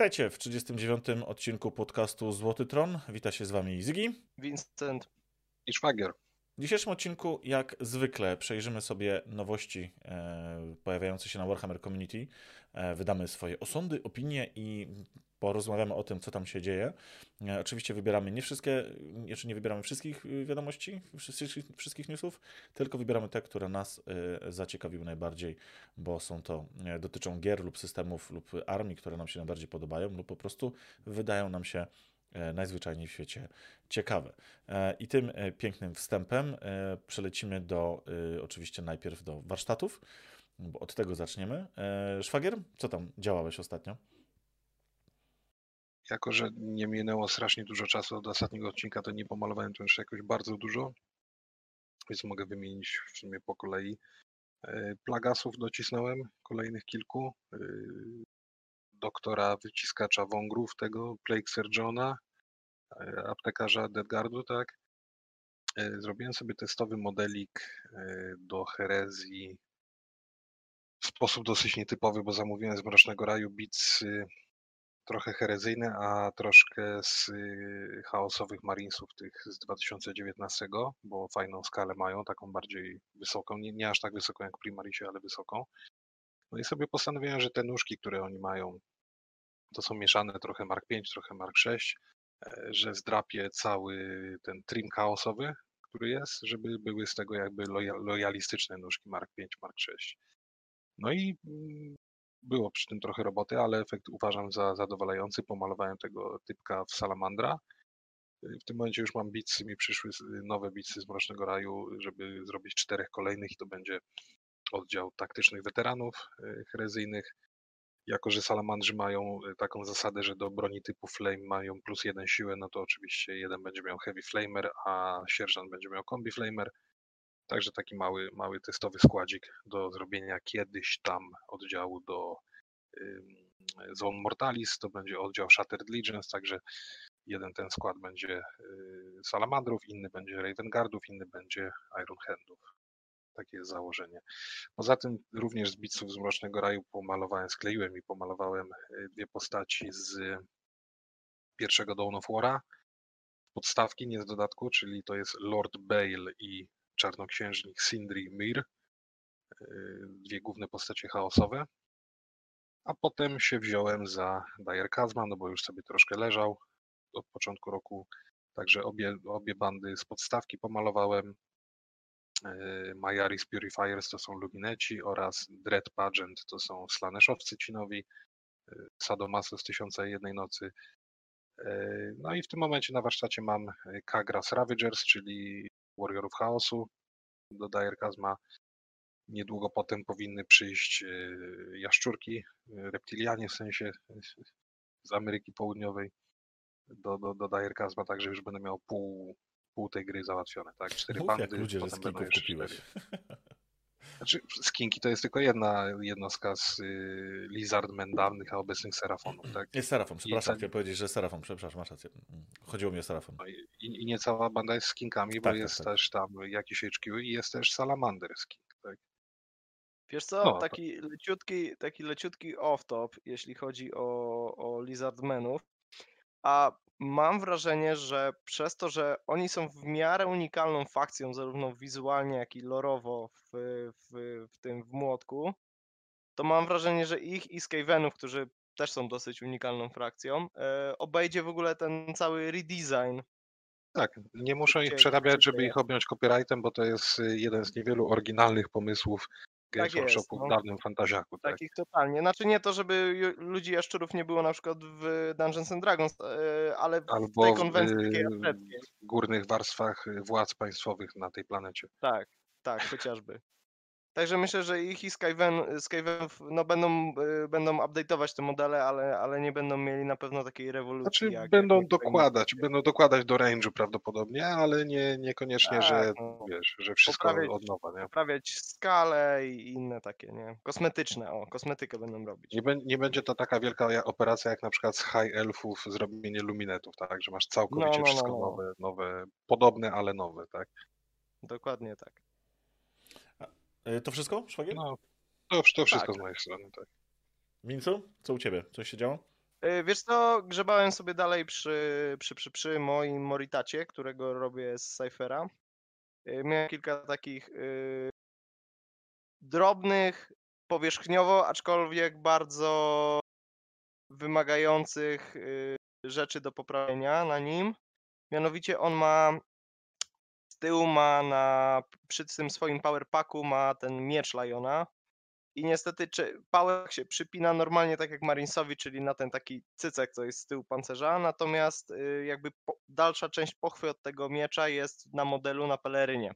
Witajcie w 39. odcinku podcastu Złoty Tron. Wita się z wami Zygi. Vincent. I Szwagier. W dzisiejszym odcinku, jak zwykle, przejrzymy sobie nowości e, pojawiające się na Warhammer Community. E, wydamy swoje osądy, opinie i porozmawiamy o tym, co tam się dzieje. E, oczywiście wybieramy nie wszystkie, jeszcze nie wybieramy wszystkich y, wiadomości, wszystkich, wszystkich newsów, tylko wybieramy te, które nas e, zaciekawiły najbardziej, bo są to, e, dotyczą gier lub systemów lub armii, które nam się najbardziej podobają lub po prostu wydają nam się e, najzwyczajniej w świecie ciekawe. E, I tym e, pięknym wstępem e, przelecimy do, e, oczywiście najpierw do warsztatów, bo od tego zaczniemy. E, Szwagier, co tam działałeś ostatnio? Jako, że nie minęło strasznie dużo czasu od ostatniego odcinka, to nie pomalowałem tu jeszcze jakoś bardzo dużo, więc mogę wymienić w sumie po kolei. E, Plagasów docisnąłem, kolejnych kilku. e, Doktora wyciskacza wągrów, tego Plague Surgeona, e, aptekarza Deadgardu, tak. Zrobiłem sobie testowy modelik do herezji w sposób dosyć nietypowy, bo zamówiłem z Mrocznego Raju bits y, trochę herezyjne, a troszkę z y, chaosowych Marinesów tych z 2019, bo fajną skalę mają, taką bardziej wysoką, nie, nie aż tak wysoką jak Primarisie, ale wysoką. No i sobie postanowiłem, że te nóżki, które oni mają, to są mieszane trochę Mark 5, trochę Mark 6, e, że zdrapię cały ten trim chaosowy, który jest, żeby były z tego jakby loja- lojalistyczne nóżki Mark 5, Mark 6. No i mm, było przy tym trochę roboty, ale efekt uważam za zadowalający. Pomalowałem tego typka w Salamandra. Y, W tym momencie już mam bitsy, mi przyszły z- nowe bitsy z Mrocznego Raju, żeby zrobić czterech kolejnych i to będzie oddział taktycznych weteranów y, herezyjnych. Jako, że salamandrzy mają y, taką zasadę, że do broni typu flame mają plus jeden siłę, no to oczywiście jeden będzie miał heavy flamer, a sierżant będzie miał combi flamer. Także taki mały, mały testowy składzik do zrobienia kiedyś tam oddziału do Zone Mortalis, to będzie oddział Shattered Legions, także jeden ten skład będzie y, Salamandrów, inny będzie Raven Guardów, inny będzie Iron Handów. Takie jest założenie. Poza tym również z bitsów z Mrocznego Raju pomalowałem, skleiłem i pomalowałem y, dwie postaci z pierwszego Dawn of War'a. Podstawki, nie z dodatku, czyli to jest Lord Bale i czarnoksiężnik Sindri Mir. y, Dwie główne postacie chaosowe. A potem się wziąłem za Dire Kazma, no bo już sobie troszkę leżał od początku roku. Także obie, obie bandy z podstawki pomalowałem. Y, Majaris Purifiers to są Lumineci oraz Dread Pageant to są Slaneszowcy Cinowi. y, Sadomaso z Tysiąca Jednej Nocy. No i w tym momencie na warsztacie mam Kagras Ravagers, czyli Warriorów Chaosu do Dire Kazma. Niedługo potem powinny przyjść y, jaszczurki, y, reptilianie w sensie y, z Ameryki Południowej do, do, do Dire Kazma, także już będę miał pół, pół tej gry załatwione, tak? Cztery Mów bandy, jak ludzie, że potem będą jeszcze kupiłeś. cztery. Znaczy, skinki to jest tylko jedna jednostka z y, Lizardmen dawnych, a obecnych Serafonów, tak? Jest Serafon, przepraszam, tak- chciałem powiedzieć, że Serafon, przepraszam, masz rację. Mm, Chodziło mi o Serafon. No i, i nie cała banda jest skinkami, bo Tak, tak, jest tak. też tam jakiś HQ i jest też Salamander skink, tak? Wiesz co, No, to- taki leciutki, taki leciutki off-top, jeśli chodzi o, o Lizardmenów. A mam wrażenie, że przez to, że oni są w miarę unikalną fakcją, zarówno wizualnie, jak i lorowo w, w, w tym w młotku, to mam wrażenie, że ich i Skavenów, którzy też są dosyć unikalną frakcją, e, obejdzie w ogóle ten cały redesign. Tak, nie muszę ich przerabiać, żeby ich objąć copyrightem, bo to jest y, jeden z niewielu oryginalnych pomysłów Tak jest, Workshopu no. w dawnym fantaziaku, tak? Takich totalnie. Znaczy nie to, żeby ludzi jaszczurów nie było na przykład w Dungeons and Dragons, e, ale w Albo tej w, konwencji y, atletskiej. w górnych warstwach władz państwowych na tej planecie. Tak, tak, chociażby. Także myślę, że ich i Skyven, Skyvenów no będą, y, będą update'ować te modele, ale, ale nie będą mieli na pewno takiej rewolucji. Znaczy jak, będą jak dokładać, będą dokładać do range'u prawdopodobnie, ale nie, niekoniecznie, Tak, że no. wiesz, że wszystko Poprawiać- od nowa, nie? Poprawiać skalę i inne takie, nie? Kosmetyczne, o, kosmetykę będą robić. Nie, nie będzie to taka wielka ja- operacja jak na przykład z High Elfów zrobienie luminetów, tak? Że masz całkowicie No, no, no, wszystko no. nowe, nowe, podobne, ale nowe, tak? Dokładnie tak. E, To wszystko, Szwagier? No, to, to wszystko Tak. z mojej strony, tak. Mincu, co u ciebie? Coś się działo? Y, Wiesz co, grzebałem sobie dalej przy, przy, przy, przy moim Moritacie, którego robię z Cyphera. Y, Miałem kilka takich y, drobnych, powierzchniowo, aczkolwiek bardzo wymagających y, rzeczy do poprawienia na nim. Mianowicie on ma tyłu ma na przy tym swoim power packu ma ten miecz Liona. I niestety czy power się przypina normalnie tak jak Marinsowi, czyli na ten taki cycek, co jest z tyłu pancerza, natomiast y, jakby po, dalsza część pochwy od tego miecza jest na modelu na pelerynie,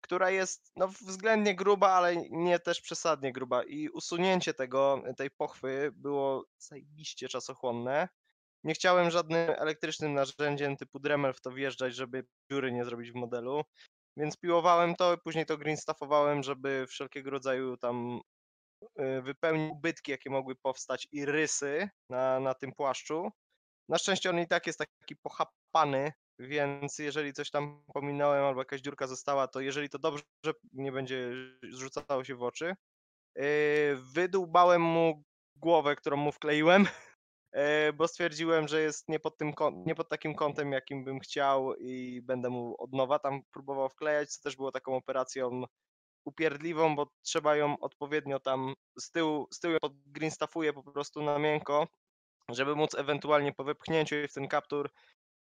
która jest no, względnie gruba, ale nie też przesadnie gruba i usunięcie tego, tej pochwy było zajebiście czasochłonne. Nie chciałem żadnym elektrycznym narzędziem typu Dremel w to wjeżdżać, żeby dziury nie zrobić w modelu. Więc piłowałem to, później to greenstaffowałem, żeby wszelkiego rodzaju tam y, wypełnić ubytki, jakie mogły powstać i rysy na, na tym płaszczu. Na szczęście on i tak jest taki pochapany, więc jeżeli coś tam pominąłem albo jakaś dziurka została, to jeżeli to dobrze nie będzie rzucało się w oczy. Yy, Wydłubałem mu głowę, którą mu wkleiłem, bo stwierdziłem, że jest nie pod, tym, nie pod takim kątem, jakim bym chciał i będę mu od nowa tam próbował wklejać, co też było taką operacją upierdliwą, bo trzeba ją odpowiednio tam z tyłu, z tyłu po prostu na miękko, żeby móc ewentualnie po wepchnięciu jej w ten kaptur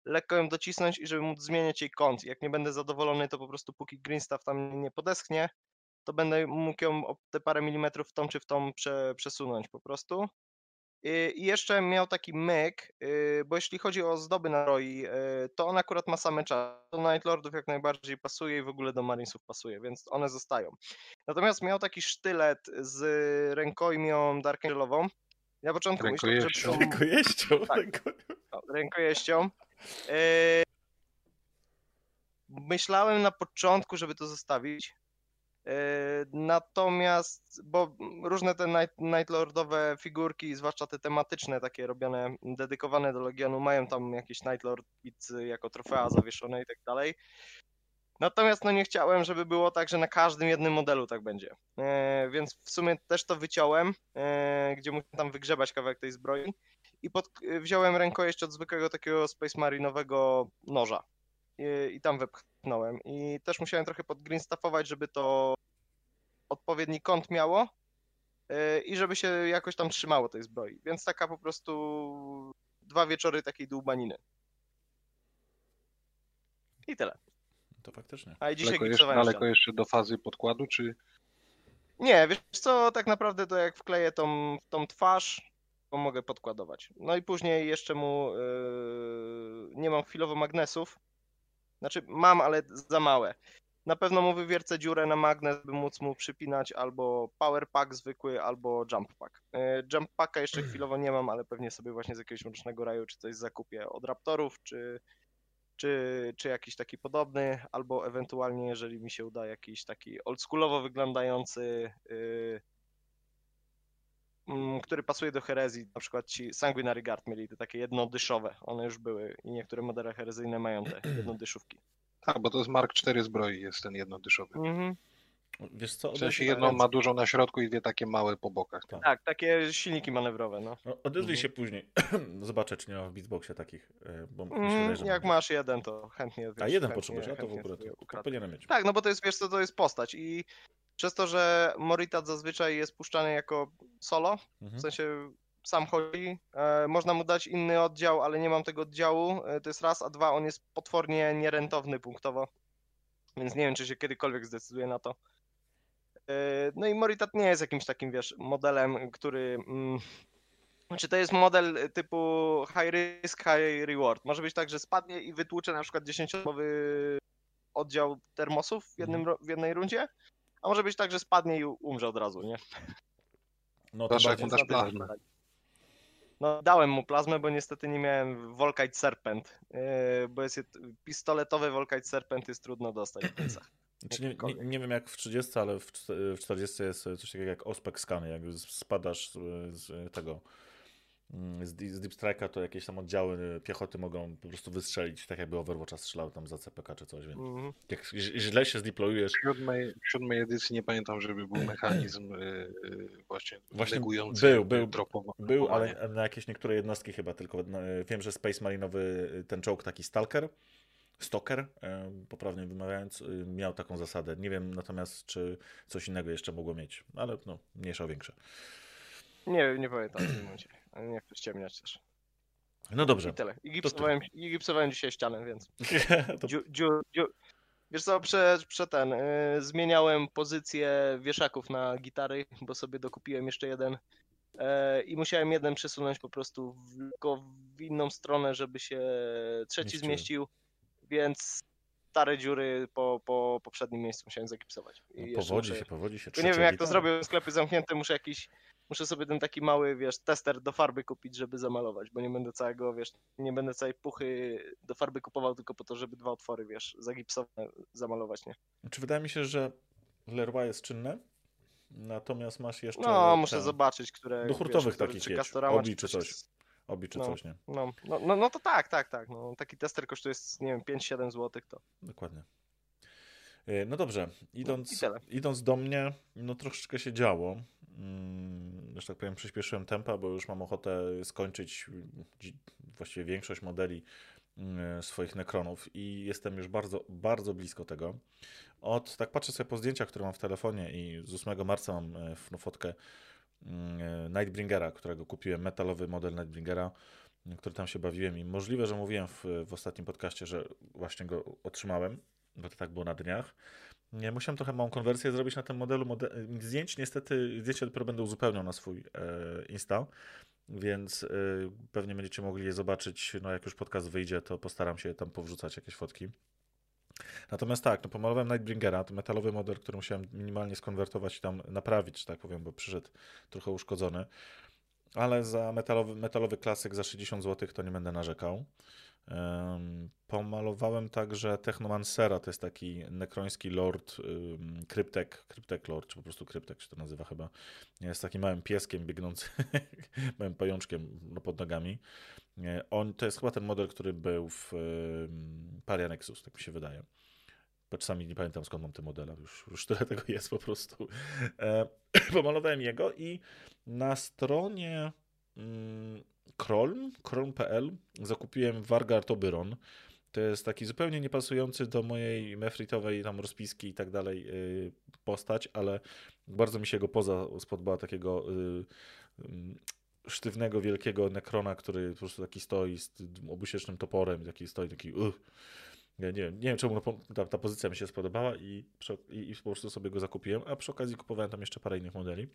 lekko ją docisnąć i żeby móc zmieniać jej kąt. Jak nie będę zadowolony, to po prostu póki greenstaff tam nie podeschnie, to będę mógł ją o te parę milimetrów w tą czy w tą prze, przesunąć po prostu. Y, I jeszcze miał taki myk, y, bo jeśli chodzi o zdoby na Roi, y, to on akurat ma same czas. Do Night Lordów jak najbardziej pasuje i w ogóle do Marinesów pasuje, więc one zostają. Natomiast miał taki sztylet z rękojmią Dark Angelową. Na początku myślałem, że Rękojeścią. są- Tylko jeździą. Tak. rękojeścią. Yy, Myślałem na początku, żeby to zostawić. Yy, Natomiast, bo różne te Night, Night Lordowe figurki, zwłaszcza te tematyczne, takie robione, dedykowane do Legionu, mają tam jakieś Night Lord pizzy jako trofea zawieszone i tak dalej. Natomiast no nie chciałem, żeby było tak, że na każdym jednym modelu tak będzie. Yy, Więc w sumie też to wyciąłem, yy, gdzie musiałem tam wygrzebać kawałek tej zbroi i pod, wziąłem rękojeść od zwykłego takiego Space Marinowego noża i, i tam wepchnąłem. I też musiałem trochę podgreenstaffować, żeby to odpowiedni kąt miało yy, i żeby się jakoś tam trzymało tej zbroi. Więc taka po prostu dwa wieczory takiej dłubaniny. I tyle. To faktycznie. A i dzisiaj Daleko jeszcze, daleko jeszcze do fazy podkładu, czy Nie, wiesz co, tak naprawdę to jak wkleję tą, tą twarz, to mogę podkładować. No i później jeszcze mu yy, nie mam chwilowo magnesów. Znaczy mam, ale za małe. Na pewno mu wywiercę dziurę na magnes, by móc mu przypinać albo power pack zwykły, albo jump pack. Yy, jump packa jeszcze chwilowo nie mam, ale pewnie sobie właśnie z jakiegoś mrocznego raju czy coś zakupię od Raptorów, czy, czy, czy jakiś taki podobny, albo ewentualnie, jeżeli mi się uda, jakiś taki oldschoolowo wyglądający, yy, mm, który pasuje do herezji. Na przykład ci Sanguinary Guard mieli te takie jednodyszowe, one już były i niektóre modele herezyjne mają te jednodyszówki. Tak, bo to jest Mark 4 zbroi, jest ten jednodyszowy. Mhm. Wiesz co? W sensie jedną ma dużo na środku i dwie takie małe po bokach. Tak. Tak, takie silniki manewrowe, no. No, odezwij Mhm. się później. Zobaczę, czy nie ma w Beatboxie takich. e, Bo Mhm, wydaje, że jak masz jeden, to chętnie. A wiesz, jeden chętnie- potrzebujesz, a to w ogóle to, powinienem mieć. Tak, no bo to jest, wiesz co, to jest postać i przez to, że Moritat zazwyczaj jest puszczany jako solo, w Mhm. sensie sam chodzi, e, można mu dać inny oddział, ale nie mam tego oddziału, e, to jest raz, a dwa, on jest potwornie nierentowny punktowo, więc nie wiem, czy się kiedykolwiek zdecyduje na to. E, No i Moritat nie jest jakimś takim, wiesz, modelem, który... Mm, znaczy to jest model typu high risk, high reward. Może być tak, że spadnie i wytłucze na przykład 10-osobowy oddział termosów w, jednym, ro- w jednej rundzie, a może być tak, że spadnie i umrze od razu, nie? No, tym jak mu dasz plazmę. No, dałem mu plazmę, bo niestety nie miałem Volkite Serpent, yy, bo jest pistoletowy Volkite Serpent jest trudno dostać w końcach. Czy nie, nie, nie wiem jak w 30, ale w, czte- w 40 jest coś takiego jak ospek skany, jak spadasz z, z tego z, Deep- z Deep Strike'a to jakieś tam oddziały piechoty mogą po prostu wystrzelić, tak jakby Overwatcha strzelał tam za CPK czy coś, więc Mhm. jak ź- źle się zdeployujesz, W siódmej, w siódmej edycji nie pamiętam, żeby był mechanizm y, y, właśnie, Właśnie negujący był, był, Był, ale na jakieś niektóre jednostki chyba tylko. No, Wiem, że Space Marinowy, ten czołg taki Stalker, e, poprawnie wymawiając, miał taką zasadę. Nie wiem natomiast, czy coś innego jeszcze mogło mieć, ale no, mniejsza o większe. Nie, nie pamiętam w tym momencie. Ale Nie chcę ściemniać też. No dobrze. I tyle. I gipsowałem, i gipsowałem dzisiaj ścianę, więc. to, Dziu, dziu, dziu. Wiesz co, prze, prze ten. y, zmieniałem pozycję wieszaków na gitary, bo sobie dokupiłem jeszcze jeden. e, I musiałem jeden przesunąć po prostu w, lekko w inną stronę, żeby się trzeci zmieścił. Więc stare dziury po, po poprzednim miejscu musiałem zagipsować. No, powodzi się, powodzi się. To nie wiem jak to gitara. zrobię, sklepy zamknięte, muszę jakiś, muszę sobie ten taki mały, wiesz, tester do farby kupić, żeby zamalować, bo nie będę całego, wiesz, nie będę całej puchy do farby kupował tylko po to, żeby dwa otwory, wiesz, zagipsowane zamalować, nie? Czy wydaje mi się, że Leroy jest czynne? Natomiast masz jeszcze. No, muszę ten, zobaczyć, które, Do hurtowych wiesz, takich czy Castorama, Obi czy coś. jest- Obi czy no. coś, nie? No, no, no, no to tak, tak, tak, no, taki tester kosztuje, nie wiem, 5-7 zł, to Dokładnie. E, No dobrze, idąc, idąc do mnie, no troszeczkę się działo. Mm, Że tak powiem, przyspieszyłem tempa, bo już mam ochotę skończyć właściwie większość modeli mm, swoich nekronów i jestem już bardzo, bardzo blisko tego. Od, tak patrzę sobie po zdjęciach, które mam w telefonie i z 8 marca mam e, no, fotkę mm, e, Nightbringera, którego kupiłem, metalowy model Nightbringera, który tam się bawiłem i możliwe, że mówiłem w, w ostatnim podcaście, że właśnie go otrzymałem, bo to tak było na dniach. Nie, musiałem trochę małą konwersję zrobić na tym modelu. Mode zdjęć niestety, zdjęcia dopiero będę uzupełniał na swój e, Insta, więc e, pewnie będziecie mogli je zobaczyć, no jak już podcast wyjdzie, to postaram się tam powrzucać jakieś fotki. Natomiast tak, no pomalowałem Nightbringera, to metalowy model, który musiałem minimalnie skonwertować i tam naprawić, że tak powiem, bo przyszedł trochę uszkodzony. Ale za metalowy, metalowy klasyk za 60 zł to nie będę narzekał. Em, pomalowałem także Technomancera, to jest taki nekroński lord, kryptek, kryptek lord, czy po prostu kryptek się to nazywa chyba. Jest takim małym pieskiem biegnący, małym pajączkiem no, pod nogami. Nie, On, to jest chyba ten model, który był w Paria Nexus, tak mi się wydaje. Czasami nie pamiętam skąd mam te modele, już, już tyle tego jest po prostu. E, pomalowałem jego i na stronie Krolm, krolm.pl zakupiłem Vargard Obyron. To jest taki zupełnie niepasujący do mojej mefritowej tam rozpiski i tak dalej yy, postać, ale bardzo mi się go poza spodobała takiego yy, ym, sztywnego, wielkiego nekrona, który po prostu taki stoi z obusiecznym toporem, taki stoi taki uch. Ja nie, wiem, nie wiem, czemu ta, ta pozycja mi się spodobała i, i, i po prostu sobie go zakupiłem, a przy okazji kupowałem tam jeszcze parę innych modeli.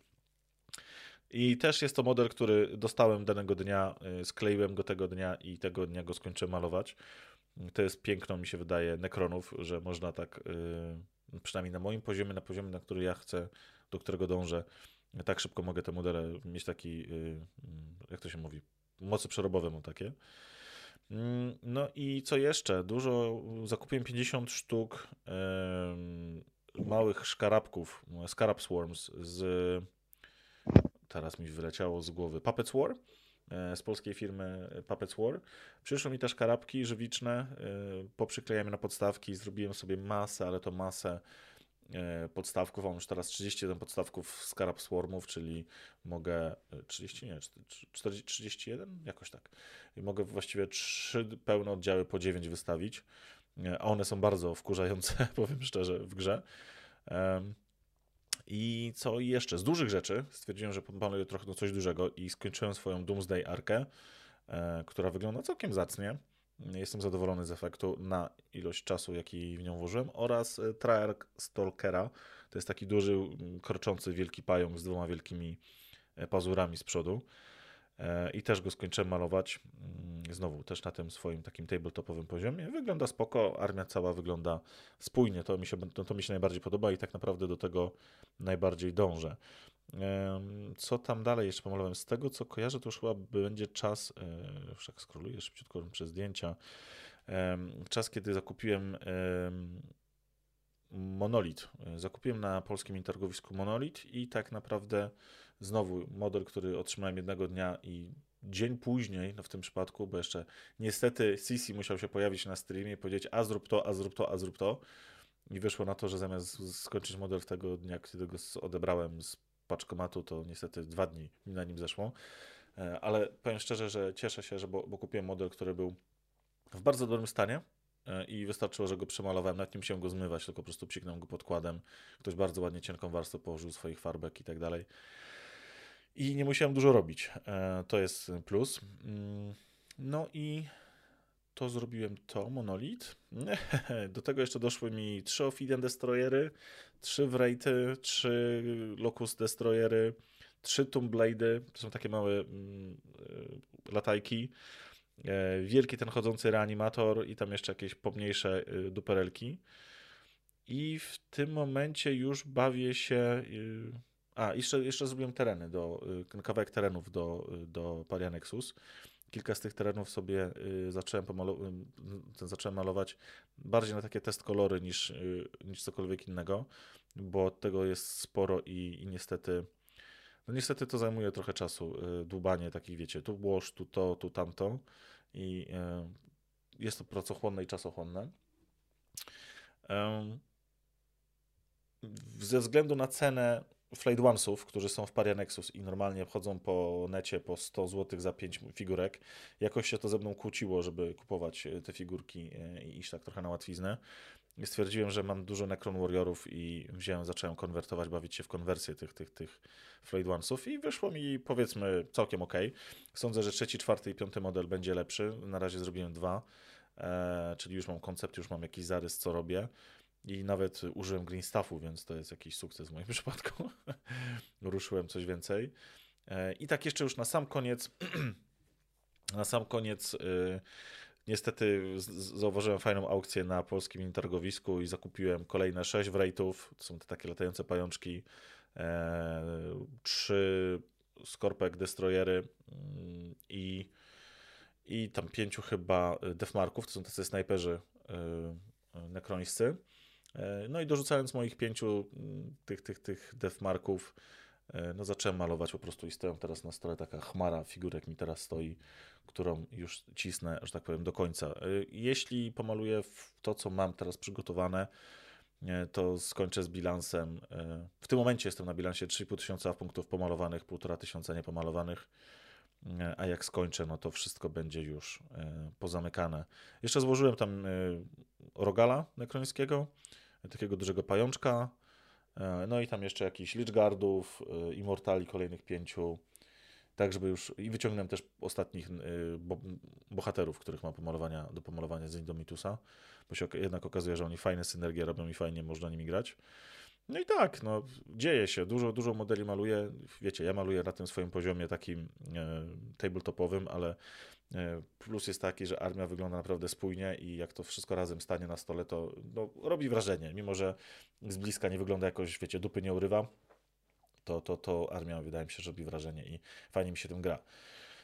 I też jest to model, który dostałem danego dnia, y, skleiłem go tego dnia i tego dnia go skończyłem malować. To jest piękno, mi się wydaje, nekronów, że można tak, y, przynajmniej na moim poziomie, na poziomie, na który ja chcę, do którego dążę, tak szybko mogę te modele mieć taki, y, jak to się mówi, mocy przerobowe mam takie. Mm, No i co jeszcze? Dużo, zakupiłem 50 sztuk małych szkarabków, scarab swarms z, teraz mi wyleciało z głowy, Puppets War, e, z polskiej firmy Puppets War. Przyszły mi też karabki żywiczne, e, poprzyklejałem je na podstawki, zrobiłem sobie masę, ale to masę e, podstawków, mam już teraz 31 podstawków Scarab Swarmów, czyli mogę, e, 30, nie, 40, 31? Jakoś tak. I mogę właściwie trzy pełne oddziały po 9 wystawić, a one są bardzo wkurzające, powiem szczerze, w grze. Em, I co jeszcze? Z dużych rzeczy stwierdziłem, że pomaluję trochę do coś dużego i skończyłem swoją Doomsday Arkę, e, która wygląda całkiem zacnie. Jestem zadowolony z efektu na ilość czasu, jaki w nią włożyłem, oraz e, Triarch Stalkera. To jest taki duży, m, kroczący, wielki pająk z dwoma wielkimi e, pazurami z przodu. E, I też go skończyłem malować. Mm, Znowu też na tym swoim takim tabletopowym poziomie. Wygląda spoko, armia cała wygląda spójnie. To mi się, to, to mi się najbardziej podoba i tak naprawdę do tego najbardziej dążę. Co tam dalej jeszcze pomalowałem? Z tego co kojarzę, to już chyba będzie czas, e, już tak scrolluję szybciutko przez zdjęcia, czas kiedy zakupiłem em, Monolit. Zakupiłem na polskim intergowisku Monolit i tak naprawdę znowu model, który otrzymałem jednego dnia i dzień później, no w tym przypadku, bo jeszcze niestety Sisi musiał się pojawić na streamie i powiedzieć a zrób to, a zrób to, a zrób to. I wyszło na to, że zamiast skończyć model w tego dnia, kiedy go odebrałem z paczkomatu, to niestety dwa dni mi na nim zeszło. E, ale powiem szczerze, że cieszę się, że bo, bo kupiłem model, który był w bardzo dobrym stanie e, i wystarczyło, że go przemalowałem. Nawet nie musiałem go zmywać, tylko po prostu psiknąłem go podkładem. Ktoś bardzo ładnie cienką warstwę położył swoich farbek i tak dalej. I nie musiałem dużo robić. E, to jest plus. Mm, no i to zrobiłem to, monolit. Do tego jeszcze doszły mi trzy Ophidian Destroyery, trzy Wraithy, trzy Locust Destroyery, trzy Tomb Blade'y, to są takie małe mm, e, latajki, e, wielki ten chodzący reanimator i tam jeszcze jakieś pomniejsze duperelki. I w tym momencie już bawię się... A, jeszcze, jeszcze zrobiłem tereny, do, kawałek terenów do, do Parianexus. Kilka z tych terenów sobie zacząłem, pomalo- zacząłem malować bardziej na takie test kolory niż, niż cokolwiek innego, bo tego jest sporo i, i niestety no niestety to zajmuje trochę czasu, y, dłubanie takich, wiecie, tu łoż, tu to, tu tamto i y, jest to pracochłonne i czasochłonne. Ze względu na cenę Flight Onesów, którzy są w parie Nexus i normalnie wchodzą po necie po 100 zł za 5 figurek, jakoś się to ze mną kłóciło, żeby kupować y, te figurki i iść tak trochę na łatwiznę stwierdziłem, że mam dużo Necron Warriorów i wziąłem, zacząłem konwertować, bawić się w konwersję tych, tych, tych Flayed Onesów i wyszło mi powiedzmy całkiem ok. Sądzę, że trzeci, czwarty i piąty model będzie lepszy. Na razie zrobiłem dwa, e, czyli już mam koncept, już mam jakiś zarys, co robię. I nawet użyłem green staffu, więc to jest jakiś sukces w moim przypadku. Ruszyłem coś więcej. E, I tak jeszcze już na sam koniec, na sam koniec y, Niestety zauważyłem fajną aukcję na polskim targowisku i zakupiłem kolejne 6 wrejtów. To są te takie latające pajączki. E, trzy Skorpek Destroyery mm, i, i tam pięciu chyba Defmarków. To są tacy snajperzy e, nekrońscy. E, no i dorzucając moich pięciu mm, tych, tych, tych Defmarków, e, no zacząłem malować po prostu i stoją teraz na stole taka chmara figurek mi teraz stoi którą już cisnę, że tak powiem, do końca. Y, jeśli pomaluję to, co mam teraz przygotowane, to skończę z bilansem. W tym momencie jestem na bilansie 3,5 tysiąca punktów pomalowanych, 1,5 tysiąca niepomalowanych. A jak skończę, no to wszystko będzie już pozamykane. Jeszcze złożyłem tam rogala nekrońskiego, takiego dużego pajączka. No i tam jeszcze jakiś lichgardów, immortali kolejnych pięciu tak żeby już i wyciągnąłem też ostatnich y, bo, bohaterów, których mam pomalowania, do pomalowania z Indomitusa, bo się jednak okazuje, że oni fajne synergie robią i fajnie można nimi grać. No i tak, no, dzieje się, dużo, dużo modeli maluję, wiecie, ja maluję na tym swoim poziomie takim e, tabletopowym, ale e, plus jest taki, że armia wygląda naprawdę spójnie i jak to wszystko razem stanie na stole, to no, robi wrażenie, mimo że z bliska nie wygląda jakoś, wiecie, dupy nie urywa, to, to, to armia wydaje mi się, że robi wrażenie i fajnie mi się tym gra.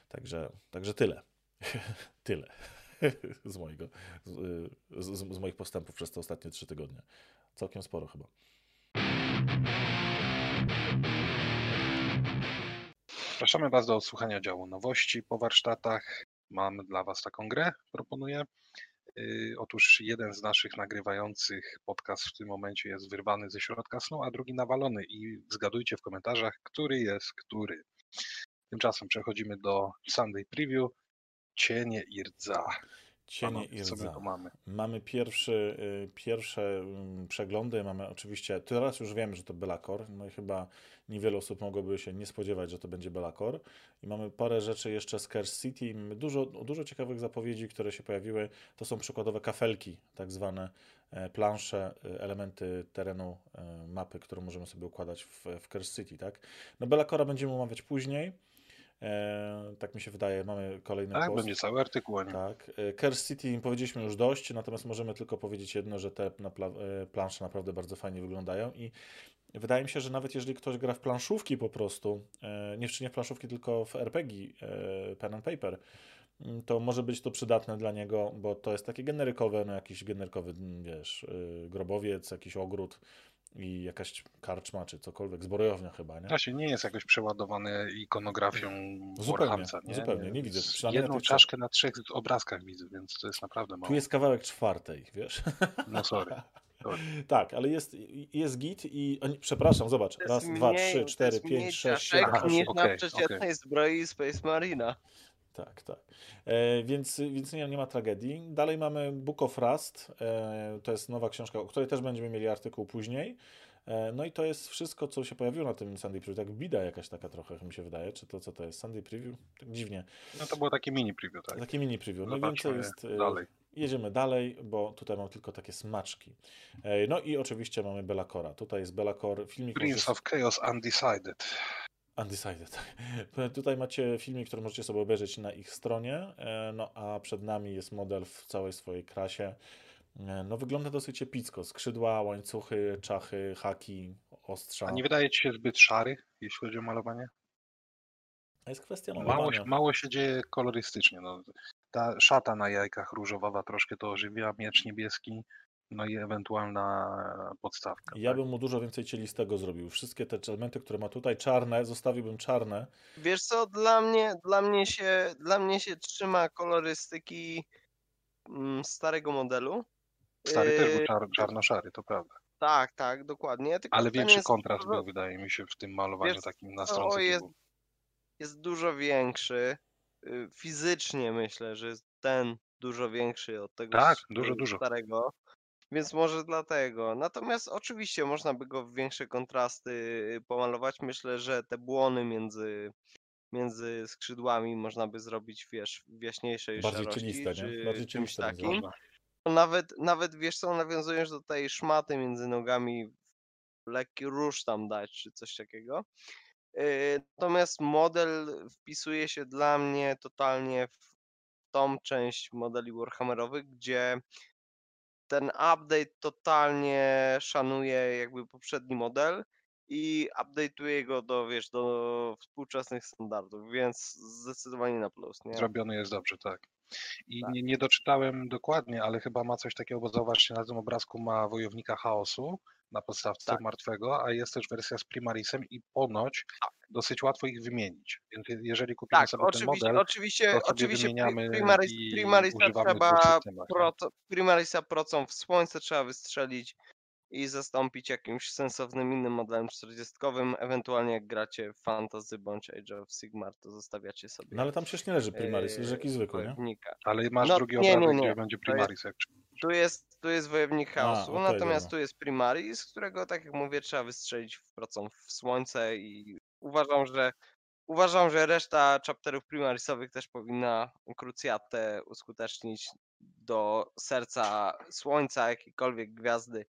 Także, także tyle. tyle z, mojego, z, z, z moich postępów przez te ostatnie trzy tygodnie. Całkiem sporo chyba. Zapraszamy Was do odsłuchania działu nowości po warsztatach. Mamy dla Was taką grę, proponuję. Y, otóż jeden z naszych nagrywających podcast w tym momencie jest wyrwany ze środka snu, a drugi nawalony i zgadujcie w komentarzach, który jest który. Tymczasem przechodzimy do Sunday Preview. Cienie i rdza. Cienie i rdza. mamy? Mamy pierwszy, y, pierwsze mm, przeglądy, mamy oczywiście, teraz już wiem, że to Belacor, no i chyba niewiele osób mogłoby się nie spodziewać, że to będzie Belacor. I mamy parę rzeczy jeszcze z Curse City, mamy dużo, dużo ciekawych zapowiedzi, które się pojawiły, to są przykładowe kafelki, tak zwane e, plansze, e, elementy terenu e, mapy, które możemy sobie układać w, w Curse City, tak? No Belacora będziemy omawiać później, E, tak mi się wydaje, mamy kolejny Tak, post. będzie cały artykuł. Nie? Tak. E, Curse City powiedzieliśmy już dość, natomiast możemy tylko powiedzieć jedno, że te na e, plansze naprawdę bardzo fajnie wyglądają i wydaje mi się, że nawet jeżeli ktoś gra w planszówki po prostu, e, nie w czynie w planszówki, tylko w RPG, e, pen and paper, mm, to może być to przydatne dla niego, bo to jest takie generykowe, no jakiś generykowy, wiesz, e, grobowiec, jakiś ogród, i jakaś karczma czy cokolwiek, zbrojownia chyba, nie? Właśnie nie jest jakoś przeładowany ikonografią Zupełnie, Warhamsa, nie? zupełnie, nie widzę. Przynajmniej na Jedną tych trzech. czaszkę na trzech obrazkach widzę, więc to jest naprawdę mało. Tu jest kawałek czwartej, wiesz? No sorry. sorry. Tak, ale jest, jest git i... o nie, Przepraszam, zobacz. Raz, dwa, mniej- trzy, to cztery, pięć, sześć, siedem, osiem. niż okej, na przeciętnej zbroi Space Marina. Tak, tak. E, więc więc nie, nie ma tragedii. Dalej mamy Book of Rust. E, to jest nowa książka, o której też będziemy mieli artykuł później. E, no i to jest wszystko, co się pojawiło na tym Sunday Preview. Tak bida jakaś taka trochę, mi się wydaje. Czy to co to jest? Sunday Preview? Tak dziwnie. No to było takie mini preview, tak? Takie mini preview. No Zobaczmy więcej jest... e, dalej. Jedziemy dalej, bo tutaj mam tylko takie smaczki. E, no i oczywiście mamy Bellacora. Tutaj jest Bellacor, filmik... Prince of Chaos Undecided. Undecided. tak. Tutaj macie filmik, który możecie sobie obejrzeć na ich stronie. e, No a przed nami jest model w całej swojej krasie. E, No wygląda dosyć epicko. Skrzydła, łańcuchy, czachy, haki, ostrza. A nie wydaje ci się zbyt szary, jeśli chodzi o malowanie? A jest kwestia Mało, malowania. się- mało się dzieje kolorystycznie. No. Ta szata na jajkach różowawa troszkę to ożywia, miecz niebieski, no i ewentualna podstawka. Ja tak? bym mu dużo więcej cielistego zrobił. Wszystkie te elementy, które ma tutaj, czarne, zostawiłbym czarne. Wiesz co, dla mnie, dla mnie, się, dla mnie się trzyma kolorystyki mm, starego modelu. Stary też był Yy, czar, czarno-szary, to prawda. Tak, tak, dokładnie. Tylko Ale większy jest kontrast dużo- był, wydaje mi się, w tym malowaniu Wiesz takim co, nastrącym. jest, jest dużo większy. Y, Fizycznie myślę, że jest ten dużo większy od tego Tak, dużo, dużo. starego. Więc może dlatego. Natomiast oczywiście można by go w większe kontrasty y, pomalować. Myślę, że te błony między, między skrzydłami można by zrobić, wiesz, w jaśniejszej Bardziej szarości, nie? czy Bardziej czymś takim. Nawet, nawet wiesz co, nawiązując do tej szmaty między nogami, lekki róż tam dać, czy coś takiego. Yy, Natomiast model wpisuje się dla mnie totalnie w tą część modeli Warhammerowych, gdzie ten update totalnie szanuje jakby poprzedni model i update'uje go do, wiesz, do współczesnych standardów, więc zdecydowanie na plus, nie? Zrobiony jest dobrze, tak. I Tak. nie, nie doczytałem dokładnie, ale chyba ma coś takiego, bo zauważcie, na tym obrazku ma wojownika chaosu na podstawce Tak. martwego, a jest też wersja z Primarisem i ponoć dosyć łatwo ich wymienić. Więc je- jeżeli kupimy Tak, sobie ten oczywiście, model, oczywiście, to sobie oczywiście primaris, i primarisa trzeba nie? proco, primarisa procą w słońce trzeba wystrzelić i zastąpić jakimś sensownym innym modelem 40, ewentualnie jak gracie w Fantasy bądź Age of Sigmar, to zostawiacie sobie No ale tam przecież nie leży Primaris, leży jakiś zwykły, nie? ale masz No, drugi obrazek, gdzie będzie To jest- Primaris. Jak... Tu jest, tu jest wojownik chaosu, okej, natomiast dobra. tu jest primaris, którego tak jak mówię trzeba wystrzelić w procą w słońce i uważam, że uważam, że reszta chapterów primarisowych też powinna krucjatę uskutecznić do serca słońca, jakiejkolwiek gwiazdy.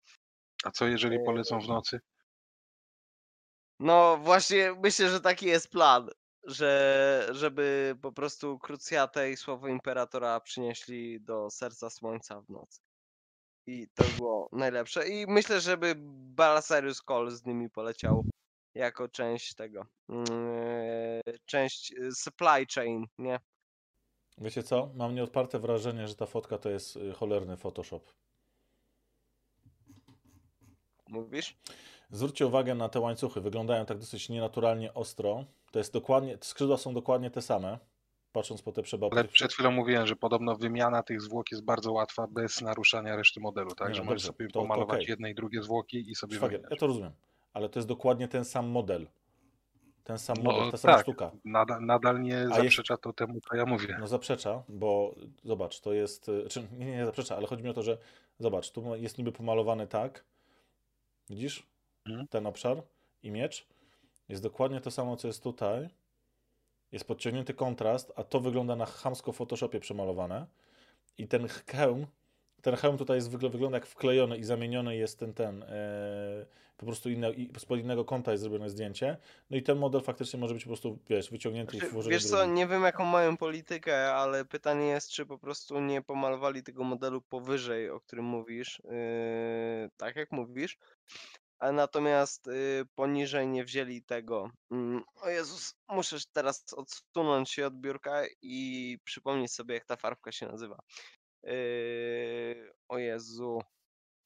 A co jeżeli Yy, polecą w nocy? No właśnie myślę, że taki jest plan, że żeby po prostu krucjatę i słowo imperatora przynieśli do serca słońca w nocy. I to było najlepsze. I myślę, żeby Balasarius Cole z nimi poleciał jako część tego. mm, Część y, supply chain, nie? Wiecie co? Mam nieodparte wrażenie, że ta fotka to jest y, cholerny Photoshop. Mówisz? Zwróćcie uwagę na te łańcuchy. Wyglądają tak dosyć nienaturalnie ostro. To jest dokładnie, skrzydła są dokładnie te same. Patrząc po te przebałki. Ale przed chwilą mówiłem, że podobno wymiana tych zwłok jest bardzo łatwa bez naruszania reszty modelu, tak? Nie, że no możesz dobrze, sobie to- to pomalować okej. jedne i drugie zwłoki i sobie Szwagier, ja to rozumiem. Ale to jest dokładnie ten sam model. Ten sam No, model, ta sama tak. sztuka. Nadal, nadal nie jest- zaprzecza to temu, co ja mówię. No zaprzecza, bo zobacz, to jest. y, Czy, nie, nie, nie zaprzecza, ale chodzi mi o to, że zobacz, tu jest niby pomalowany tak. Widzisz? Mhm. Ten obszar i miecz. Jest dokładnie to samo, co jest tutaj. Jest podciągnięty kontrast, a to wygląda na chamsko w Photoshopie przemalowane. I ten hełm, ten hełm tutaj jest, wygl- wygląda jak wklejony i zamieniony jest ten, ten, e, po prostu inne, i spod innego kąta jest zrobione zdjęcie. No i ten model faktycznie może być po prostu, wiesz, wyciągnięty i Znaczy, włożony Wiesz co, nie wiem jaką mają politykę, ale pytanie jest, czy po prostu nie pomalowali tego modelu powyżej, o którym mówisz, yy, tak jak mówisz, a natomiast yy, poniżej nie wzięli tego. Mm, o Jezus, muszę teraz odsunąć się od biurka i przypomnieć sobie, jak ta farbka się nazywa. Yy, o Jezu.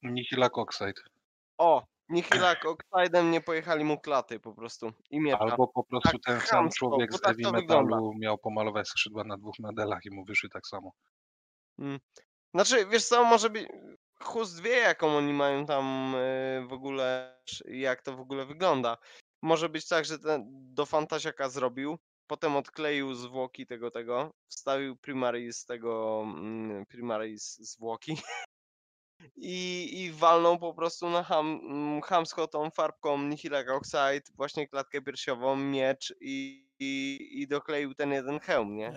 Nihila Coxide. O, Nihilak Oxidem nie pojechali mu klaty po prostu i miecza. Albo po prostu Tak ten sam człowiek z tak heavy metalu wygląda. miał pomalować skrzydła na dwóch modelach i mu wyszły tak samo. Znaczy, wiesz co, może być... Chust wie, jaką oni mają tam y, w ogóle, jak to w ogóle wygląda. Może być tak, że ten do Fantasiaka zrobił, potem odkleił zwłoki tego, tego, wstawił Primaris z tego, mm, Primaris zwłoki i, i walnął po prostu na ham, mm, chamsko tą farbką Nihilak Oxide, właśnie klatkę piersiową, miecz i, i, i dokleił ten jeden hełm, nie?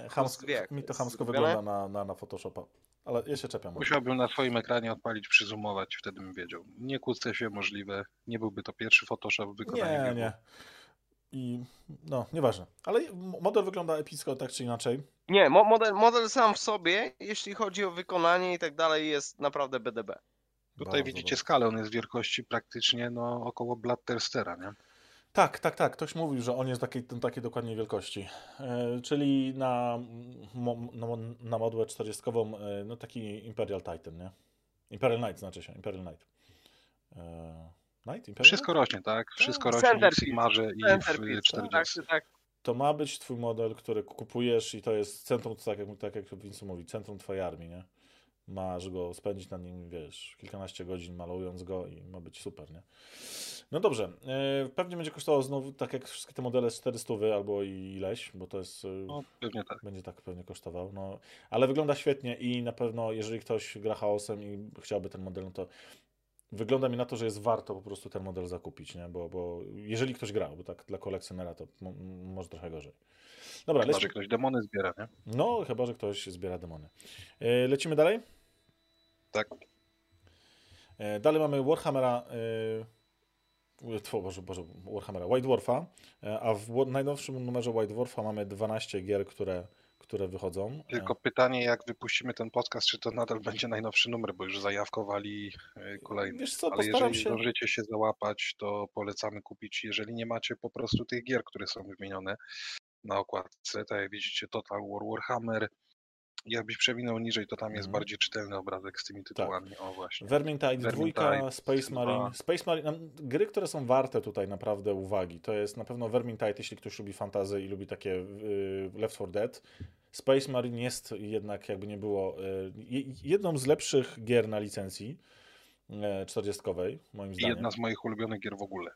Jak mi to zrobione. wygląda na, na, na Photoshopa. Ale ja się czepiam. Musiałbym na swoim ekranie odpalić, przyzumować, wtedy bym wiedział. Nie kłócę się, możliwe. Nie byłby to pierwszy Photoshop w wykonaniu Nie, Giełku. nie. I no, nieważne. Ale model wygląda epicko tak czy inaczej. Nie, mo- model, model sam w sobie, jeśli chodzi o wykonanie i tak dalej, jest naprawdę BDB. Tutaj Bardzo widzicie skalę, on jest wielkości praktycznie no, około Blatterstera, nie? Tak, tak, tak. Ktoś mówił, że on jest takiej, ten- takiej dokładnej wielkości. E, czyli na, mo, no, na modłę 40 e, no taki Imperial Titan, nie? Imperial Knight znaczy się, Imperial Knight. E, Knight? Imperial Wszystko rośnie, tak? Wszystko rośnie i w. Sigmarze i w Centerpiece, 40. tak, tak. to ma być twój model, który kupujesz i to jest centrum, tak jak, tak jak Vince mówi, centrum twojej armii, nie? Masz go spędzić na nim, wiesz, kilkanaście godzin malując go i ma być super, nie? No dobrze, e, pewnie będzie kosztowało znowu, tak jak wszystkie te modele, z 400 albo ileś, bo to jest, e, No pewnie tak. będzie tak pewnie kosztował, no, ale wygląda świetnie i na pewno, jeżeli ktoś gra chaosem i chciałby ten model, no to wygląda mi na to, że jest warto po prostu ten model zakupić, nie? Bo, bo jeżeli ktoś grał, bo tak dla kolekcjonera to może trochę gorzej. Dobra, Chyba, że lecimy. ktoś demony zbiera, nie? No, chyba, że ktoś zbiera demony. E, Lecimy dalej? Tak. E, Dalej mamy Warhammera. e, Tfu, Boże, Boże, Warhammera, White Dwarfa, e, a w najnowszym numerze White Dwarfa mamy 12 gier, które, które wychodzą. E, Tylko pytanie, jak wypuścimy ten podcast, czy to nadal będzie najnowszy numer, bo już zajawkowali y, kolejny. Wiesz co, Ale jeżeli się... zdążycie się załapać, to polecamy kupić. Jeżeli nie macie po prostu tych gier, które są wymienione na okładce, tak jak widzicie Total War Warhammer, jakbyś przewinął niżej, to tam jest Mhm. bardziej czytelny obrazek z tymi tytułami. O właśnie. Vermintide, dwójka, Vermintide, Space dwa. Marine. Space Marine, gry, które są warte tutaj naprawdę uwagi. To jest na pewno Vermintide, jeśli ktoś lubi fantazy i lubi takie y, Left 4 Dead. Space Marine jest jednak, jakby nie było, y, je- jedną z lepszych gier na licencji y, 40 moim zdaniem. jedna z moich ulubionych gier w ogóle.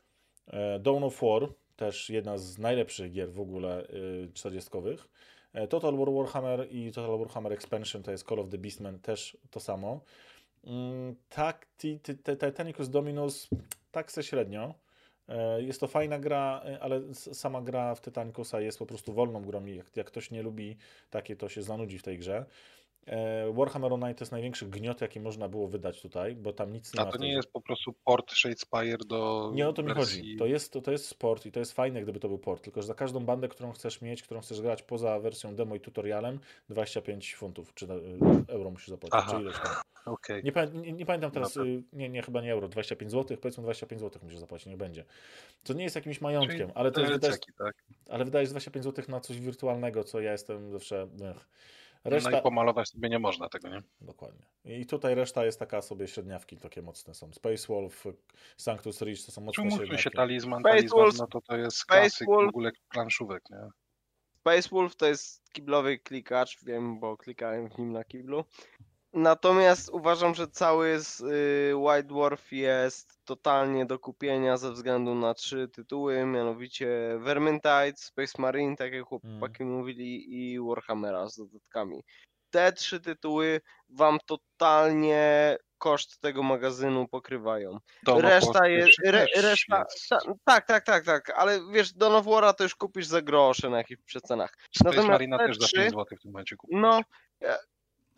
Dawn of War, też jedna z najlepszych gier w ogóle y, 40. E, Total War Warhammer i Total Warhammer Expansion to jest Call of the Beastmen, też to samo. Mm, Tak, Titanicus Dominus tak se średnio. E, Jest to fajna gra, e, ale sama gra w Titanicusa jest po prostu wolną grą i jak, jak ktoś nie lubi takie, to się zanudzi w tej grze. E, Warhammer Online to jest największy gniot, jaki można było wydać tutaj, bo tam nic nie A ma. w to nie jest po prostu port Shadespire do Nie o to mi wersji... chodzi. To jest, to, to jest sport i to jest fajne, gdyby to był port. Tylko, że za każdą bandę, którą chcesz mieć, którą chcesz grać poza wersją demo i tutorialem, 25 funtów czy euro musisz zapłacić. Aha. Czy ileś tam. Okej. Nie, nie, nie pamiętam teraz, y, nie, nie, chyba nie euro, 25 zł, powiedzmy 25 zł musisz zapłacić, niech będzie. To nie jest jakimś majątkiem, Czyli ale, to jest, wydajesz, tak? ale wydajesz 25 zł na coś wirtualnego, co ja jestem zawsze... Ech. No Reszta, i pomalować sobie nie można tego, nie? Dokładnie. I tutaj reszta jest taka sobie średniawki, takie mocne są. Space Wolf, Sanctus Reach to są mocne się, średniawki. talizman, Space talizman, Wolf- no to to jest Space klasyk w ogóle planszówek, nie? Space Wolf to jest kiblowy klikacz, wiem, bo klikałem w nim na kiblu. Natomiast uważam, że cały z, y, White Dwarf jest totalnie do kupienia ze względu na trzy tytuły, mianowicie Vermintide, Space Marine, tak jak chłopaki mówili, i Warhammera z dodatkami. Te trzy tytuły wam totalnie koszt tego magazynu pokrywają. Reszta jest, re, reszta, ta, tak, tak, tak, tak, ale wiesz, Dawn of War'a to już kupisz za grosze na jakichś przecenach. Space natomiast Marina te też za trzy- 5 zł w tym momencie kupisz. No, e,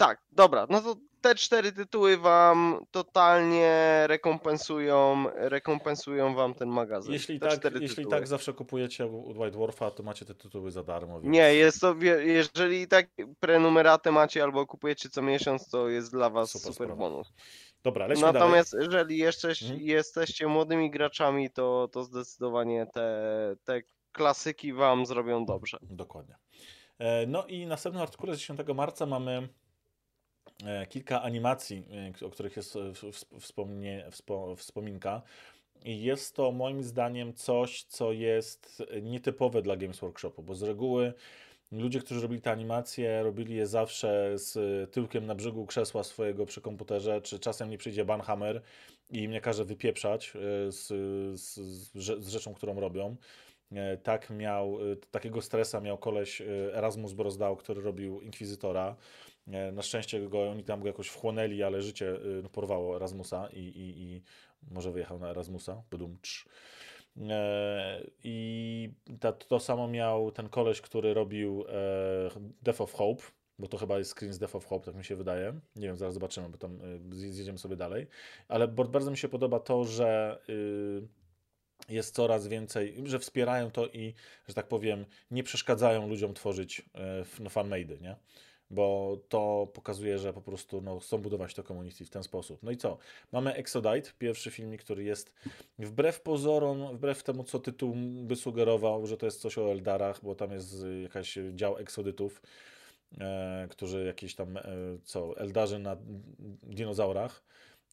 tak, dobra, no to te cztery tytuły wam totalnie rekompensują, rekompensują wam ten magazyn. Jeśli te tak, jeśli tytuły. tak zawsze kupujecie u White Dwarfa, to macie te tytuły za darmo. Więc... Nie, jest to, jeżeli tak prenumeratę macie albo kupujecie co miesiąc, to jest dla was Super super, bonus. Dobra, lećmy dalej. Natomiast jeżeli jeszcze Mhm. jesteście młodymi graczami, to, to zdecydowanie te, te klasyki wam zrobią dobrze. Dokładnie. E, No i następnym artykule z 10 marca mamy kilka animacji, e, o których jest e, wspomnie, wspo, wspominka. i jest to moim zdaniem coś, co jest nietypowe dla Games Workshopu, bo z reguły ludzie, którzy robili te animacje, robili je zawsze z tyłkiem na brzegu krzesła swojego przy komputerze, czy czasem nie przyjdzie Banhammer i mnie każe wypieprzać e, z, z, z rzeczą, którą robią. E, tak miał, e, takiego stresa miał koleś Erasmus Brozdał, który robił Inkwizytora. Na szczęście go, oni tam go jakoś wchłonęli, ale życie porwało Erasmusa i, i, i może wyjechał na Erasmusa. Budum, I ta, to samo miał ten koleś, który robił Death of Hope, bo to chyba jest screen z Death of Hope, tak mi się wydaje. Nie wiem, zaraz zobaczymy, bo tam zjedziemy sobie dalej. Ale bardzo mi się podoba to, że y, jest coraz więcej, że wspierają to i, że tak powiem, nie przeszkadzają ludziom tworzyć e, no, fanmade'y, nie? Bo to pokazuje, że po prostu no, chcą budować to community w ten sposób. No i co? Mamy Exodite, pierwszy filmik, który jest wbrew pozorom, wbrew temu, co tytuł by sugerował, że to jest coś o Eldarach, bo tam jest jakaś dział Exodytów, e, którzy jakieś tam, e, co, Eldarzy na dinozaurach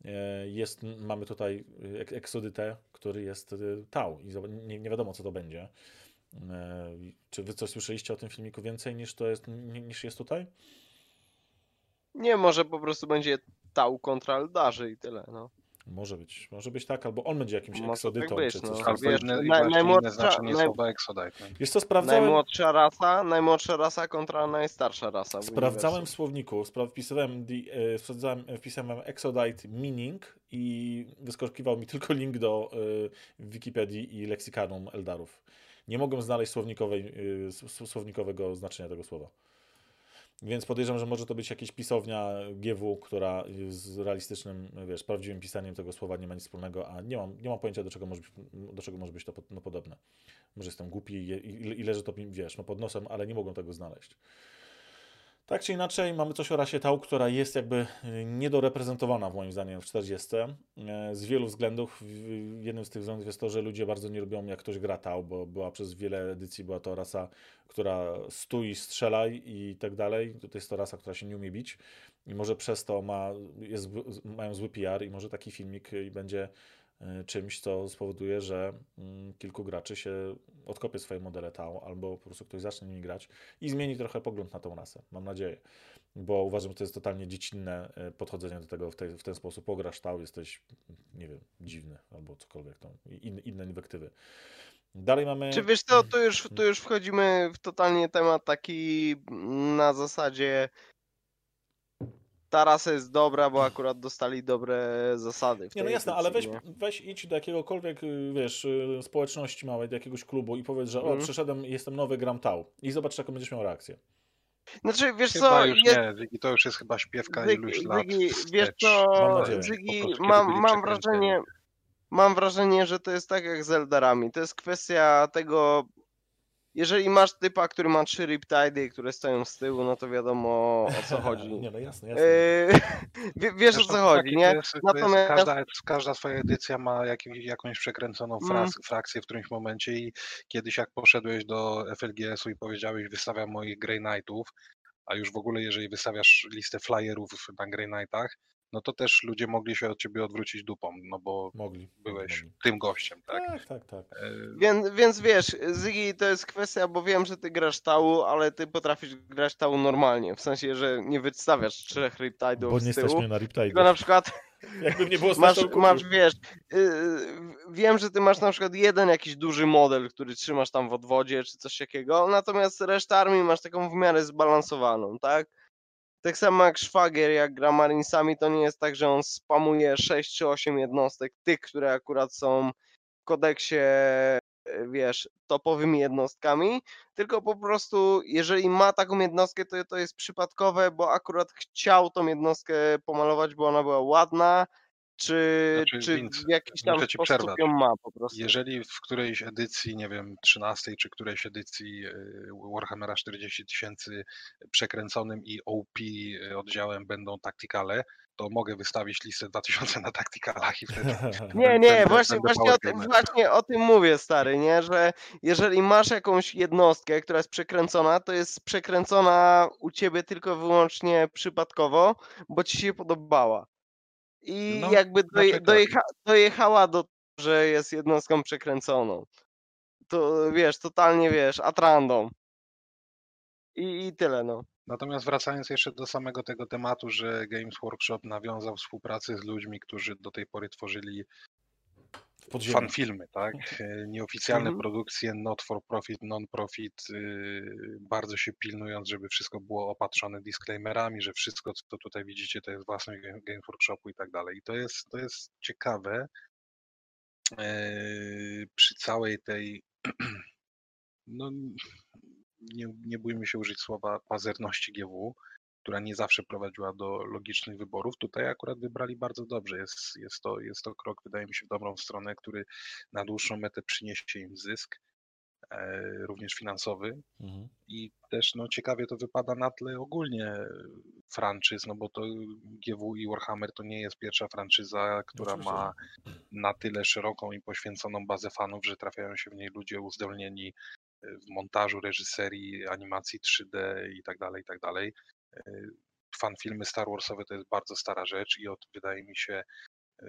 E, jest, mamy tutaj Exodytę, który jest e, Tau i nie, nie wiadomo co to będzie. E, czy wy coś słyszeliście o tym filmiku więcej niż to jest, niż jest tutaj? Nie, może po prostu będzie Tau kontra Eldarzy i tyle, no. Może być, może być tak, albo on będzie jakimś może eksodytą, tak być, czy coś no. Albo Wiesz, inne, naj- właśnie najmłodsza- znaczenie naj- słowa Exodite. No. Wiesz co, sprawdzałem, Najmłodsza rasa, najmłodsza rasa kontra najstarsza rasa. w sprawdzałem w słowniku, spra- wpisywałem, e, sprawdzałem, wpisałem Exodite meaning i wyskakiwał mi tylko link do e, Wikipedii i leksykanum Eldarów. Nie mogłem znaleźć słownikowej, s- słownikowego znaczenia tego słowa. Więc podejrzewam, że może to być jakieś pisownia GW, która z realistycznym, wiesz, prawdziwym pisaniem tego słowa nie ma nic wspólnego, a nie mam, nie mam pojęcia, do czego może do czego może być to no, podobne. Może jestem głupi i, i, i leży to, wiesz, no, pod nosem, ale nie mogłem tego znaleźć. Tak czy inaczej, mamy coś o rasie Tau, która jest jakby y, niedoreprezentowana, moim zdaniem, w 40. E, Z wielu względów. Jednym z tych względów jest to, że ludzie bardzo nie lubią, jak ktoś gra Tau, bo była przez wiele edycji była to rasa, która stój, strzelaj i tak dalej. To jest to rasa, która się nie umie bić i może przez to ma, jest, mają zły PR i może taki filmik y, będzie y, czymś, co spowoduje, że mm, kilku graczy się odkopie swoje modele Tau, albo po prostu ktoś zacznie nimi grać i zmieni trochę pogląd na tą rasę. Mam nadzieję. Bo uważam, że to jest totalnie dziecinne e, podchodzenie do tego w, tej, w ten sposób. Pograsz Tau, jesteś, nie wiem, dziwny albo cokolwiek tam. In, inne inwektywy. Dalej mamy. Czy wiesz co, tu już, tu już wchodzimy w totalnie temat taki na zasadzie ta rasa jest dobra, bo akurat dostali dobre zasady. W Nie, no jasne, ale weź, nie? weź idź do jakiegokolwiek, y, wiesz, y, społeczności małej, do jakiegoś klubu i powiedz, że o, Mhm. przyszedłem, jestem nowy, gram Tau. I zobacz, jaką będziesz miał reakcję. Znaczy, wiesz Chyba co, już nie, Zygi, to już jest chyba śpiewka Zygi, iluś lat Zygi, wiesz Mam co, nadzieję. Zygi, mam, mam wrażenie, mam wrażenie, że to jest tak jak z Eldarami. To jest kwestia tego, jeżeli masz typa, który ma trzy Riptidy, które stoją z tyłu, no to wiadomo o co chodzi. nie, no jasne, jasne. Yy, wie- wiesz o co chodzi, nie? Jest, to jest, Natomiast- każda, każda swoja edycja ma jakiś, jakąś przekręconą Mm. frakcję w którymś momencie i kiedyś jak poszedłeś do FLGS-u i powiedziałeś wystawiam moich Grey Knightów, a już w ogóle jeżeli wystawiasz listę flyerów na Grey Knightach, no to też ludzie mogli się od ciebie odwrócić dupą, no bo mogli. byłeś mogli. tym gościem, tak? Tak, tak, tak. E, Więc, więc wiesz, Zygi to jest kwestia, bo wiem, że ty grasz tału, ale ty potrafisz grać tału normalnie. W sensie, że nie wystawiasz trzech Bo Riptide'ów nie tyłu. stać mnie na Tylko Riptide. na przykład Jakbym nie było masz, masz wiesz, yy, wiem, że ty masz na przykład jeden jakiś duży model, który trzymasz tam w odwodzie czy coś takiego, natomiast resztę armii masz taką w miarę zbalansowaną, tak? Tak samo jak Szwagier, jak gra Marinesami, to nie jest tak, że on spamuje 6 czy 8 jednostek, tych, które akurat są w kodeksie, e, wiesz, topowymi jednostkami, tylko po prostu, jeżeli ma taką jednostkę, to to jest przypadkowe, bo akurat chciał tą jednostkę pomalować, bo ona była ładna, czy, Znaczy, czy Vince, w jakiś tam sposób przerwać. ją ma po prostu. Jeżeli w którejś edycji, nie wiem, 13 czy którejś edycji y, Warhammera 40 tysięcy przekręconym i OP y, oddziałem będą taktykale, to mogę wystawić listę 2000 na taktykalach i wtedy Nie, nie, właśnie, właśnie, o tym, właśnie o tym mówię, stary, nie? Że jeżeli masz jakąś jednostkę, która jest przekręcona, to jest przekręcona u ciebie tylko wyłącznie przypadkowo, bo ci się podobała. I No, jakby doje, dojecha, dojechała do że jest jednostką przekręconą. To wiesz, totalnie wiesz, at random. I, I tyle, no. Natomiast wracając jeszcze do samego tego tematu, że Games Workshop nawiązał współpracę z ludźmi, którzy do tej pory tworzyli. Fanfilmy, tak? E, Nieoficjalne Mhm. produkcje, not for profit, non-profit, yy, bardzo się pilnując, żeby wszystko było opatrzone disclaimerami, że wszystko, co tutaj widzicie, to jest własność Ga- Games Workshopu i tak dalej. I to jest, to jest ciekawe yy, przy całej tej, no nie, nie bójmy się użyć słowa pazerności GW, która nie zawsze prowadziła do logicznych wyborów. Tutaj akurat wybrali bardzo dobrze. Jest, jest, to, jest to krok, wydaje mi się, w dobrą stronę, który na dłuższą metę przyniesie im zysk, e, również finansowy. Mhm. I też no, ciekawie to wypada na tle ogólnie franczyz, no bo to GW i Warhammer to nie jest pierwsza franczyza, która Oczywiście, ma na tyle szeroką i poświęconą bazę fanów, że trafiają się w niej ludzie uzdolnieni e, w montażu, reżyserii, animacji 3D i tak dalej, i tak dalej. E, Fanfilmy Star Warsowe to jest bardzo stara rzecz i od, wydaje mi się, e,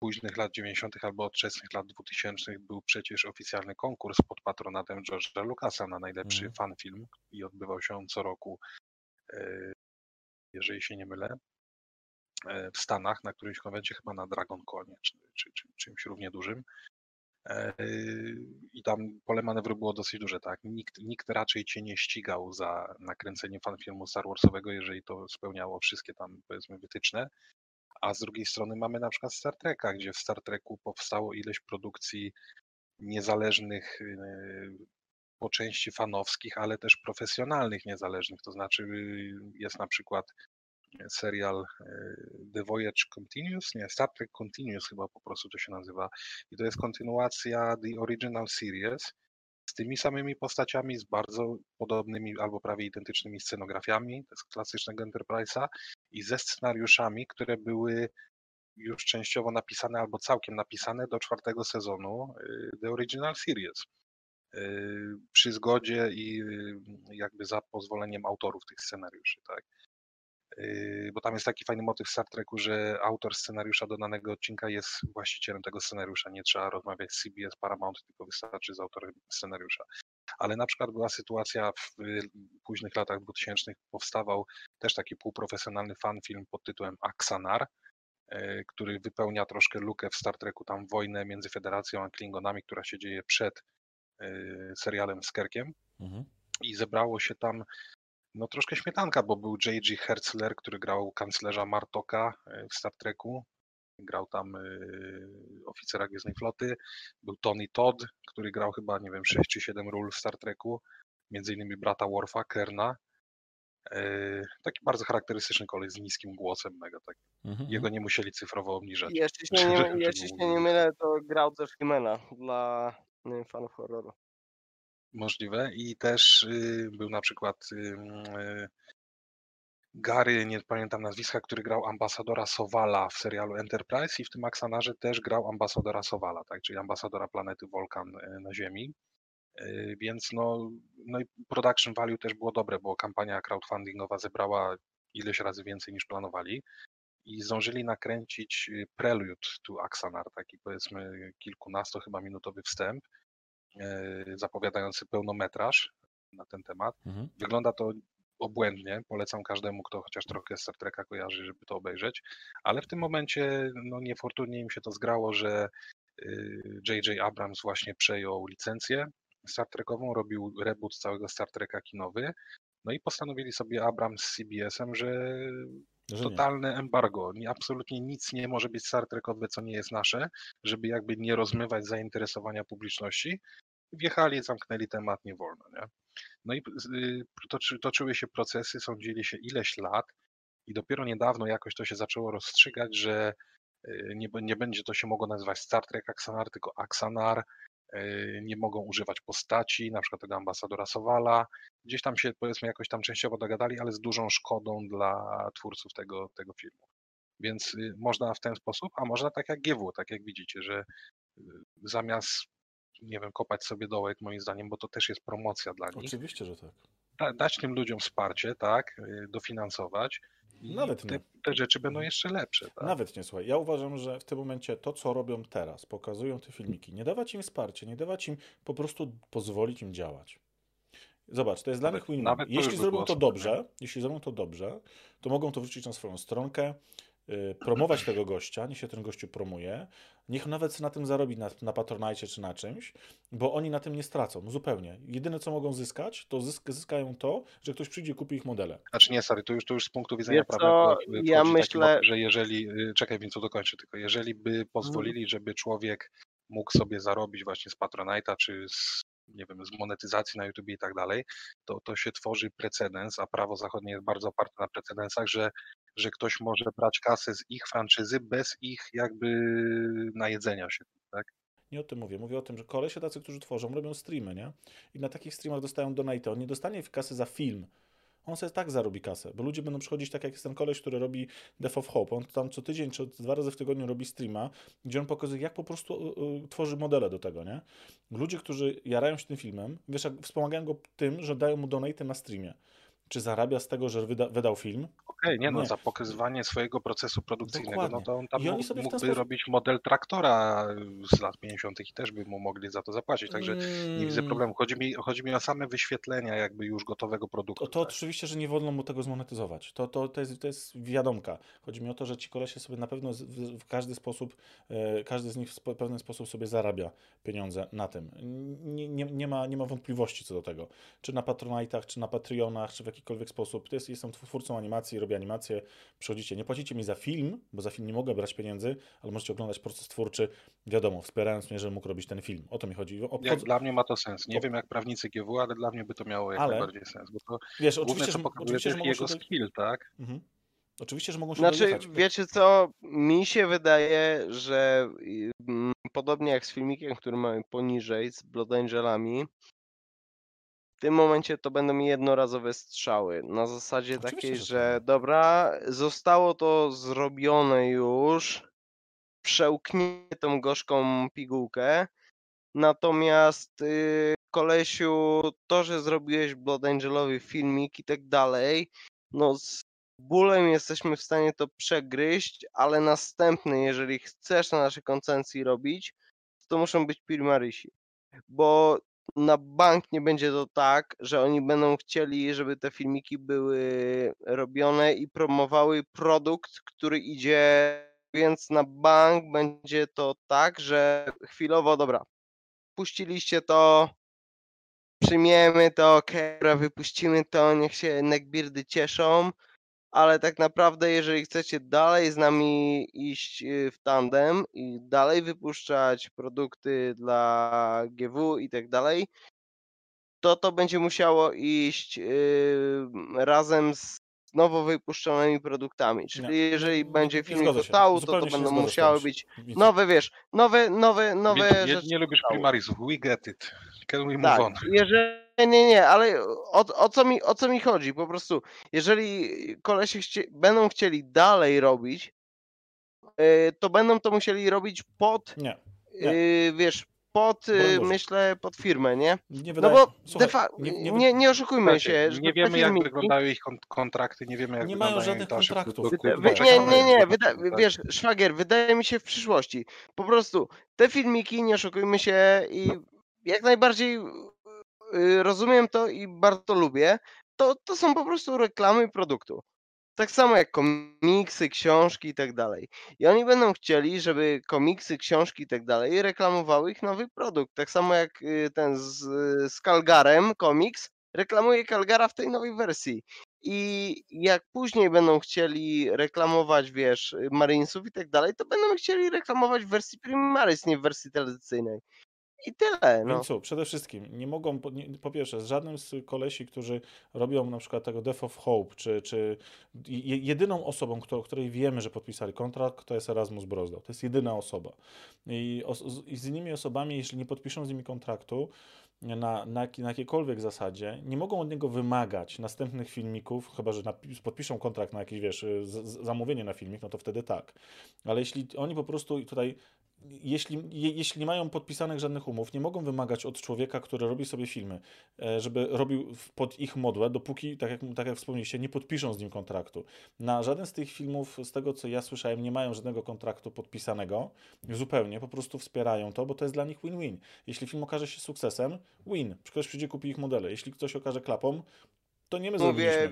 późnych lat 90. albo od wczesnych lat 2000 był przecież oficjalny konkurs pod patronatem George'a Lucasa na najlepszy Mhm. fanfilm i odbywał się on co roku, e, jeżeli się nie mylę, w Stanach, na którymś konwencie, chyba na Dragon Conie, czy, czy, czy czymś równie dużym. E, I tam pole manewru było dosyć duże, tak? Nikt, nikt raczej cię nie ścigał za nakręcenie fanfilmu Star Warsowego, jeżeli to spełniało wszystkie tam, powiedzmy, wytyczne. A z drugiej strony mamy na przykład Star Treka, gdzie w Star Treku powstało ileś produkcji niezależnych e, po części fanowskich, ale też profesjonalnych niezależnych. To znaczy y, jest na przykład serial e, The Voyage Continues, nie, Star Trek Continues chyba po prostu to się nazywa. I to jest kontynuacja The Original Series z tymi samymi postaciami, z bardzo podobnymi albo prawie identycznymi scenografiami, jest klasycznego Enterprise'a i ze scenariuszami, które były już częściowo napisane albo całkiem napisane do czwartego sezonu y, The Original Series. Y, Przy zgodzie i jakby za pozwoleniem autorów tych scenariuszy, tak. Y, Bo tam jest taki fajny motyw w Star Treku, że autor scenariusza do danego odcinka jest właścicielem tego scenariusza. Nie trzeba rozmawiać z CBS, Paramount, tylko wystarczy z autorem scenariusza. Ale na przykład była sytuacja w późnych latach 2000 powstawał też taki półprofesjonalny fanfilm pod tytułem Axanar, y, który wypełnia troszkę lukę w Star Treku, tam wojnę między Federacją a Klingonami, która się dzieje przed y, serialem z Kerkiem Mhm. i zebrało się tam no troszkę śmietanka, bo był J.G. Hertzler, który grał kanclerza Martoka e, w Star Treku. Grał tam e, oficera Gwiezdnej Floty. Był Tony Todd, który grał chyba, nie wiem, 6 czy 7 ról w Star Treku. Między innymi brata Worfa, Kerna. E, Taki bardzo charakterystyczny koleś z niskim głosem, mega. Mhm. Jego nie musieli cyfrowo obniżać. Jeśli się nie, jeśli się nie mylę, to grał też Himena dla fanów horroru. Możliwe. I też y, był na przykład y, y, Gary, nie pamiętam nazwiska, który grał ambasadora Sowala w serialu Enterprise i w tym Axanarze też grał ambasadora Sowala, tak, czyli ambasadora planety Volkan y, na Ziemi. Y, Więc no, no i production value też było dobre, bo kampania crowdfundingowa zebrała ileś razy więcej niż planowali i zdążyli nakręcić prelude to Axanar, taki powiedzmy kilkunasto chyba minutowy wstęp, zapowiadający pełnometraż na ten temat. Mhm. Wygląda to obłędnie. Polecam każdemu, kto chociaż trochę Star Treka kojarzy, żeby to obejrzeć. Ale w tym momencie no, niefortunnie im się to zgrało, że J.J. Abrams właśnie przejął licencję Star Trekową, robił reboot całego Star Treka kinowy. No i postanowili sobie Abrams z CBS-em, że. Totalne embargo. Nie, absolutnie nic nie może być Star Trekowe, co nie jest nasze, żeby jakby nie rozmywać zainteresowania publiczności. Wjechali, zamknęli temat, nie wolno, nie? No i y, toczy, toczyły się procesy, sądzili się ileś lat i dopiero niedawno jakoś to się zaczęło rozstrzygać, że y, nie, nie będzie to się mogło nazywać Star Trek Axanar, tylko Axanar, y, nie mogą używać postaci, na przykład tego ambasadora Sowala. Gdzieś tam się powiedzmy jakoś tam częściowo dogadali, ale z dużą szkodą dla twórców tego, tego filmu. Więc y, można w ten sposób, a można tak jak GW, tak jak widzicie, że y, zamiast nie wiem, kopać sobie dołek moim zdaniem, bo to też jest promocja dla nich. Oczywiście, że tak. Da, dać tym ludziom wsparcie, tak, y, dofinansować i Nawet te, nie. te rzeczy będą jeszcze lepsze, tak. Nawet nie, słuchaj. Ja uważam, że w tym momencie to, co robią teraz, pokazują te filmiki, nie dawać im wsparcia, nie dawać im, po prostu pozwolić im działać. Zobacz, to jest dla nich win Jeśli zrobią to dobrze, jeśli zrobią to dobrze, to mogą to wrzucić na swoją stronkę, promować tego gościa, niech się ten gościu promuje, niech nawet na tym zarobi na, na Patronite czy na czymś, bo oni na tym nie stracą, zupełnie. Jedyne, co mogą zyskać, to zysk, zyskają to, że ktoś przyjdzie i kupi ich modele. Znaczy nie, stary, to już, to już z punktu widzenia prawnego ja myślę- moment, że jeżeli, y, czekaj, więc co dokończę tylko, jeżeli by pozwolili, żeby człowiek mógł sobie zarobić właśnie z Patronite'a, czy z, nie wiem, z monetyzacji na YouTube i tak dalej, to, to się tworzy precedens, a prawo zachodnie jest bardzo oparte na precedensach, że, że ktoś może brać kasę z ich franczyzy bez ich jakby najedzenia się, tak? Nie o tym mówię. Mówię o tym, że kolesie tacy, którzy tworzą, robią streamy, nie? I na takich streamach dostają donate. On nie dostanie kasy za film. On sobie tak zarobi kasę, bo ludzie będą przychodzić tak jak jest ten koleś, który robi Death of Hope. On tam co tydzień czy dwa razy w tygodniu robi streama, gdzie on pokazuje, jak po prostu y, y, tworzy modele do tego, nie? Ludzie, którzy jarają się tym filmem, wiesz, wspomagają go tym, że dają mu donate na streamie. Czy zarabia z tego, że wyda, wydał film? Okej, nie no, Nie. za pokazywanie swojego procesu produkcyjnego, Dokładnie. no to on tam I mógł, mógłby sposób- robić model traktora z lat 50. i też by mu mogli za to zapłacić, także nie widzę Mm. problemu. Chodzi mi, chodzi mi o same wyświetlenia jakby już gotowego produktu. To, to tak. oczywiście, że nie wolno mu tego zmonetyzować. To, to, to, jest, to jest wiadomka. Chodzi mi o to, że ci kolesie sobie na pewno w, każdy sposób, e, każdy z nich w pewien sposób sobie zarabia pieniądze na tym. Nie, nie, nie, ma, nie ma wątpliwości co do tego. Czy na Patronite'ach, czy na Patreonach, czy w jakikolwiek sposób. To jest, jestem twórcą animacji, robię animację, przychodzicie. Nie płacicie mi za film, bo za film nie mogę brać pieniędzy, ale możecie oglądać proces twórczy, wiadomo, wspierając mnie, żebym mógł robić ten film. O to mi chodzi. Jak Obchodzę, dla mnie ma to sens. Nie to- wiem jak prawnicy GW, ale dla mnie by to miało jak Ale- najbardziej sens, bo to wiesz, głównie oczywiście, co że, oczywiście, że jego się... skill, tak? Mhm. Oczywiście, że mogą się Znaczy, dojechać. wiecie co, mi się wydaje, że mm, podobnie jak z filmikiem, który mamy poniżej, z Blood Angelami, tym momencie to będą jednorazowe strzały. Na zasadzie Oczywiście, takiej, że że tak. dobra, zostało to zrobione już, przełknij tą gorzką pigułkę, natomiast yy, kolesiu, to, że zrobiłeś Blood Angelowy filmik i tak dalej, no z bólem jesteśmy w stanie to przegryźć, ale następny, jeżeli chcesz na naszej koncentracji robić, to muszą być primarysi. Bo na bank nie będzie to tak, że oni będą chcieli, żeby te filmiki były robione i promowały produkt, który idzie, więc na bank będzie to tak, że chwilowo, dobra, puściliście to, przyjmiemy to, okej, dobra, wypuścimy to, niech się neckbeardy cieszą, ale tak naprawdę, jeżeli chcecie dalej z nami iść y, w tandem i dalej wypuszczać produkty dla GW i tak dalej, to to będzie musiało iść y, razem z nowo wypuszczonymi produktami. Czyli Nie, jeżeli będzie się. tału, to to będą musiały być nowe, wiesz, nowe, nowe, nowe nie, rzeczy. nie lubisz primarisów, we get it. Can we move Tak, on? jeżeli, nie, nie, ale o, o, co mi, o co mi chodzi? Po prostu, jeżeli kolesie chcie, będą chcieli dalej robić, y, to będą to musieli robić pod, Nie, Nie. y, wiesz, pod, Boże. myślę, pod firmę, nie? nie No wydaje... bo Słuchaj, nie, nie, nie, nie oszukujmy Słuchajcie, się, że nie wiemy jak wyglądają ich kon- kontrakty, nie wiemy jak Nie mają wyglądają żadnych kontraktów. Wy- nie, nie, nie, tak, wyda, tak. wiesz, szwagier, wydaje mi się w przyszłości. Po prostu te filmiki, nie oszukujmy się i jak najbardziej rozumiem to i bardzo lubię, to, to są po prostu reklamy produktu. Tak samo jak komiksy, książki i tak dalej. I oni będą chcieli, żeby komiksy, książki i tak dalej reklamowały ich nowy produkt. Tak samo jak y, ten z, z Calgarem komiks reklamuje Calgara w tej nowej wersji. I jak później będą chcieli reklamować, wiesz, Marinesów i tak dalej, to będą chcieli reklamować w wersji Primaris, nie w wersji tradycyjnej. I tyle, no. Więc co, przede wszystkim nie mogą, po, nie, po pierwsze, z żadnym z kolesi, którzy robią na przykład tego Death of Hope, czy, czy je, jedyną osobą, kto, której wiemy, że podpisali kontrakt, to jest Erasmus Brozdał. To jest jedyna osoba. I, os, z- I z innymi osobami, jeśli nie podpiszą z nimi kontraktu, na, na, na jakiejkolwiek zasadzie, nie mogą od niego wymagać następnych filmików, chyba że napi- podpiszą kontrakt na jakieś, wiesz, z, z, zamówienie na filmik, no to wtedy tak. Ale jeśli oni po prostu tutaj jeśli, je, jeśli nie mają podpisanych żadnych umów, nie mogą wymagać od człowieka, który robi sobie filmy, e, żeby robił pod ich modłę, dopóki, tak jak, tak jak wspomnieliście, nie podpiszą z nim kontraktu. Na żaden z tych filmów, z tego co ja słyszałem, nie mają żadnego kontraktu podpisanego, zupełnie, po prostu wspierają to, bo to jest dla nich win-win. Jeśli film okaże się sukcesem, win, ktoś przyjdzie kupi ich modele. Jeśli ktoś okaże klapą, to nie my Mówię.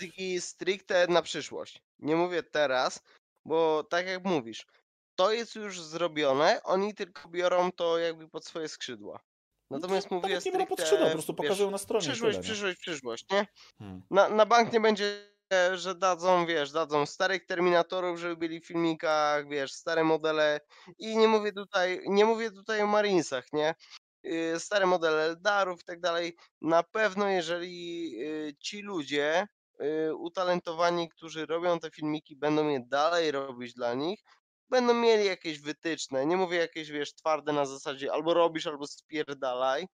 Ziggy stricte na przyszłość. Nie mówię teraz, bo tak jak mówisz, to jest już zrobione, oni tylko biorą to jakby pod swoje skrzydła. Natomiast No, mówię nawet nie biorą pod stricte, skrzydła, po prostu wiesz, pokazują na stronie. przyszłość, tyle, nie? przyszłość, przyszłość, nie? Hmm. Na, na bank nie będzie, że dadzą, wiesz, dadzą starych Terminatorów, żeby byli w filmikach, wiesz, stare modele i nie mówię tutaj, nie mówię tutaj o Marinesach, nie? Yy, Stare modele Eldarów i tak dalej. Na pewno, jeżeli yy, ci ludzie yy, utalentowani, którzy robią te filmiki, będą je dalej robić dla nich, będą mieli jakieś wytyczne. Nie mówię jakieś, wiesz, twarde na zasadzie albo robisz, albo spierdalaj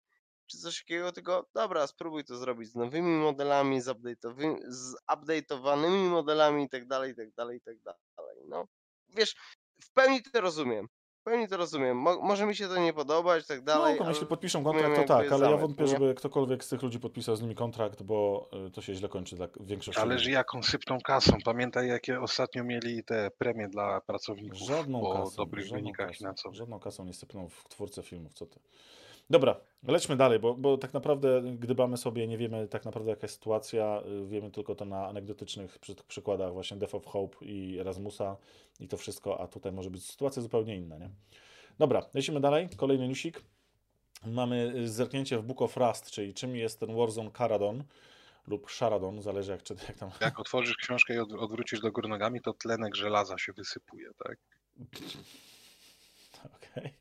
czy coś takiego, tylko dobra, spróbuj to zrobić z nowymi modelami, z, z update'owanymi modelami i tak dalej, i tak dalej, i tak dalej. No, wiesz, w pełni to rozumiem. Pełni to rozumiem. Mo- może mi się to nie podobać, i tak dalej. No, ale jeśli podpiszą kontrakt, to tak, ale ja wątpię, nie? żeby ktokolwiek z tych ludzi podpisał z nimi kontrakt, bo y, to się źle kończy dla większości Zależy ludzi. jaką sypną kasą. Pamiętaj jakie ostatnio mieli te premie dla pracowników Żadną po kasą, dobrych żadną wynikach kasą, finansowych. żadną kasą nie sypną w twórcę filmów, co ty. Dobra, lećmy dalej, bo, bo tak naprawdę gdybamy sobie, nie wiemy tak naprawdę jaka jest sytuacja, y, wiemy tylko to na anegdotycznych przy, przykładach właśnie Death of Hope i Erasmusa i to wszystko, a tutaj może być sytuacja zupełnie inna, nie? Dobra, lecimy dalej, kolejny newsik. Mamy y, zerknięcie w Book of Rust, czyli czym jest ten Warzone Caradon lub Sharadon, zależy jak, czy, jak tam Jak otworzysz książkę i od, odwrócisz do góry nogami, to tlenek żelaza się wysypuje, tak? Okej.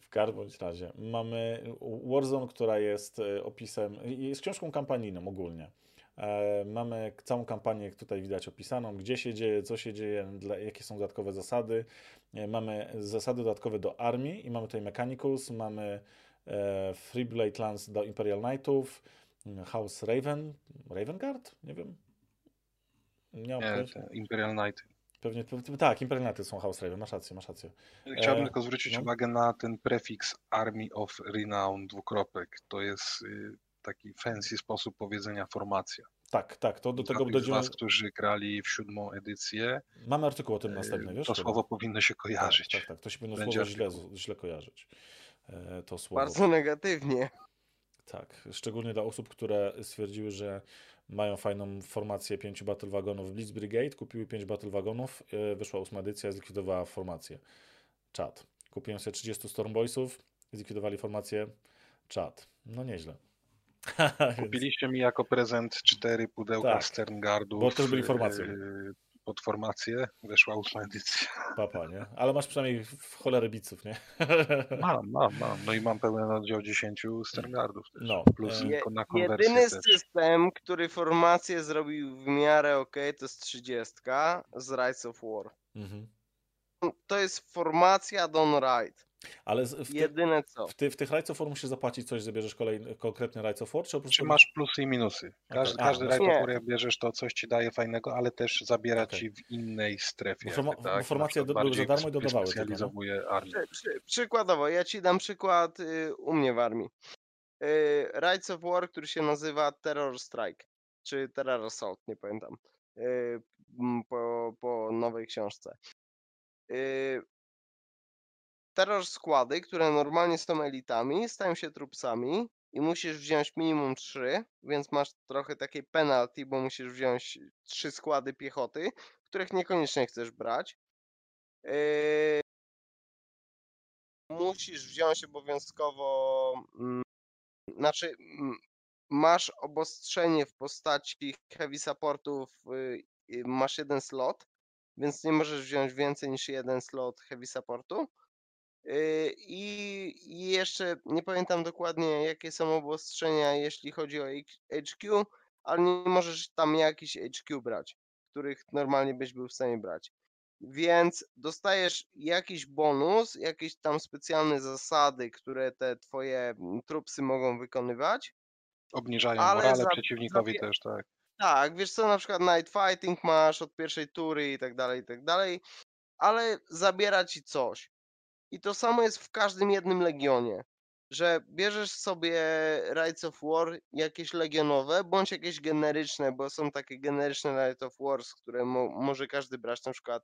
W każdym bądź razie mamy Warzone, która jest e, opisem, jest książką kampanijną ogólnie. E, Mamy całą kampanię tutaj widać opisaną, gdzie się dzieje, co się dzieje, dla, jakie są dodatkowe zasady. E, Mamy zasady dodatkowe do armii i mamy tutaj Mechanicals, mamy Free Blade Lands do Imperial Knightów, House Raven, Ravengard? Nie wiem. Nie Nie, Imperial Knight. Pewnie, tak, Knighty są House Raven, masz rację, masz rację. Chciałbym E, tylko zwrócić no. uwagę na ten prefiks Army of Renown, dwukropek. To jest y, taki fancy sposób powiedzenia formacja. Tak, tak, to do Dla tego dojdziemy. Was, którzy grali w siódmą edycję, Mamy artykuł o tym y, następny, wiesz? to słowo powinno się Tak, kojarzyć. tak, tak, to się powinno Będzie słowo źle, źle kojarzyć. E, To słowo. Bardzo negatywnie. Tak, szczególnie dla osób, które stwierdziły, że mają fajną formację pięciu battle wagonów Blitz Brigade, kupiły pięć battle wagonów, e, wyszła ósma edycja, zlikwidowała formację. Czad. Kupiłem sobie 30 Stormboysów, zlikwidowali formację. Czad. No nieźle. Kupiliście mi jako prezent cztery pudełka Tak, Sterngardów. bo też byli formacją. Pod formację weszła ósma edycja. Papa, nie? Ale masz przynajmniej w cholerę biców, nie? Mam, mam, mam. No i mam pełen oddział 10 Sterngardów też. No, Plus e, Je, na konwersję jedyny też. system, który formację zrobił w miarę ok, to jest 30 z Rise of War. Mhm. To jest formacja Don Ride. Ale w, ty, Jedyne co. w, ty, w tych Rights of War musisz zapłacić coś, że bierzesz kolejny, konkretny Rights of War, czy po prostu... Czy masz plusy i minusy? Każdy. A, każdy no rajd, nie. który jak bierzesz, to coś ci daje fajnego, ale też zabiera Okej. ci w innej strefie. Forma- tak? Na formacje przykład do- były za darmo i dodawały. Specjalizowuje armię. Przy, przy, przykładowo, ja ci dam przykład y, u mnie w armii. Y, Rights of War, który się nazywa Terror Strike, czy Terror Assault, nie pamiętam, y, po, po nowej książce. Terror składy, które normalnie są elitami, stają się trupsami i musisz wziąć minimum 3, więc masz trochę takiej penalty, bo musisz wziąć 3 składy piechoty, których niekoniecznie chcesz brać. Yy, musisz wziąć obowiązkowo, mm, znaczy mm, masz obostrzenie w postaci heavy supportów, y, y, masz jeden slot, więc nie możesz wziąć więcej niż jeden slot heavy supportu. Yy, I i jeszcze nie pamiętam dokładnie, jakie są obostrzenia, jeśli chodzi o HQ, ale nie możesz tam jakiś HQ brać, których normalnie byś był w stanie brać. Więc dostajesz jakiś bonus, jakieś tam specjalne zasady, które te twoje mm, trupsy mogą wykonywać. Obniżają Ale morale za- przeciwnikowi zabie- też, tak. Tak, wiesz co, na przykład night fighting masz od pierwszej tury i tak dalej, i tak dalej, ale zabiera ci coś. I to samo jest w każdym jednym legionie, że bierzesz sobie Rights of War jakieś legionowe, bądź jakieś generyczne, bo są takie generyczne Rights of Wars, które mo może każdy brać, na przykład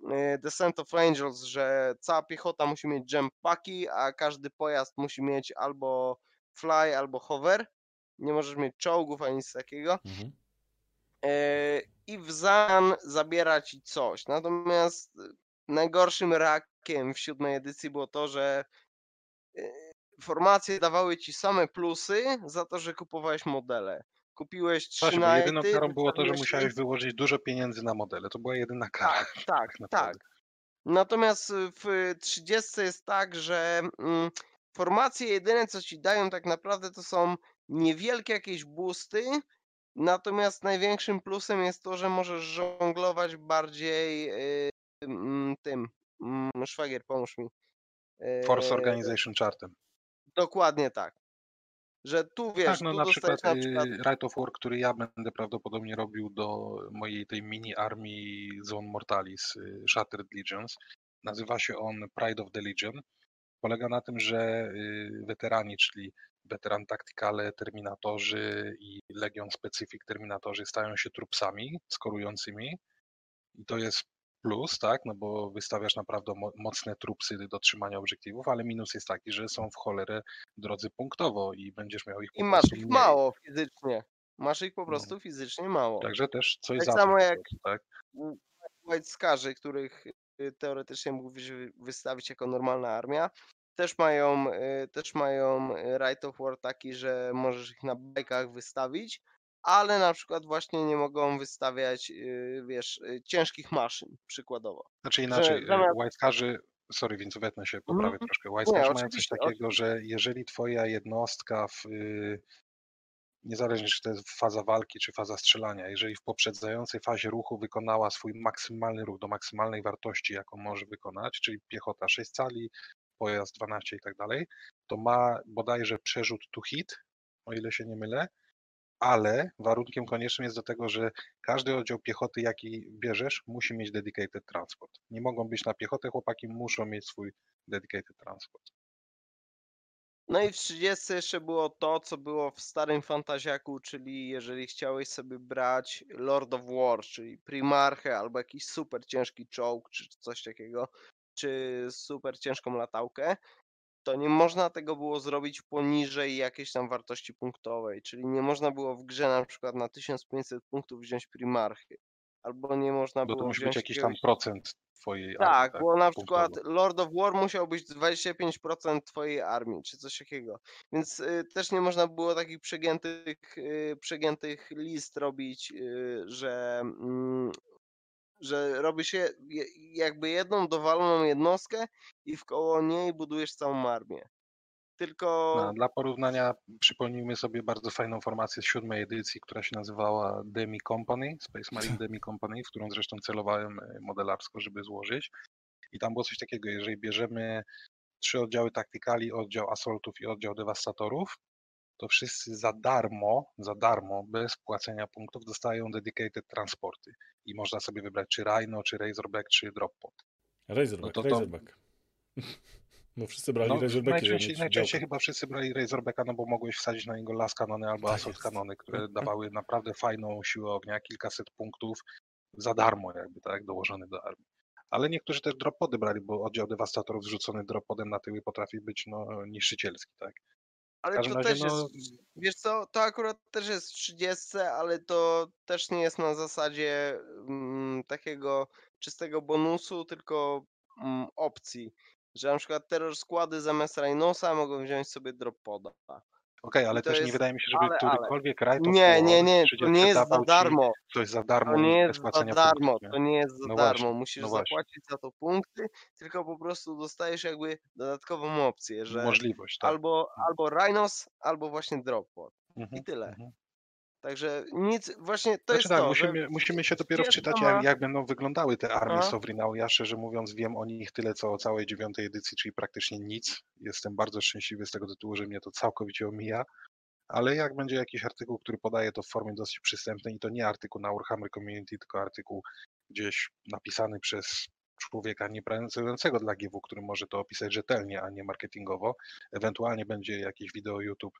y, Descent of Angels, że cała piechota musi mieć jump packi, a każdy pojazd musi mieć albo fly, albo hover. Nie możesz mieć czołgów ani nic takiego. Mhm. E, i w zamian zabiera ci coś. Natomiast y, najgorszym rakiem w siódmej edycji było to, że y, formacje dawały ci same plusy za to, że kupowałeś modele. Kupiłeś trzy Właśnie, bo jedyną karą było to, że musiałeś wyłożyć dużo pieniędzy na modele. To była jedyna kara. Tak, tak, naprawdę. tak. Natomiast y, w 30 jest tak, że mm, formacje jedyne co ci dają tak naprawdę to są niewielkie jakieś boosty, natomiast największym plusem jest to, że możesz żonglować bardziej mm, tym, mm, szwagier pomóż mi. Force Y, Organization Chartem. Dokładnie tak. Że tu wiesz, Tak, no tu na przykład, na przykład y, Right of War, który ja będę prawdopodobnie robił do mojej tej mini armii Zone Mortalis, y, Shattered Legions. Nazywa się on Pride of the Legion. Polega na tym, że y, weterani, czyli weteran taktykale, terminatorzy i Legion Specific terminatorzy stają się trupsami skorującymi i to jest plus, tak, no bo wystawiasz naprawdę mo- mocne trupsy do trzymania obiektywów, ale minus jest taki, że są w cholerę drodzy punktowo i będziesz miał ich po i masz ich mało fizycznie. Masz ich po No. prostu fizycznie mało. Także też coś Tak za samo jak- prostu, tak? White Scarzy, których y, teoretycznie mógłbyś wy- wystawić jako normalna armia, też mają, y, też mają y, Right of War taki, że możesz ich na bajkach wystawić, ale na przykład właśnie nie mogą wystawiać, y, wiesz, y, ciężkich maszyn, przykładowo. Znaczy inaczej, Że zamiast- Whitecarzy, sorry, więc wetnę się, poprawię Mhm. troszkę. Whitecarzy mają coś takiego, że jeżeli twoja jednostka w, y, niezależnie czy to jest faza walki, czy faza strzelania, jeżeli w poprzedzającej fazie ruchu wykonała swój maksymalny ruch do maksymalnej wartości, jaką może wykonać, czyli piechota 6 cali, pojazd 12 i tak dalej, to ma bodajże przerzut to hit, o ile się nie mylę, ale warunkiem koniecznym jest do tego, że każdy oddział piechoty, jaki bierzesz, musi mieć dedicated transport. Nie mogą być na piechotę, chłopaki muszą mieć swój dedicated transport. No i w 30 jeszcze było to, co było w starym Fantaziaku, czyli jeżeli chciałeś sobie brać Lord of War, czyli Primarchę albo jakiś super ciężki czołg, czy coś takiego, czy super ciężką latałkę, to nie można tego było zrobić poniżej jakiejś tam wartości punktowej, czyli nie można było w grze na przykład na 1500 punktów wziąć Primarchy, albo nie można Bo to było musi być jakiś tam procent twojej Tak, armii. bo na punktowo. przykład Lord of War musiał być 25% twojej armii, czy coś takiego. Więc y, też nie można było takich przegiętych, y, przegiętych list robić, y, że, mm, że robi się jakby jedną dowaloną jednostkę i wkoło niej budujesz całą armię. Tylko No, dla porównania przypomnijmy sobie bardzo fajną formację z siódmej edycji, która się nazywała Demi Company, Space Marine Demi Company, w którą zresztą celowałem e, modelarsko, żeby złożyć. I tam było coś takiego, jeżeli bierzemy trzy oddziały taktykali, oddział asoltów i oddział dewastatorów, to wszyscy za darmo, za darmo, bez płacenia punktów dostają dedicated transporty. I można sobie wybrać czy Rhino, czy Razorback, czy Droppod. Razorback, No to to- Razorback. Bo wszyscy brali No, Razorbacki. najczęściej, najczęściej chyba wszyscy brali Razorbacka, no bo mogłeś wsadzić na niego las kanony albo Tak assault kanony, które dawały naprawdę fajną siłę ognia, kilkaset punktów za darmo jakby, tak, dołożony do armii. Ale niektórzy też droppody brali, bo oddział dewastatorów zrzucony droppodem na tyły potrafi być no, niszczycielski, tak. Ale to też no- jest, wiesz co, to akurat też jest w 30, ale to też nie jest na zasadzie mm, takiego czystego bonusu, tylko mm, opcji. Że na przykład terror składy zamiast Rhinosa mogą wziąć sobie drop poda. Okej, ale to też nie jest- wydaje mi się, żeby ale- ale. którykolwiek Right of Nie, nie, nie, to 30 nie jest za darmo. coś za darmo To nie jest za darmo, punktów, to nie? nie jest za No darmo. właśnie, Musisz no zapłacić za to punkty, tylko po prostu dostajesz jakby dodatkową opcję, że Możliwość, tak. albo, albo Rhinos, albo właśnie drop pod. Mhm, i tyle. mhm. Także nic, właśnie to Znaczy jest tak, to, musimy, że musimy się dopiero wczytać, jak, jak będą wyglądały te armie A? Sovereign Ja szczerze mówiąc wiem o nich tyle, co o całej dziewiątej edycji, czyli praktycznie nic. Jestem bardzo szczęśliwy z tego tytułu, że mnie to całkowicie omija. Ale jak będzie jakiś artykuł, który podaje to w formie dosyć przystępnej i to nie artykuł na Warhammer Community, tylko artykuł gdzieś napisany przez człowieka niepracującego dla GW, który może to opisać rzetelnie, a nie marketingowo. Ewentualnie będzie jakieś wideo YouTube.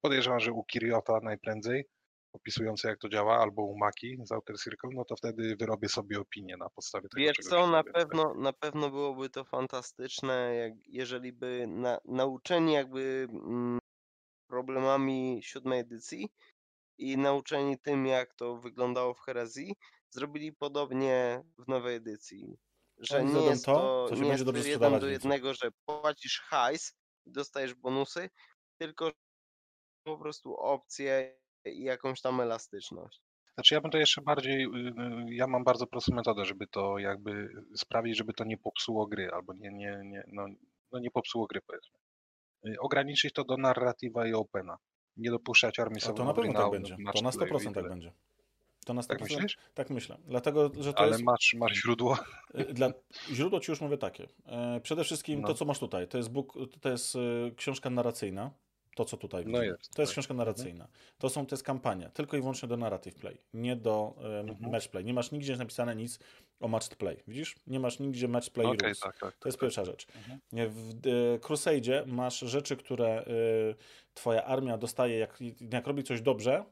Podejrzewam, że u Kiriota najprędzej, opisujące jak to działa, albo u Maki z Outer Circle, no to wtedy wyrobię sobie opinię na podstawie tego, Wiesz co, na pewno, na pewno byłoby to fantastyczne, jak, jeżeli by na, nauczeni jakby mm, problemami siódmej edycji i nauczeni tym, jak to wyglądało w herezji, zrobili podobnie w nowej edycji. Że Oni nie jest to, to, co się nie będzie jest dobrze to jeden do jednego, że płacisz hajs i dostajesz bonusy, tylko po prostu opcje jakąś tam elastyczność. Znaczy ja bym to jeszcze bardziej, y, y, ja mam bardzo prostą metodę, żeby to jakby sprawić, żeby to nie popsuło gry, albo nie, nie, nie, no, no nie popsuło gry powiedzmy. Y, Ograniczyć to do narratywa i opena. Nie dopuszczać armii A to na pewno tak Sovereign będzie. match To na playu i 100% tak będzie. To na 100% Tak myślisz? tak myślę. Dlatego, że to Ale jest... masz, masz źródło. Y, Dla źródło ci już mówię takie. E, Przede wszystkim No. to, co masz tutaj, to jest, book, to jest książka narracyjna. To, co tutaj No widzimy. jest, To jest tak. książka narracyjna. To są to jest kampania, tylko i wyłącznie do narrative play, nie do Mhm. match play. Nie masz nigdzie napisane nic o match play. Widzisz? Nie masz nigdzie match play Okej, rules. tak, tak. To jest tak. pierwsza rzecz. Mhm. W e, Crusadzie masz rzeczy, które y, twoja armia dostaje, jak, jak robi coś dobrze,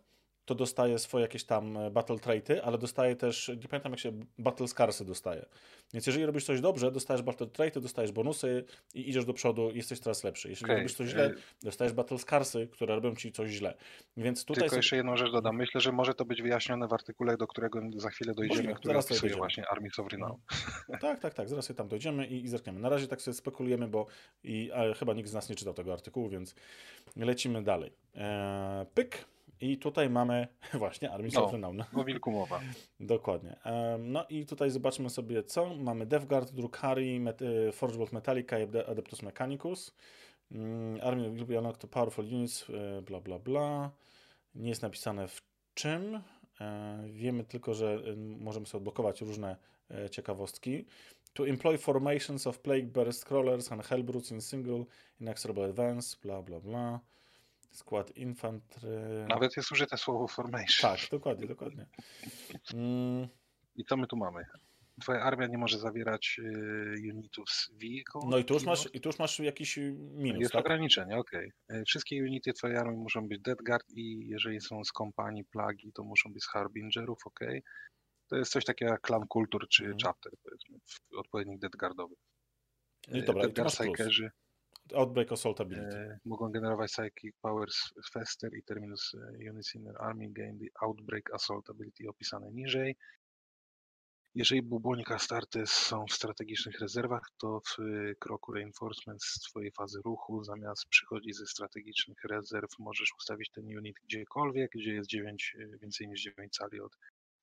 to dostaje swoje jakieś tam e, battle traity, ale dostaje też, nie pamiętam jak się battle scarsy dostaje. Więc jeżeli robisz coś dobrze, dostajesz battle traity, dostajesz bonusy i idziesz do przodu i jesteś coraz lepszy. Jeśli Okej, robisz coś źle, y- dostajesz battle scarsy, które robią ci coś źle. Więc tutaj Tylko jeszcze jedną rzecz dodam. Myślę, że może to być wyjaśnione w artykule, do którego za chwilę dojdziemy, Możliwe, który zaraz opisuje właśnie armię Sovereign Tak, tak, tak. Zaraz sobie tam dojdziemy i, i zerkniemy. Na razie tak sobie spekulujemy, bo i, chyba nikt z nas nie czytał tego artykułu, więc lecimy dalej. Eee, pyk. I tutaj mamy właśnie Armię No. Sovereign. O wilku mowa. Dokładnie. No i tutaj zobaczmy sobie co. Mamy DevGuard, Drukhari, Met y, Forgebolt Metallica i Ade- Adeptus Mechanicus. Mm, Army be unlocked to powerful units, y, bla bla bla. Nie jest napisane w czym. E, Wiemy tylko, że y, możemy sobie odblokować różne e, ciekawostki. To employ formations of Plague Bear Scrollers and Hellbrutes in single inexorable advance, bla bla bla. Skład infantry. Nawet jest użyte słowo formation. Tak, dokładnie, dokładnie. Mm, I co my tu mamy? Twoja armia nie może zawierać y, unitów z vehicle. No i tu już masz, i tu już masz jakiś minus, Jest tak? ograniczenie, okej. Y, Wszystkie unity twojej armii muszą być Dead Guard i jeżeli są z kompanii plagi, to muszą być z Harbingerów, okej. To jest coś takiego jak Clan Kultur czy Mhm. Chapter, powiedzmy, w odpowiednich Dead Guardowych. No i dobra, i Dead masz Guard. Psykerzy Outbreak Assault Ability. y, mogą generować Psychic Powers Fester i Terminus y, Units in Army gain the Outbreak Assault Ability opisane niżej. Jeżeli bubonic Astartes są w strategicznych rezerwach, to w y, kroku Reinforcement z twojej fazy ruchu zamiast przychodzić ze strategicznych rezerw możesz ustawić ten unit gdziekolwiek, gdzie jest 9, y, więcej niż 9 cali od...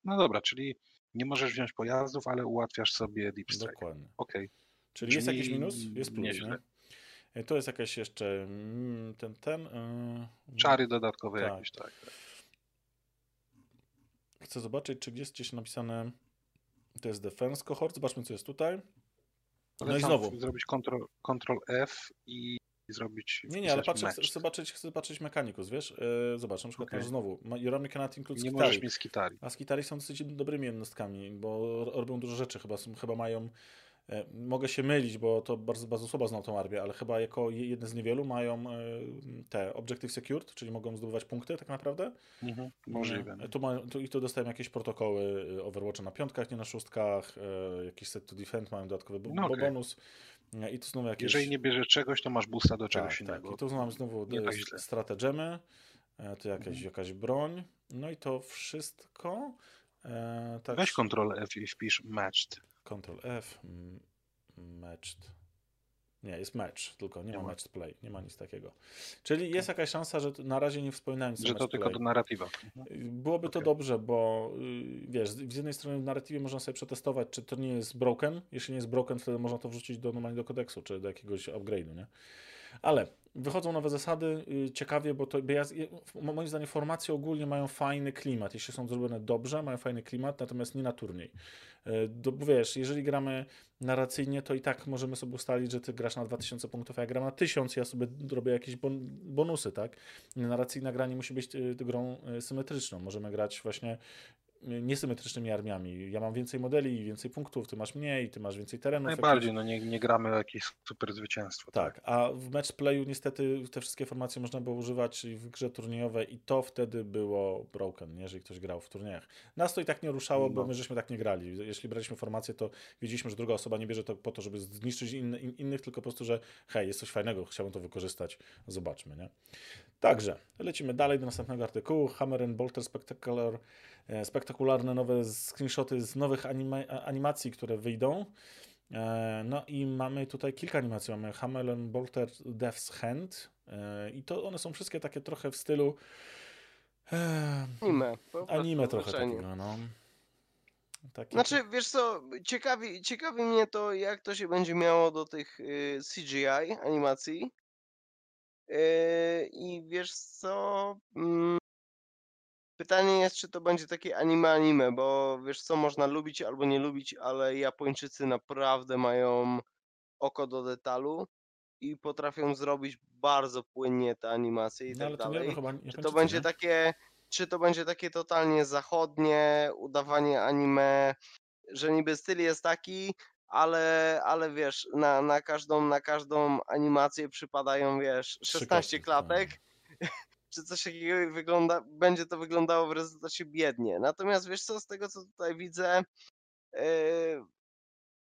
No dobra, czyli nie możesz wziąć pojazdów, ale ułatwiasz sobie Deep Strike. Dokładnie. Okej, Czyli jest jakiś minus? Jest plus, nieźle. nie? Y, To jest jakaś jeszcze mm, ten, ten. y, czary dodatkowe Tak. jakieś, tak. tak. Chcę zobaczyć, czy gdzieś gdzieś napisane. To jest Defense Cohort. Zobaczmy, co jest tutaj. No i znowu. Zrobić Ctrl, Ctrl F i zrobić. Nie, nie, ale patrzę, chcę, zobaczyć, chcę zobaczyć Mechanicus, wiesz? Yy, zobacz, na przykład masz znowu. army cannot include Nie Skitari. możesz mieć skitari. A Skitari są dosyć dobrymi jednostkami, bo ro- robią dużo rzeczy. Chyba, są, chyba mają. E, mogę się mylić, bo to bardzo, bardzo słabo znam tą armię, ale chyba jako je- jedne z niewielu mają e, te Objective Secured, czyli mogą zdobywać punkty tak naprawdę. Mhm. Możliwe. E, Tu, ma, tu, I tu dostają jakieś protokoły e, Overwatcha na piątkach, nie na szóstkach, e, jakiś set to defend, mają dodatkowy No okej. bonus. E, I tu znowu jakieś... Jeżeli nie bierzesz czegoś, to masz boosta do czegoś tak, tak. innego. I tu znowu e, tak strategemy, e, tu jakaś, Mhm. jakaś broń, no i to wszystko. E, tak, Weź Ctrl F i wpisz matched. Ctrl F, matched. Nie, jest match, tylko nie, Nie ma ma. matched play, nie ma nic takiego. Czyli jest jakaś szansa, że na razie nie wspominałem Że to match tylko play. do narratywa. Byłoby to Okej. dobrze, bo y, wiesz, z z jednej strony w narratywie można sobie przetestować, czy to nie jest broken. Jeśli nie jest broken, wtedy można to wrzucić do normalnie do kodeksu, czy do jakiegoś upgrade'u, nie? Ale wychodzą nowe zasady, y, ciekawie, bo to bo ja, moim zdaniem formacje ogólnie mają fajny klimat. Jeśli są zrobione dobrze, mają fajny klimat, natomiast nie na turniej. Y, Do, bo wiesz, jeżeli gramy narracyjnie, to i tak możemy sobie ustalić, że ty grasz na 2000 punktów, a ja gram na 1000, ja sobie robię jakieś bon, bonusy, tak? Narracyjna gra nie musi być y, grą y, symetryczną. Możemy grać właśnie niesymetrycznymi armiami. Ja mam więcej modeli, więcej punktów, ty masz mniej, ty masz więcej terenów. Najbardziej, no nie, nie gramy o jakieś super zwycięstwo. Tak, a w match playu niestety te wszystkie formacje można było używać, w grze turniejowej i to wtedy było broken, nie? jeżeli ktoś grał w turniejach. Nas to i tak nie ruszało, bo No. my żeśmy tak nie grali. Jeśli braliśmy formację, to wiedzieliśmy, że druga osoba nie bierze to po to, żeby zniszczyć inny, in, innych, tylko po prostu, że hej, jest coś fajnego, chciałbym to wykorzystać, zobaczmy, nie? Także, lecimy dalej do następnego artykułu. Hammer and Bolter Spectacular, spektakularne nowe screenshoty z nowych anima animacji, które wyjdą. E, No i mamy tutaj kilka animacji. Mamy and Bolter Death's Hand e, i to one są wszystkie takie trochę w stylu e, Anime. anime trochę takiego, no. Takie, Znaczy, wiesz co, ciekawi, ciekawi mnie to, jak to się będzie miało do tych y, CGI animacji. Y, I wiesz co, mm, pytanie jest, czy to będzie takie anime anime, bo wiesz co, można lubić albo nie lubić, ale Japończycy naprawdę mają oko do detalu i potrafią zrobić bardzo płynnie te animacje i no, tak ale to dalej. chyba Czy to będzie nie? takie, czy to będzie takie totalnie zachodnie udawanie anime, że niby styl jest taki, ale, ale wiesz, na, na, każdą, na każdą animację przypadają, wiesz, Trzy 16 kostki, klatek. Czy coś takiego wygląda, będzie to wyglądało w rezultacie biednie. Natomiast wiesz co, z tego co tutaj widzę, yy,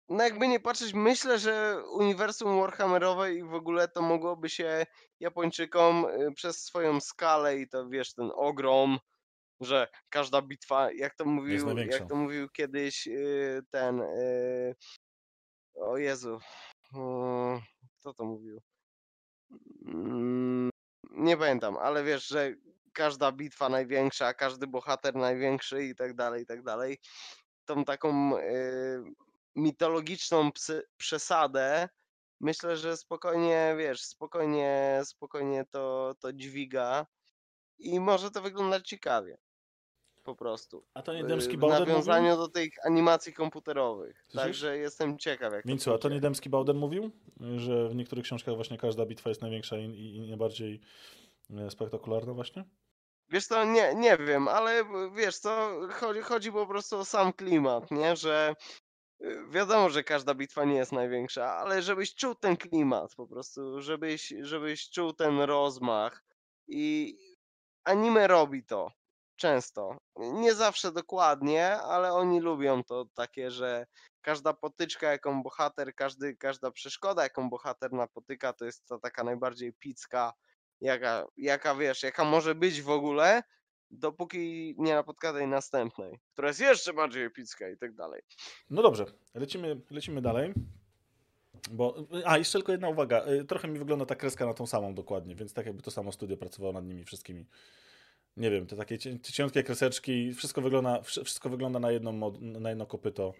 no jakby nie patrzeć, myślę, że uniwersum Warhammerowe i w ogóle to mogłoby się Japończykom y, przez swoją skalę i to wiesz, ten ogrom, że każda bitwa, jak to mówił, jak to mówił kiedyś y, ten, y, o Jezu, mm, kto to mówił? Nie pamiętam, ale wiesz, że każda bitwa największa, każdy bohater największy i tak dalej, i tak dalej. Tą taką y, mitologiczną przesadę, myślę, że spokojnie, wiesz, spokojnie, spokojnie to, to dźwiga i może to wyglądać ciekawie. Po prostu. A to nie Y, Dębski W Bałden nawiązaniu mówił? do tych animacji komputerowych. Słyszysz? Także jestem ciekaw, jak Mincu, to a to nie Dębski Bałden mówił? Że w niektórych książkach właśnie każda bitwa jest największa i, i, najbardziej e, spektakularna właśnie? Wiesz co, nie, nie wiem, ale w- wiesz co, chodzi, chodzi po prostu o sam klimat, nie? Że y, wiadomo, że każda bitwa nie jest największa, ale żebyś czuł ten klimat po prostu, żebyś, żebyś czuł ten rozmach i anime robi to często. Nie zawsze dokładnie, ale oni lubią to takie, że każda potyczka, jaką bohater, każdy, każda przeszkoda, jaką bohater napotyka, to jest ta taka najbardziej picka, jaka, jaka wiesz, jaka może być w ogóle, dopóki nie napotka tej następnej, która jest jeszcze bardziej epicka i tak dalej. No dobrze, lecimy, lecimy dalej. Bo, a, jeszcze tylko jedna uwaga. Y, Trochę mi wygląda ta kreska na tą samą dokładnie, więc tak jakby to samo studio pracowało nad nimi wszystkimi. Nie wiem, te takie cieniutkie kreseczki, wszystko wygląda, wszy- wszystko wygląda na, jedną mod, na jedno kopyto.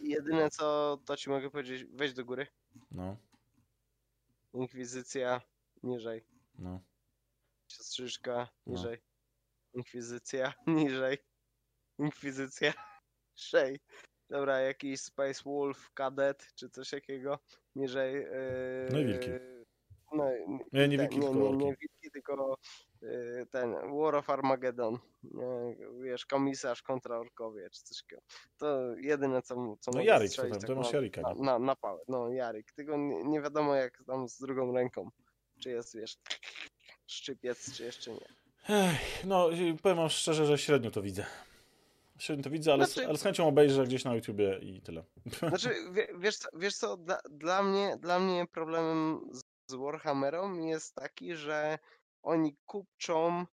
Jedyne co to ci mogę powiedzieć, weź do góry. No, Inkwizycja niżej. no. Siostrzyczka No. niżej. Inkwizycja niżej. Inkwizycja niżej. Dobra, jakiś Space Wolf, Kadet czy coś takiego niżej. Yy, No i wilki. No, Nie, nie ten, wilki, nie, nie, nie tylko yy, ten War of Armageddon. Wiesz, komisarz kontra orkowie czy coś takiego. To jedyne co, mu- co No Jarik, strzelić tak to masz na, Jarika, na, na, na pałę. No Jarik, tylko nie, nie wiadomo jak tam z drugą ręką. Czy jest, wiesz, szczypiec, czy jeszcze nie. Ech, no, y, powiem wam szczerze, że średnio to widzę. Średnio to widzę, ale, Znaczy- ale z chęcią obejrzę gdzieś na YouTubie i tyle. Znaczy, wie, wiesz, co- wiesz co, dla, dla, mnie, dla mnie problemem z, z Warhammerą jest taki, że oni kupczą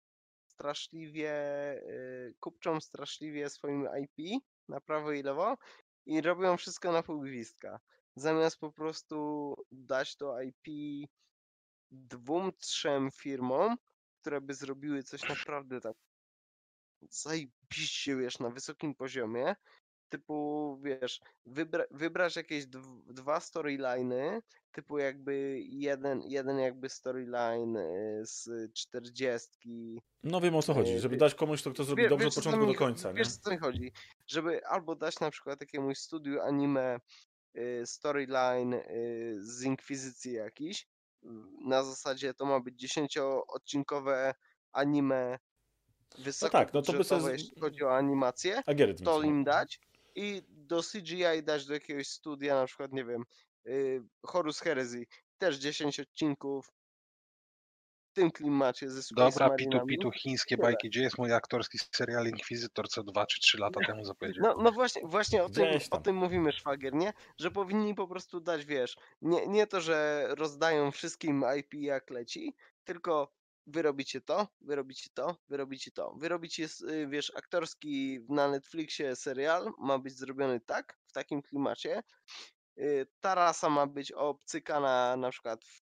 straszliwie, y, kupczą straszliwie swoim IP na prawo i lewo i robią wszystko na pół gwizdka. Zamiast po prostu dać to IP dwóm, trzem firmom, które by zrobiły coś naprawdę tak zajebiście, wiesz, na wysokim poziomie, typu, wiesz, wybra wybrać jakieś dw dwa storyliny, typu jakby jeden, jeden jakby storyline y, z czterdziestki. No wiem o co chodzi, Yy, żeby dać komuś to, kto zrobi Wie- dobrze od początku do końca, nie? Wiesz, co mi chodzi? Żeby albo dać na przykład jakiemuś studiu anime y, storyline z Inkwizycji jakiś, na zasadzie to ma być 10-odcinkowe anime tak, no to by z- jeśli chodzi o animację, to im ma. dać i do CGI dać do jakiegoś studia, na przykład, nie wiem, y, Horus Heresy, też 10 odcinków w tym klimacie ze Space Dobra, pitu Marinami. pitu, chińskie Tyle. bajki. Gdzie jest mój aktorski serial Inkwizytor, co dwa czy trzy lata temu zapowiedział? No, no właśnie, właśnie o tym, o tym mówimy, szwagier, nie? Że powinni po prostu dać, wiesz, nie, nie to, że rozdają wszystkim IP jak leci, tylko wy robicie to, wy robicie to, wy robicie to. Wy robicie, s- y, wiesz, aktorski na Netflixie serial, ma być zrobiony tak, w takim klimacie. Y, Ta rasa ma być obcykana na przykład w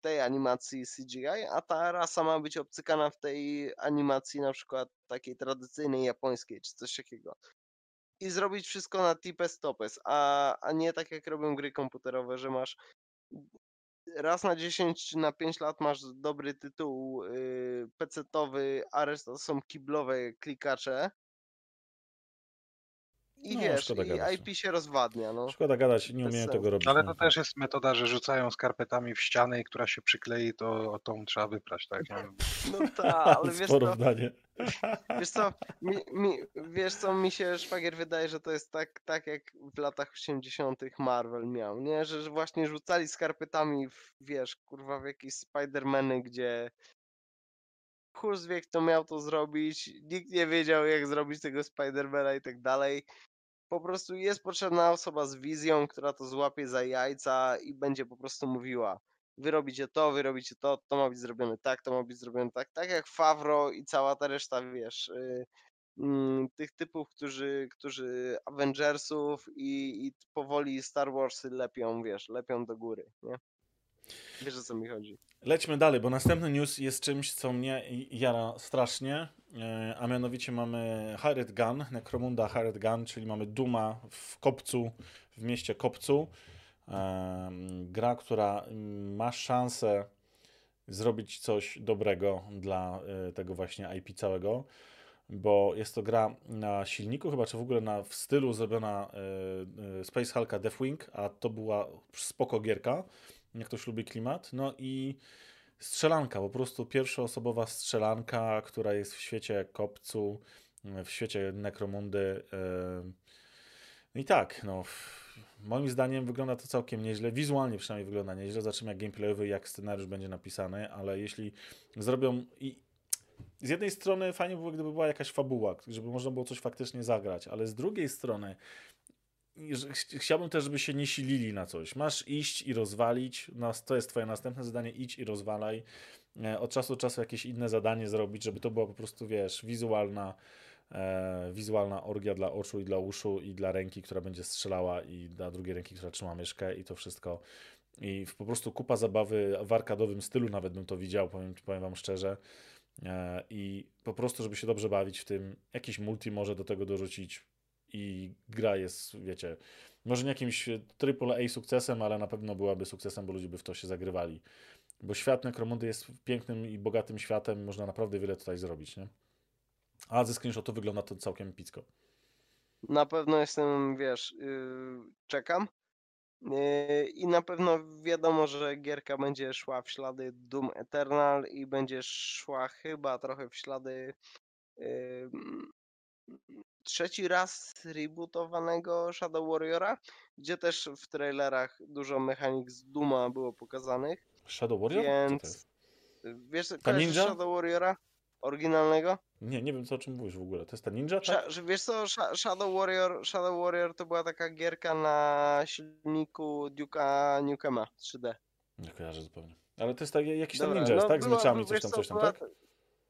tej animacji CGI, a ta rasa ma być obcykana w tej animacji na przykład takiej tradycyjnej japońskiej, czy coś takiego i zrobić wszystko na tipes topes, a, a nie tak jak robią gry komputerowe, że masz raz na 10 czy na 5 lat masz dobry tytuł yy, PC-towy, a reszta to są kiblowe klikacze. I No, wiesz, szkoda i gadać, IP się rozwadnia, no. Szkoda gadać, nie umiem tego robić. Ale no. to też jest metoda, że rzucają skarpetami w ścianę i która się przyklei, to tą trzeba wyprać, tak? No, No tak, ale wiesz co, Porównanie. wiesz co, mi, mi, wiesz co, mi się szwagier wydaje, że to jest tak, tak jak w latach 80. Marvel miał, nie? Że, że właśnie rzucali skarpetami w, wiesz, kurwa, w jakieś Spidermany, gdzie chuj wie, kto miał to zrobić, nikt nie wiedział, jak zrobić tego Spidermana i tak dalej. Po prostu jest potrzebna osoba z wizją, która to złapie za jajca i będzie po prostu mówiła wy robicie to, wy robicie to, to ma być zrobione tak, to ma być zrobione tak. Tak jak Favro i cała ta reszta, wiesz, y, mm, tych typów, którzy, którzy Avengersów i, i powoli Star Warsy lepią, wiesz, lepią do góry, nie? Wiesz o co mi chodzi. Lećmy dalej, bo następny news jest czymś, co mnie jara strasznie, e, a mianowicie mamy Hired Gun, Necromunda Hired Gun, czyli mamy Duma w Kopcu, w mieście Kopcu. Em, Gra, która ma szansę zrobić coś dobrego dla e, tego właśnie IP całego, bo jest to gra na silniku, chyba czy w ogóle na, w stylu zrobiona e, e, Space Hulka Deathwing, a to była spoko gierka, jak ktoś lubi klimat. No i strzelanka, po prostu pierwszoosobowa strzelanka, która jest w świecie kopcu, w świecie Necromundy. e, I tak, no, moim zdaniem wygląda to całkiem nieźle. Wizualnie przynajmniej wygląda nieźle. Zobaczymy jak gameplayowy, jak scenariusz będzie napisany, ale jeśli zrobią i z jednej strony fajnie by było, gdyby była jakaś fabuła, żeby można było coś faktycznie zagrać, ale z drugiej strony chciałbym też, żeby się nie silili na coś. Masz iść i rozwalić, to jest twoje następne zadanie, idź i rozwalaj. E, Od czasu do czasu jakieś inne zadanie zrobić, żeby to była po prostu, wiesz, wizualna, e, wizualna orgia dla oczu i dla uszu i dla ręki, która będzie strzelała i dla drugiej ręki, która trzyma myszkę i to wszystko. I po prostu kupa zabawy w arkadowym stylu nawet bym to widział, powiem, powiem wam szczerze. E, I po prostu, żeby się dobrze bawić w tym, jakiś multi może do tego dorzucić i gra jest, wiecie, może nie jakimś AAA sukcesem, ale na pewno byłaby sukcesem, bo ludzie by w to się zagrywali. Bo świat Necromundy jest pięknym i bogatym światem, można naprawdę wiele tutaj zrobić, nie? A ze screenshotu wygląda to całkiem epicko. Na pewno jestem, wiesz, yy, czekam. Yy, I na pewno wiadomo, że gierka będzie szła w ślady Doom Eternal i będzie szła chyba trochę w ślady yy, trzeci raz rebootowanego Shadow Warriora, gdzie też w trailerach dużo mechanik z Duma było pokazanych. Shadow Warrior? Więc jest? wiesz, Ta ninja? Shadow Warriora? Oryginalnego? Nie, nie wiem co o czym mówisz w ogóle. To jest ta ninja, tak? Że wiesz co, Sha- Shadow Warrior, Shadow Warrior to była taka gierka na silniku Duke'a Nukema 3D. Nie kojarzę zupełnie. Ale to jest tak, jakiś tam Dobra, ninja jest, no tak? Z mieczami, wiesz coś tam, co, coś tam, tak?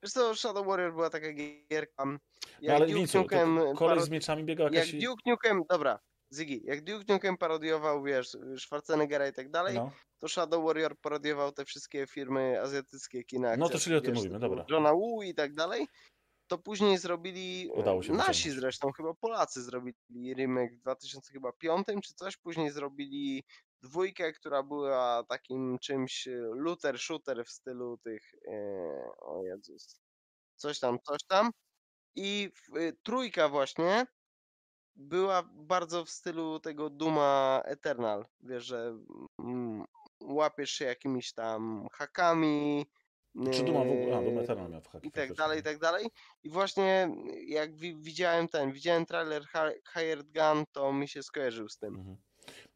Wiesz co, Shadow Warrior była taka gierka, No jak ale Duke Wincu, to Nukem kolej parod- z mieczami biegał jak jakaś... Duke Nukem, dobra, Ziggy, jak Duke Nukem parodiował, wiesz, Schwarzeneggera i tak dalej, No. to Shadow Warrior parodiował te wszystkie firmy azjatyckie kina No to czyli o tym mówimy, dobra. Johna Woo i tak dalej. to później zrobili, e, Udało się nasi wyciągnąć. zresztą, chyba Polacy zrobili remake w 2005 czy coś, później zrobili dwójkę, która była takim czymś e, looter shooter w stylu tych, e, o Jezus, coś tam, coś tam. I y, trójka właśnie była bardzo w stylu tego Duma Eternal. Wiesz, że mm, łapiesz się jakimiś tam hakami. Czy Duma w ogóle? A, Duma Eternal miał w haki I tak dalej, i tak dalej. I właśnie jak wi widziałem ten, widziałem trailer Hi- Hired Gun, to mi się skojarzył z tym. Mhm.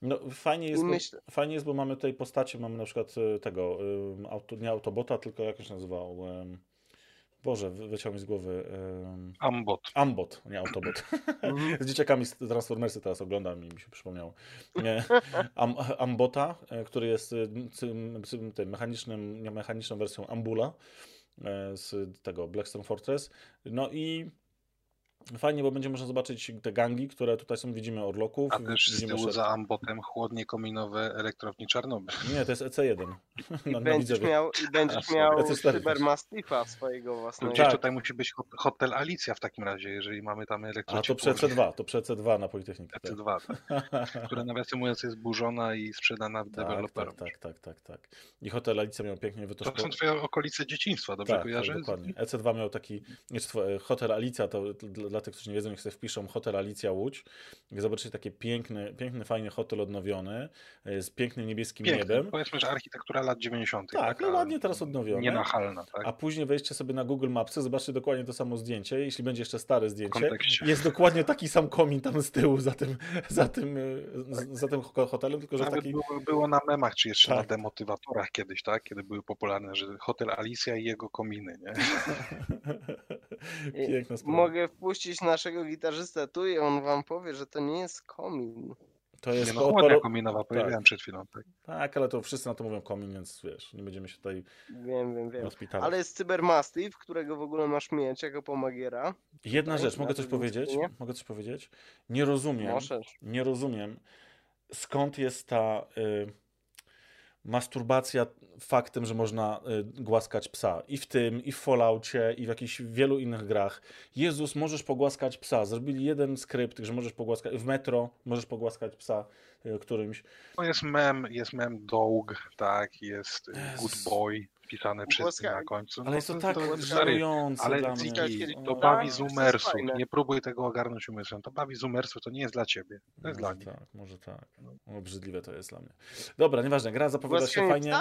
No, fajnie jest, bo, fajnie jest, bo mamy tutaj postacie, mamy na przykład e, tego, ym, auto, nie Autobota, tylko jak się nazywał? ym, Boże, wy- wyciął mi z głowy. ym, Ambot. Ambot, nie Autobot. Mhm. z dzieciakami z Transformersy teraz oglądam i mi się przypomniało. Nie, Am, Ambota, e, który jest cym- cym- tym mechanicznym, nie mechaniczną wersją Ambula e, z tego Blackstone Fortress. No i fajnie, bo będzie można zobaczyć te gangi, które tutaj są, widzimy Orloków. A też z tyłu za Ambotem chłodnie kominowe elektrowni Czarnobyl. Nie, to jest EC1. I Na, na będziesz miał, i będziesz miał Jacy stary Cybermastifa swojego własnego. Gdzieś Tak. tutaj musi być hot- hotel Alicja w takim razie, jeżeli mamy tam A elektrownię. to przy EC2, to przy EC2 na Politechnikę. tak. EC2, tak, która nawiasem mówiąc jest burzona i sprzedana Tak, deweloperom. tak, tak, tak, tak, tak. I hotel Alicja miał pięknie To wytoczone. są twoje okolice dzieciństwa, dobrze Tak, kojarzę? tak, dokładnie. EC2 miał taki, Hotel Alicja, to dla, tych, którzy nie wiedzą, niech sobie wpiszą Hotel Alicja Łódź. Jak zobaczycie taki piękny, piękny, fajny hotel odnowiony, e, z pięknym niebieskim Piękne. niebem. Powiedzmy, że architektura lat 90. Tak, no ładnie teraz odnowione. Nienachalna, tak? A później wejdźcie sobie na Google Mapsy, zobaczcie dokładnie to samo zdjęcie. Jeśli będzie jeszcze stare zdjęcie, jest dokładnie taki sam komin tam z tyłu za tym, za tym, e, z- za tym ho- hotelem, tylko że Nawet taki... było, było na memach, czy jeszcze Tak. na demotywatorach kiedyś, tak? Kiedy były popularne, że hotel Alicja i jego kominy, nie? Piękna sprawa. Mogę wpuścić naszego gitarzystę tu i on wam powie, że to nie jest komin. To Nie jest no, od chłodnia paru... kominowa, powiedziałem przed chwilą, tak? Tak, ale to wszyscy na to mówią komin, więc wiesz, nie będziemy się tutaj Wiem, wiem, wiem. rozpitali. Ale jest Cybermastiff, którego w ogóle masz mieć jako pomagiera. Jedna Tutaj, rzecz, mogę coś powiedzieć? Mogę coś powiedzieć? Nie rozumiem, Możesz. nie rozumiem, skąd jest ta y, masturbacja faktem, że można y, głaskać psa. I w tym, i w Falloutie, i w jakichś wielu innych grach. Jezus, możesz pogłaskać psa. Zrobili jeden skrypt, że możesz pogłaskać, w Metro możesz pogłaskać psa y, którymś. To jest mem, jest mem dog, tak? Jest y, good boy przez Głaska- na końcu. Ale No jest to to- tak to- stary, żenujące Ale dla. Ziki, to bawi Tak, z fajne. Nie próbuj tego ogarnąć umysłem. To bawi z umersu, to nie jest dla ciebie. To jest dla Może nich. tak, może tak. Obrzydliwe to jest dla mnie. Dobra, nieważne, gra zapowiada się fajnie.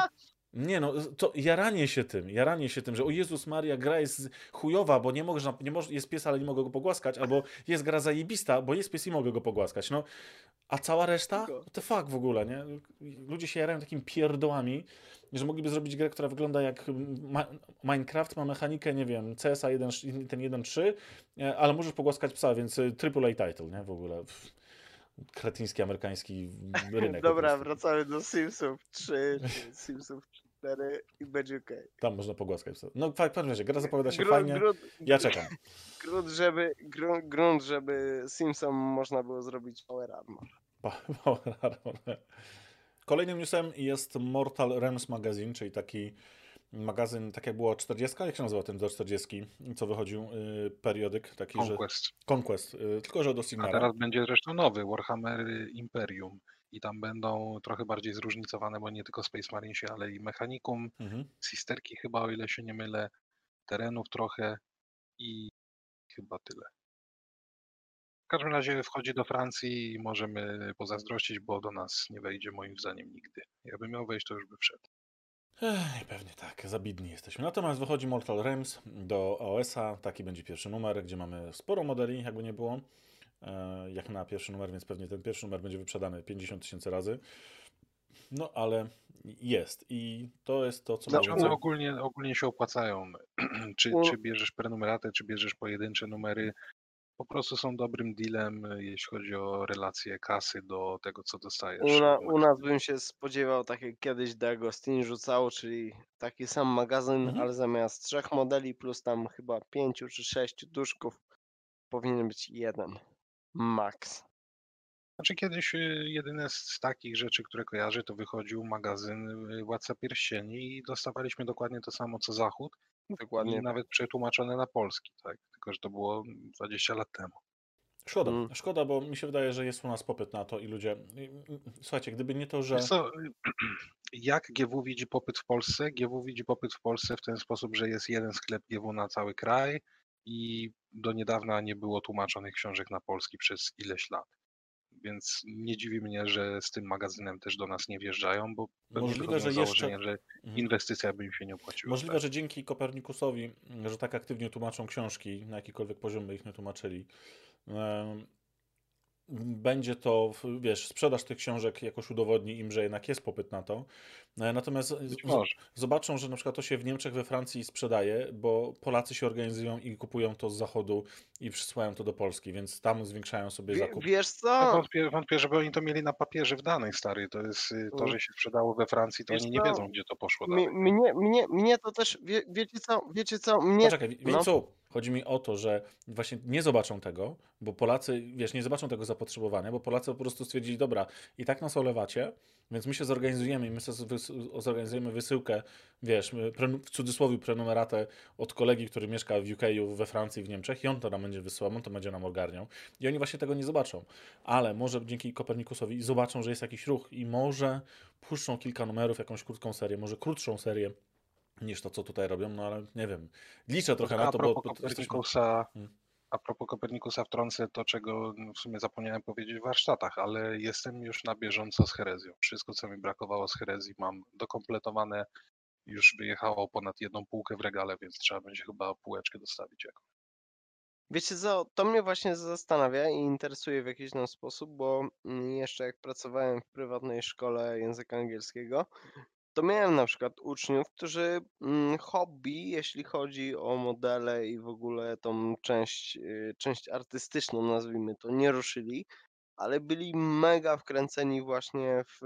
Nie no, to jaranie się tym, jaranie się tym, że o Jezus Maria, gra jest chujowa, bo nie można, nie moż, jest pies, ale nie mogę go pogłaskać, albo jest gra zajebista, bo jest pies i mogę go pogłaskać, no. A cała reszta? To fuck w ogóle, nie? Ludzie się jarają takimi pierdołami, że mogliby zrobić grę, która wygląda jak ma Minecraft, ma mechanikę, nie wiem, CSA 1, ten 1.3, e, ale możesz pogłaskać psa, więc AAA title, nie? W ogóle. Kretyński amerykański rynek. Dobra, wracamy do Simsów 3, czy Simsów 4 i będzie okej. Tam można pogłaskać. No w każdym razie, gra zapowiada się Grunt- fajnie. grunt- Ja czekam. Grunt, żeby, grunt, grunt, żeby Simsom można było zrobić Power Armor. Power Armor. Kolejnym newsem jest Mortal Realms Magazine, czyli taki magazyn, tak jak było 40, jak się nazywa ten do 40, co wychodził y, periodyk taki, że Conquest. Conquest, y, tylko że do A Signara. teraz będzie zresztą nowy Warhammer Imperium. I tam będą trochę bardziej zróżnicowane, bo nie tylko Space Marinesi, ale i Mechanicum, Mhm. Sisterki chyba, o ile się nie mylę, terenów trochę i chyba tyle. W każdym razie wchodzi do Francji i możemy pozazdrościć, bo do nas nie wejdzie moim zdaniem nigdy. Jakby miał wejść, to już by wszedł. Ech, pewnie tak, zabidni jesteśmy. Natomiast wychodzi Mortal Realms do AOS-a, taki będzie pierwszy numer, gdzie mamy sporo modeli, jakby nie było, jak na pierwszy numer, więc pewnie ten pierwszy numer będzie wyprzedany 50 tysięcy razy. No ale jest i to jest to, co Znaczy więcej... one ogólnie, ogólnie się opłacają. czy, czy bierzesz prenumeratę, czy bierzesz pojedyncze numery. Po prostu są dobrym dealem, jeśli chodzi o relację kasy do tego, co dostajesz. U, na, u nas bym się spodziewał, tak jak kiedyś De Agostini rzucało, czyli taki sam magazyn, Mhm. ale zamiast trzech modeli plus tam chyba pięciu czy sześciu duszków powinien być jeden. Max. Znaczy kiedyś y, jedyne z takich rzeczy, które kojarzę, to wychodził magazyn y, Władca Pierścieni i dostawaliśmy dokładnie to samo co Zachód, Dokładnie. I nawet przetłumaczone na polski, tak? Tylko, że to było 20 lat temu. Szkoda, Mm. szkoda, bo mi się wydaje, że jest u nas popyt na to i ludzie. Słuchajcie, gdyby nie to, że. Co, jak GW widzi popyt w Polsce? GW widzi popyt w Polsce w ten sposób, że jest jeden sklep GW na cały kraj i do niedawna nie było tłumaczonych książek na polski przez ileś lat. Więc nie dziwi mnie, że z tym magazynem też do nas nie wjeżdżają, bo Możliwe, że jeszcze- że Mhm. inwestycja by im się nie opłaciła. Możliwe, tak? że dzięki Kopernikusowi, że tak aktywnie tłumaczą książki, na jakikolwiek poziom by ich nie tłumaczyli, będzie to, wiesz, sprzedaż tych książek jakoś udowodni im, że jednak jest popyt na to. E, Natomiast zobaczą, że na przykład to się w Niemczech, we Francji sprzedaje, bo Polacy się organizują i kupują to z zachodu i przysyłają to do Polski, więc tam zwiększają sobie Wie, zakup. wiesz Ja co? Wątpię, wątpię, żeby oni to mieli na papierze w danej stary. To jest y, to, że się sprzedało we Francji, to Wiesz oni nie co? wiedzą, gdzie to poszło dalej. mnie, mnie, mnie to też, wie, wiecie co, wiecie co, mnie, Poczekaj, wie- no. co? Chodzi mi o to, że właśnie nie zobaczą tego, bo Polacy, wiesz, nie zobaczą tego zapotrzebowania, bo Polacy po prostu stwierdzili, dobra, i tak nas olewacie, więc my się zorganizujemy i my sobie zorganizujemy wysyłkę, wiesz, w cudzysłowie prenumeratę od kolegi, który mieszka w UK, we Francji, w Niemczech i on to nam będzie wysyłał, on to będzie nam ogarniał. I oni właśnie tego nie zobaczą. Ale może dzięki Kopernikusowi zobaczą, że jest jakiś ruch i może puszczą kilka numerów, jakąś krótką serię, może krótszą serię, niż to, co tutaj robią, no ale nie wiem. Liczę trochę na to, bo, to jesteśmy... Kopernikusa, Hmm. a propos Kopernikusa wtrącę to, czego w sumie zapomniałem powiedzieć w warsztatach, ale jestem już na bieżąco z herezją. Wszystko, co mi brakowało z herezji mam dokompletowane. Już wyjechało ponad jedną półkę w regale, więc trzeba będzie chyba półeczkę dostawić jako. Wiecie co, to mnie właśnie zastanawia i interesuje w jakiś tam sposób, bo mm, jeszcze jak pracowałem w prywatnej szkole języka angielskiego, to miałem na przykład uczniów, którzy mm, hobby, jeśli chodzi o modele i w ogóle tą część, y, część artystyczną, nazwijmy to, nie ruszyli, ale byli mega wkręceni właśnie w,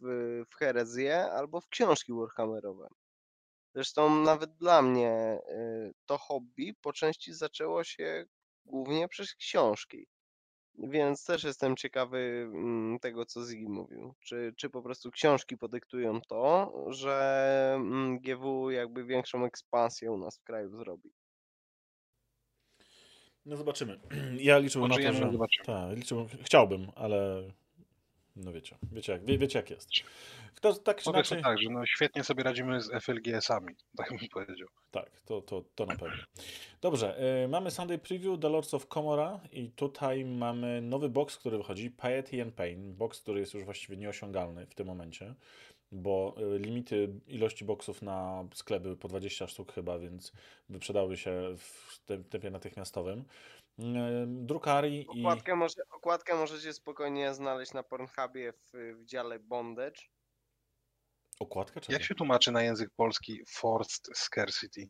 w, w herezję albo w książki Warhammerowe. Zresztą nawet dla mnie y, to hobby po części zaczęło się głównie przez książki. Więc też jestem ciekawy mm, tego, co Ziggy mówił. Czy, czy po prostu książki podyktują to, że mm, GW jakby większą ekspansję u nas w kraju zrobi. No zobaczymy. Ja liczyłbym na to, że... Tak. Chciałbym, ale... No wiecie, wiecie jak, wie, wiecie jak jest. Kto, tak czy Powiedzmy inaczej... tak, że no świetnie sobie radzimy z FLGS-ami, tak bym powiedział. Tak, to, to, to na pewno. Dobrze, y, mamy Sunday Preview The Lords of Comora i tutaj mamy nowy box, który wychodzi, Piety and Pain, box, który jest już właściwie nieosiągalny w tym momencie, bo y, limity ilości boxów na sklep były po 20 sztuk chyba, więc wyprzedały się w tym tempie natychmiastowym. Y, Drukari i... Okładkę, może, okładkę możecie spokojnie znaleźć na Pornhubie w, w dziale Bondage. Okładka czy Jak się tłumaczy na język polski forced scarcity?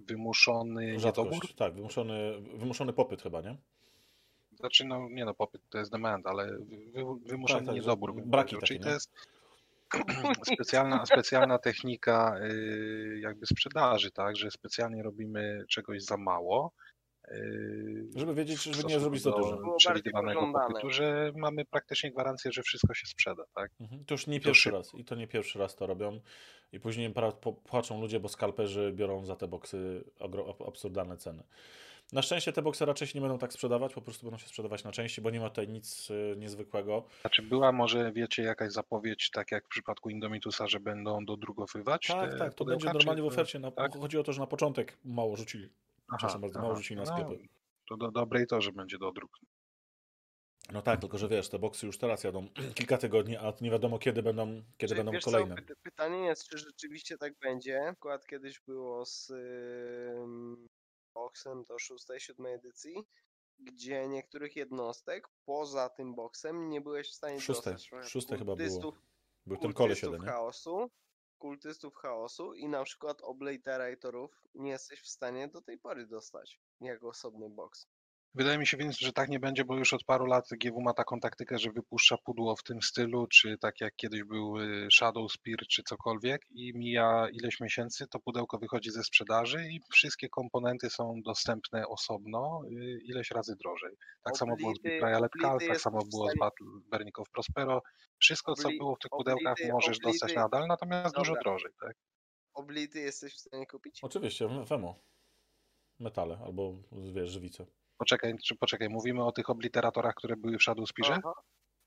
Wymuszony niedobór? Rzadkość, tak, wymuszony, wymuszony popyt chyba, nie? Znaczy, no nie no, popyt to jest demand, ale wy, wy, wymuszony Tak, tak, niedobór. braki takie, Czyli to nie? specjalna, specjalna technika y, jakby sprzedaży, tak, że specjalnie robimy czegoś za mało. y, Żeby wiedzieć, żeby nie zrobić za dużo. Przewidywanego popytu, że mamy praktycznie gwarancję, że wszystko się sprzeda, tak? Mhm. To już nie To pierwszy szybko. raz i to nie pierwszy raz to robią. I później płaczą ludzie, bo skalperzy biorą za te boksy absurdalne ceny. Na szczęście te boksy raczej się nie będą tak sprzedawać, po prostu będą się sprzedawać na części, bo nie ma tutaj nic y, niezwykłego. Znaczy była może, wiecie, jakaś zapowiedź, tak jak w przypadku Indomitusa, że będą dodrugowywać Tak, tak, to pudełka, będzie normalnie w ofercie. Na, tak? Chodzi o to, że na początek mało rzucili. Aha, Przepraszam bardzo, mało rzucili na no, sklepy. To do dobrej to, że będzie dodruk. No tak, tylko że wiesz, te boksy już teraz jadą kilka tygodni, a nie wiadomo kiedy będą, kiedy będą wiesz kolejne. Co, py- pytanie jest, czy rzeczywiście tak będzie. Przykład kiedyś było z boksem do 6-7 edycji, gdzie niektórych jednostek poza tym boksem nie byłeś w stanie Szóste, dostać. Szóste chyba było. Był ten koleś jeden, chaosu, kultystów chaosu i na przykład obliteratorów nie jesteś w stanie do tej pory dostać jako osobny boks. Wydaje mi się więc, że tak nie będzie, bo już od paru lat GW ma taką taktykę, że wypuszcza pudło w tym stylu, czy tak jak kiedyś był y, Shadow Spear, czy cokolwiek i mija ileś miesięcy, to pudełko wychodzi ze sprzedaży i wszystkie komponenty są dostępne osobno y, ileś razy drożej. Tak samo było z Cult, tak samo było z Battle Berników Prospero. Wszystko, co było w tych pudełkach oblity- możesz dostać nadal, natomiast dużo drożej, tak? Oblity jesteś w stanie kupić? Oczywiście, w- Femo. Metale albo, wiesz, żywice. Poczekaj, czy poczekaj, mówimy o tych obliteratorach, które były w Shadowspearze? Aha.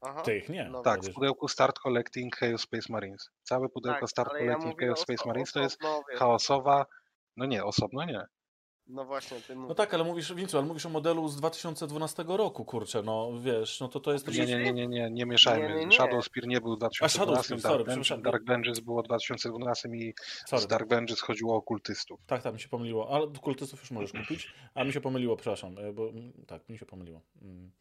Aha. Tych nie. No Tak, w Będziesz- pudełku Start Collecting Chaos Space Marines. Całe pudełko Tak, Start ja Collecting mówię Chaos Space Marines to jest chaosowa, no nie, osobno nie. No właśnie, ty No mówisz. tak, ale mówisz, Wincu, ale mówisz o modelu z 2012 roku, kurczę, no wiesz, no to to jest... Nie, nie, nie, nie, nie, nie mieszajmy. Nie, nie, nie. Shadowspear nie był w 2012, Shadowspear, sorry, Dark, Vengeance, przepraszam. Dark Vengeance było w 2012 i Sorry, z Dark Vengeance chodziło o kultystów. Tak, tak, mi się pomyliło. Ale kultystów już możesz kupić, a mi się pomyliło, przepraszam, e, bo mm, tak, mi się pomyliło. Mm.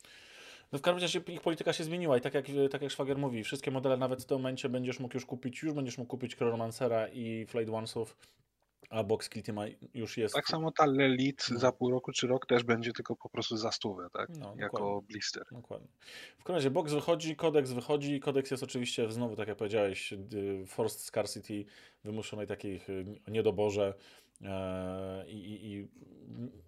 No w każdym razie ich polityka się zmieniła i tak jak, tak jak Szwagier mówi, wszystkie modele nawet w tym momencie będziesz mógł już kupić, już będziesz mógł kupić Chronomancera i Flayed Onesów, a Box Kitty ma, już jest. Tak samo ta Lelit No. za pół roku czy rok też będzie tylko po prostu za stówę, tak? No, dokładnie. jako blister. Dokładnie. W każdym razie box wychodzi, kodeks wychodzi. Kodeks jest oczywiście znowu, tak jak powiedziałeś, forced scarcity, wymuszonej takiej y, niedoborze e, i, i, i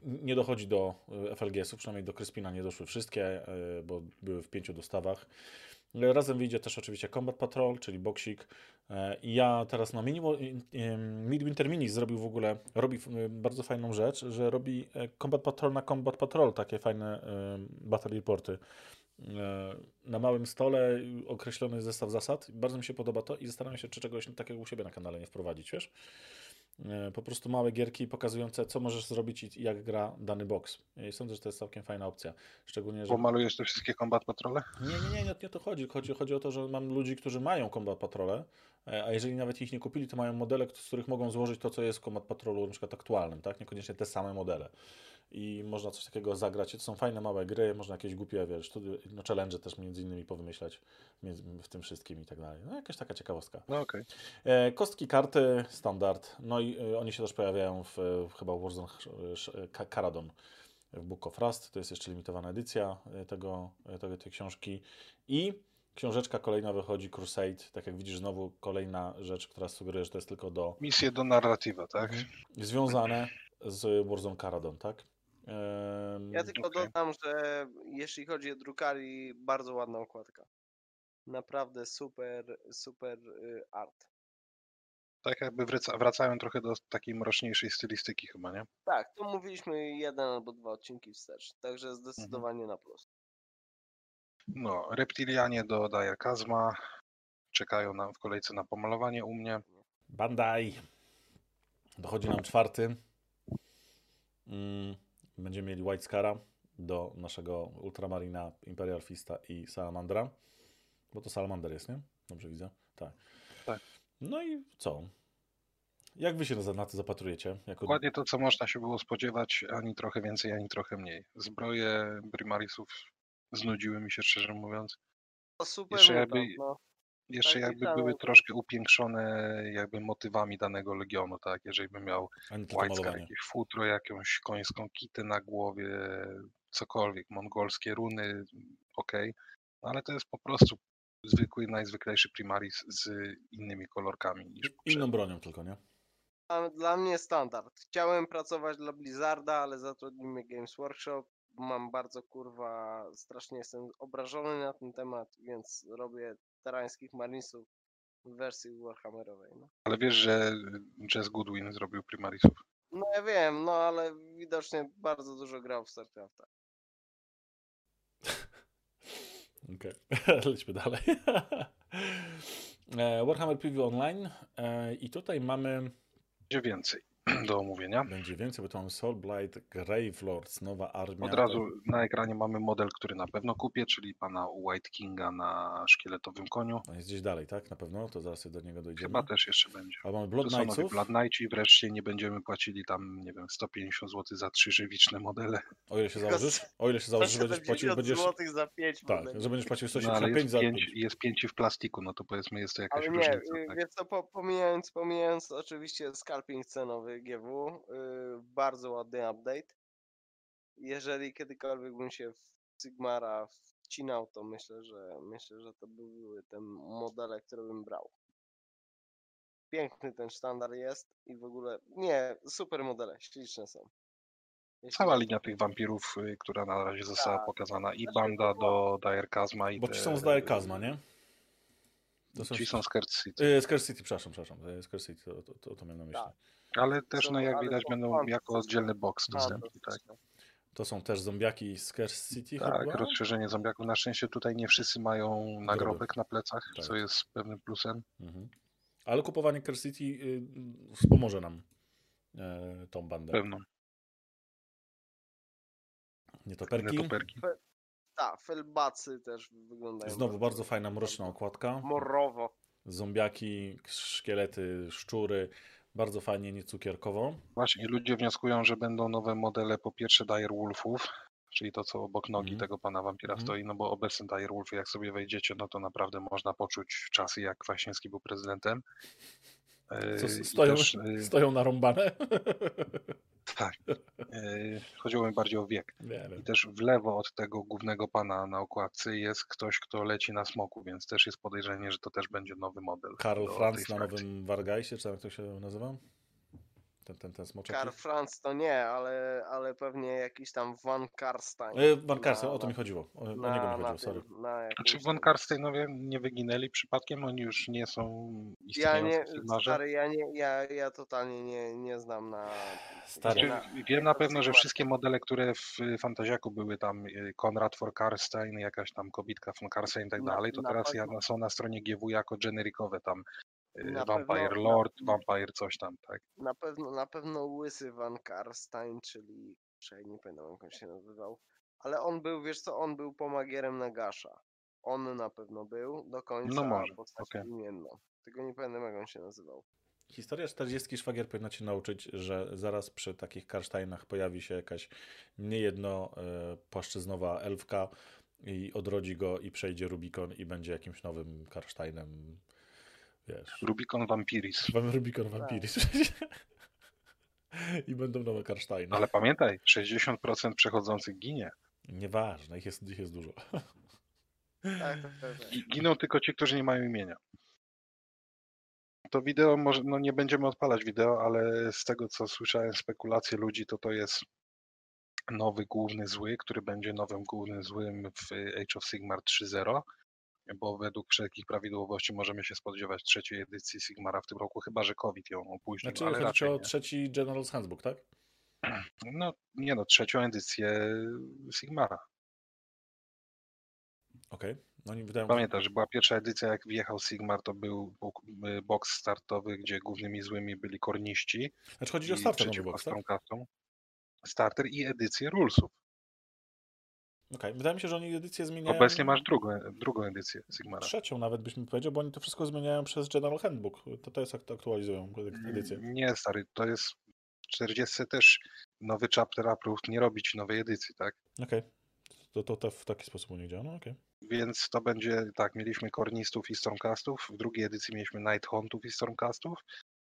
nie dochodzi do y, FLGS-ów, przynajmniej do Kryspina nie doszły wszystkie, bo były w pięciu dostawach. E, Razem wyjdzie też oczywiście Combat Patrol, czyli boksik. E, ja teraz na Minimo, Midwinter Minis zrobił w ogóle, robi y, bardzo fajną rzecz, że robi e, Combat Patrol na Combat Patrol, takie fajne y, battle reporty. E, Na małym stole określony zestaw zasad. Bardzo mi się podoba to i zastanawiam się, czy czegoś takiego u siebie na kanale nie wprowadzić, wiesz? E, Po prostu małe gierki pokazujące, co możesz zrobić i jak gra dany box. I sądzę, że to jest całkiem fajna opcja. Szczególnie, że... Pomalujesz te wszystkie Combat Patrole? Nie, nie, nie, nie, nie o to chodzi. chodzi. Chodzi o to, że mam ludzi, którzy mają Combat Patrole, e, a jeżeli nawet ich nie kupili, to mają modele, z których mogą złożyć to, co jest w Combat Patrolu na przykład aktualnym, tak? Niekoniecznie te same modele. I można coś takiego zagrać. To są fajne małe gry, można jakieś głupie, wiesz, tu, no challenge też między innymi powymyślać między, w tym wszystkim i tak dalej. No jakaś taka ciekawostka. No okej. E, kostki, karty, standard. No i e, oni się też pojawiają w, e, chyba w Warzone e, sz- Ka- Caradon w Book of Rust. To jest jeszcze limitowana edycja e, tego, tego, tej książki. I książeczka kolejna wychodzi, Crusade. Tak jak widzisz, znowu kolejna rzecz, która sugeruje, że to jest tylko do Misje do narratywa, tak? Związane z Warzone Caradon, tak? Ja tylko okej. dodam, że jeśli chodzi o drukari, bardzo ładna okładka. Naprawdę super, super y, art. Tak jakby wraca, wracają trochę do takiej mroczniejszej stylistyki chyba, nie? Tak, to mówiliśmy jeden albo dwa odcinki wstecz, także zdecydowanie na plus. No, reptilianie do Dire Kazma czekają nam w kolejce na pomalowanie u mnie. Bandai. Dochodzi nam czwarty. Mm, Będziemy mieli White Scara do naszego Ultramarina, Imperial Fista i Salamandra. Bo to Salamander jest, nie? Dobrze widzę? Tak. Tak. No i co? Jak wy się na to zapatrujecie? Jako... Dokładnie to, co można się było spodziewać, ani trochę więcej, ani trochę mniej. Zbroje Primarisów znudziły mi się, szczerze mówiąc. To super Jeszcze jakby- no. Jeszcze Tak, jakby były troszkę upiększone jakby motywami danego legionu, tak? Jeżeli bym miał White jakieś futro, jakąś końską kitę na głowie, cokolwiek, mongolskie runy, okej. No ale to jest po prostu zwykły, najzwyklejszy Primaris z innymi kolorkami niż Inną poprzedni. bronią tylko, nie? Dla, mnie standard. Chciałem pracować dla Blizzarda, ale zatrudnili mnie Games Workshop. Mam bardzo kurwa, strasznie jestem obrażony na ten temat, więc robię terańskich marinesów w wersji Warhammerowej. No. Ale wiesz, że Jess Goodwin zrobił Primarisów. no ja wiem, no ale widocznie bardzo dużo grał w StarCrafta. Okej, lećmy dalej. E, Warhammer Preview Online e, i tutaj mamy, Będzie więcej do omówienia. będzie więcej, bo tu mamy Soulblight, Gravelords, nowa armia. Od razu na ekranie mamy model, który na pewno kupię, czyli pana White Kinga na szkieletowym koniu. On jest gdzieś dalej, tak? Na pewno? To zaraz do niego dojdziemy. Chyba też jeszcze będzie. Ale mamy To Blood Knightsów, Blood Knights i wreszcie nie będziemy płacili tam, nie wiem, 150 zł za trzy żywiczne modele. o ile się założysz, o ile się założysz, że będziesz płacił, będziesz, zł za 5 tak, że będziesz płacił No, ale 185 jest za pięć, pięć. jest pięć w plastiku, no to powiedzmy jest to jakaś Ale nie, różnica. Tak? co, po, pomijając, pomijając oczywiście scalping cenowy GW, y, bardzo ładny update. Jeżeli kiedykolwiek bym się w Sigmara wcinał, to myślę, że myślę, że to były te modele, które bym brał. Piękny ten sztandar jest i w ogóle, nie, super modele, śliczne są. Jeśli Cała chodzi- linia tych wampirów, y, która na razie została Tak. pokazana i Znaczy, banda do Dire Kazma i Bo ci są z Dire Kazma, nie? To są- Ci są Scared City. E, Scare City, przepraszam, przepraszam. e, Scare City, to, to, to, to miałem na myśli. Tak. Ale też, Są- no jak widać, będą jako oddzielny box dostępni. Tak. To są też zombiaki z Scare City tak chyba? rozszerzenie zombiaków. Na szczęście tutaj nie wszyscy mają nagrobek na plecach, Tak. co jest pewnym plusem. Mhm. Ale kupowanie Scare City y, wspomoże nam e, tą bandę. Pewno. Nietoperki. Nietoperki. Tak, felbacy też wyglądają. Znowu bardzo fajna, mroczna okładka. Morowo. Zombiaki, szkielety, szczury. Bardzo fajnie, nie cukierkowo. Właśnie ludzie wnioskują, że będą nowe modele po pierwsze Direwolfów, czyli to, co obok nogi Mhm. tego pana wampira Mhm. stoi, no bo obecny Direwolfy, jak sobie wejdziecie, no to naprawdę można poczuć czasy, jak Kwaśniewski był prezydentem. Co, i stoją, też, e, stoją narąbane? tak. E, Chodziło mi bardziej o wiek. Nie I też w lewo od tego głównego pana na okładce jest ktoś, kto leci na smoku, więc też jest podejrzenie, że to też będzie nowy model. Karl Franz na nowym Wargajsie, czy jak to się nazywa? Ten, ten, ten smoczek. Karl Franz to nie, ale, ale pewnie jakiś tam Van Karstein. E, Van Karsten, Na- o to na- mi chodziło. O, o niego na, mi na chodziło, sorry. tym, na Czy von tam- Karsteinowie nie wyginęli przypadkiem? Oni już nie są Ja istniejący nie, stary, ja nie, ja, ja totalnie nie, nie znam na... Stary. Znaczy, na- wiem na pewno, że wszystkie modele, które w Fantaziaku były tam, y, Konrad von Karstein, jakaś tam kobitka von Karstein i tak Na- dalej, to na teraz ja- są na stronie GW jako generikowe tam. Y, Na Vampire pewno- Lord, na- Vampire coś tam, tak. Na pewno, na pewno łysy Van Karstein, czyli... Nie pamiętam jak on się nazywał. Ale on był, wiesz co, on był pomagierem Nagasza. On na pewno był do końca No może, postać okej. imienną. Tylko nie pamiętam jak on się nazywał. Historia 40 szwagier powinna cię nauczyć, że zaraz przy takich Karsteinach pojawi się jakaś niejedno e, płaszczyznowa elfka i odrodzi go i przejdzie Rubikon i będzie jakimś nowym Karsteinem. Wiesz. Rubicon Vampiris. Mamy Rubikon Vampiris. I będą nowe Karsteiny. Ale pamiętaj, 60% przechodzących ginie. Nieważne, ich jest, ich jest dużo. Tak, tak, tak. I giną tylko ci, którzy nie mają imienia. To wideo, może, no nie będziemy odpalać wideo, ale z tego co słyszałem, spekulacje ludzi, to to jest nowy główny zły, który będzie nowym głównym złym w Age of Sigmar 3.0, bo według wszelkich prawidłowości możemy się spodziewać trzeciej edycji Sigmara w tym roku, chyba że COVID ją opóźnił, Znaczy, ale chodzi o nie. trzeci General's Handbook, tak? No nie no, trzecią edycję Sigmara. Okej. No oni wydają Pamiętasz, że była pierwsza edycja, jak wjechał Sigmar, to był bok- y, box startowy, gdzie głównymi złymi byli korniści Znaczy chodzi o starter nowy box, tak? Starter i edycję rulesów. Okej. Wydaje mi się, że oni edycję zmieniają. Obecnie masz drugą, drugą edycję Sigmara. Trzecią nawet byśmy powiedział, bo oni to wszystko zmieniają przez General Handbook. To to jest, jak to aktualizują edycję. Nie, stary, to jest w 40 też nowy chapter approved, nie robić nowej edycji, tak? Okej. To, to, to w taki sposób nich działa, no okej. Więc to będzie, tak, mieliśmy kornistów i stormcastów, w drugiej edycji mieliśmy night huntów i stormcastów,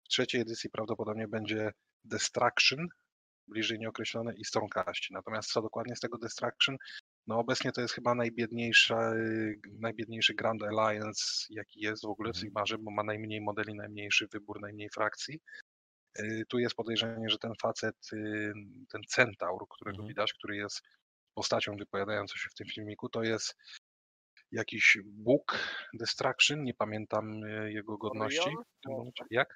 w trzeciej edycji prawdopodobnie będzie destruction, bliżej nieokreślone i stormcasti. Natomiast co dokładnie z tego destruction? No obecnie to jest chyba najbiedniejsza, y, najbiedniejszy Grand Alliance, jaki jest w ogóle w Mhm. Sigmarze, bo ma najmniej modeli, najmniejszy wybór, najmniej frakcji. Y, Tu jest podejrzenie, że ten facet, y, ten centaur, którego Mhm. widać, który jest postacią wypowiadającą się w tym filmiku, to jest jakiś Bóg Destruction, nie pamiętam y, jego godności. Jak?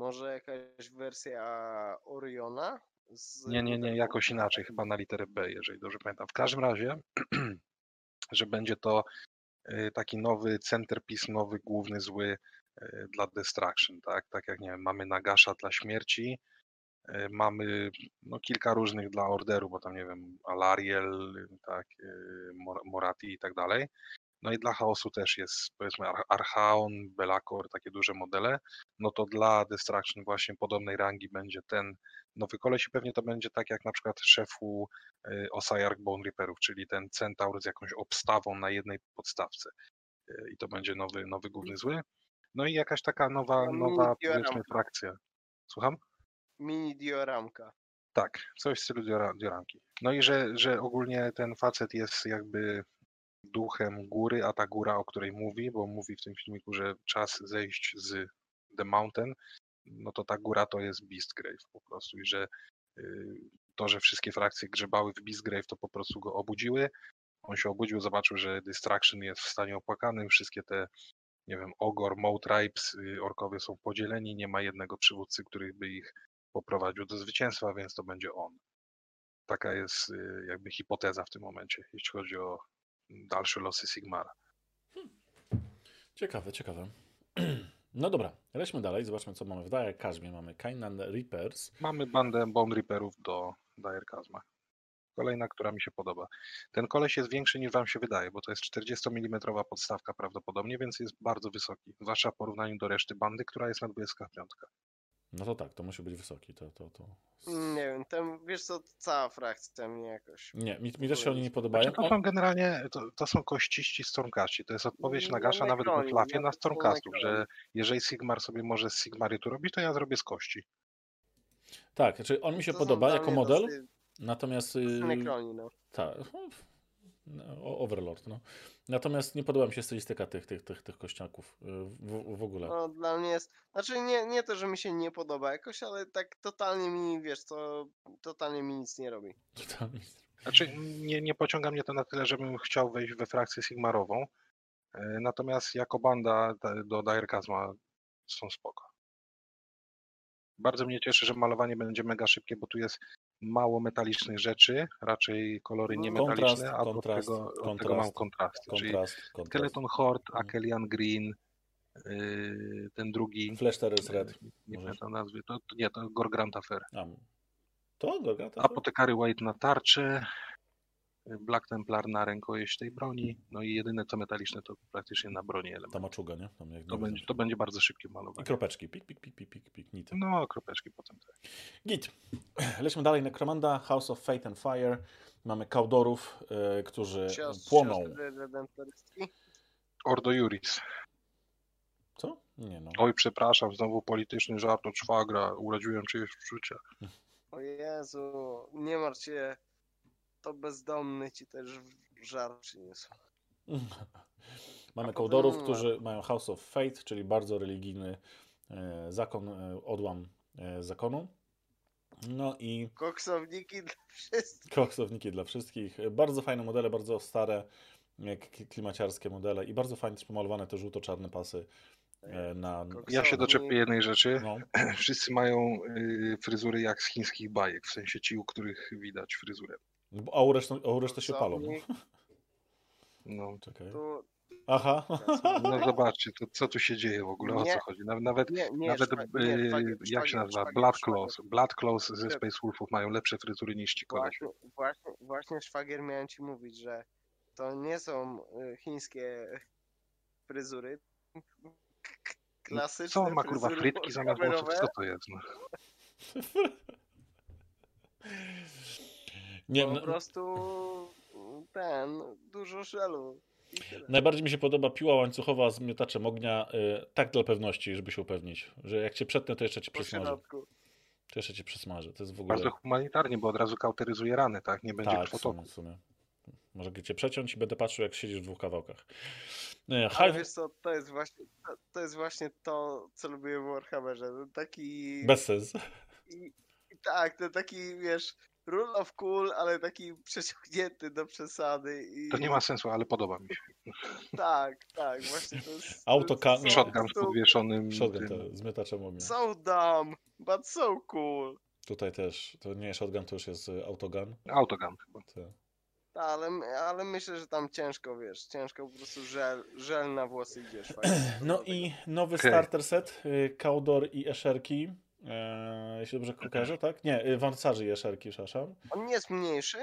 Może jakaś wersja Oriona? Z Nie, nie, nie, jakoś inaczej, chyba na literę B, jeżeli dobrze pamiętam. W każdym razie, że będzie to y, taki nowy centerpiece, nowy główny zły y, dla Destruction, tak? Tak jak, nie wiem, mamy Nagasza dla śmierci, y, mamy no, kilka różnych dla Orderu, bo tam, nie wiem, Alariel, tak, Mor- Morati i tak dalej. No i dla chaosu też jest, powiedzmy, Ar- Archaon, Belakor, takie duże modele. No to dla Destruction właśnie podobnej rangi będzie ten nowy koleś i pewnie to będzie tak jak na przykład szefu y, Osayark Bone Reaperów, czyli ten centaur z jakąś obstawą na jednej podstawce. Y, I to będzie nowy, nowy główny zły. No i jakaś taka nowa, No, nowa powiedzmy frakcja. Słucham? Mini dioramka. Tak, coś w stylu diora- dioramki. No i że, że ogólnie ten facet jest jakby duchem góry, a ta góra, o której mówi, bo mówi w tym filmiku, że czas zejść z The Mountain, no to ta góra to jest Beastgrave po prostu i że y, to, że wszystkie frakcje grzebały w Beastgrave, to po prostu go obudziły. On się obudził, zobaczył, że Distraction jest w stanie opłakanym, wszystkie te nie wiem, Ogor, Moutribes, y, orkowie są podzieleni, nie ma jednego przywódcy, który by ich poprowadził do zwycięstwa, więc to będzie on. Taka jest y, jakby hipoteza w tym momencie, jeśli chodzi o dalsze losy Sigmara. Ciekawe, ciekawe. No dobra, lećmy dalej, zobaczmy co mamy w Dire Kazmie. Mamy Kainan Reapers. Mamy bandę Bone Reaperów do Dire Kazma. Kolejna, która mi się podoba. Ten koleś jest większy niż wam się wydaje, bo to jest 40 mm podstawka prawdopodobnie, więc jest bardzo wysoki. Zwłaszcza w porównaniu do reszty bandy, która jest na 25. No to tak, to musi być wysoki. To, to, to... Nie wiem, ten, wiesz co, cała frakcja mnie jakoś... Nie, mi, mi też się oni nie podobają. Znaczy, to O, są generalnie, to, to są kościści Stormcaści. To jest odpowiedź na No, Gasza nawet w Necroni, Flafie na Stormcastów, że jeżeli Sigmar sobie może z Sigmaritu robić, to ja zrobię z kości. Tak, znaczy on mi się To podoba jako model, tacy- natomiast... tacy Yy, Necroni, no. tak, no, Overlord, no. Natomiast nie podoba mi się stylistyka tych, tych, tych, tych kościaków yy, w, w ogóle. No, dla mnie jest. Znaczy, nie, nie to, że mi się nie podoba jakoś, ale tak totalnie mi, wiesz, to totalnie mi nic nie robi. Totalnie. Znaczy, nie, nie pociąga mnie to na tyle, żebym chciał wejść we frakcję Sigmarową. e, Natomiast jako banda da- do Dire Kazma są spoko. Bardzo mnie cieszy, że malowanie będzie mega szybkie, bo tu jest mało metalicznych rzeczy, raczej kolory No, niemetaliczne, kontrast, a do kontrast, tego, od tego kontrast, mam kontrasty. Czyli Kontrast, kontrast. Skeleton Horde, Mhm. Akelian Green, yy, ten drugi, Flash Terrors Red. nie Możesz. pamiętam nazwy, to, nie, to Gorgrant Affair. A, to droga, to Apotekary White na tarczy, Black Templar na rękojeść tej broni, no i jedyne co metaliczne to praktycznie na broni element. ta maczuga, nie? Tam jak To nie będzie, to będzie bardzo szybkie I malowanie. kropeczki, pik, pik, pik, pik, pik, pik, nity. No, kropeczki potem tak. Git. Lećmy dalej. Necromanda, House of Fate and Fire. Mamy Kaudorów, e, którzy Siostry- płoną. Ordo Juris. Co? Nie no. Oj, przepraszam, znowu polityczny żart od szwagra, uraziłem czyjeś uczucia. O Jezu, nie martw się, to bezdomny ci też żart przyniósł. Mamy potem- którzy mają House of Fate, czyli bardzo religijny e, zakon, e, odłam e, zakonu. No i Koksowniki dla wszystkich. koksowniki dla wszystkich. Bardzo fajne modele, bardzo stare, klimaciarskie modele i bardzo fajnie też pomalowane te żółto-czarne pasy na... Ja się doczepię jednej rzeczy. No, Wszyscy mają y, fryzury jak z chińskich bajek, w sensie ci, u których widać fryzurę. Bo- a u reszty, a u reszty się palą. Koksownik, No, Czekaj. Tu, Aha. no zobaczcie, to, co tu się dzieje w ogóle, o co Nie. chodzi. Naw- Nawet, nie, nie, nawet y, nie, jak się nazywa, Blood. Claws. Blood Claws ze Nie. Space Wolfów mają lepsze fryzury niż ci kolesie. Właśnie, właśnie, właśnie szwagier miałem ci mówić, że to nie są y, chińskie fryzury. Klasyczne Co on ma kurwa, frytki zamiast włosów? Co to jest? No? Nie, po no, prostu ten, dużo żelu. Tyle. najbardziej mi się podoba piła łańcuchowa z miotaczem ognia, y, tak dla pewności, żeby się upewnić, że jak cię przetnę, to jeszcze cię przesmażę. To jeszcze cię przesmażę. To jest w ogóle... Bardzo humanitarnie, bo od razu kauteryzuje rany, tak? Nie będzie Tak, w krwotoku. sumie, w sumie. Może cię przeciąć i będę patrzył, jak siedzisz w dwóch kawałkach. E, Ale wiesz co, to jest właśnie to, to jest właśnie to, co lubię w Warhammerze. Taki. Bez sens. I, i tak, ten taki, wiesz, rule of cool, ale taki przeciągnięty do przesady. I... To nie ma sensu, ale podoba mi się. Tak, tak, właśnie to jest. Autoka- to jest Shotgun z podwieszonym Shotgun to z miotaczem ognia. So dumb, but so cool. Tutaj też, to nie jest shotgun, to już jest y, autogun. Autogun chyba. To... Ta, Ale, ale myślę, że tam ciężko, wiesz, ciężko po prostu żel, żel na włosy idziesz. fajnie. No i nowy Okej. starter set, y, Kaudor i Eszerki. E, jeśli dobrze kojarzę, tak? Nie, y, Wancarzy i Eszerki, przepraszam. On nie jest mniejszy?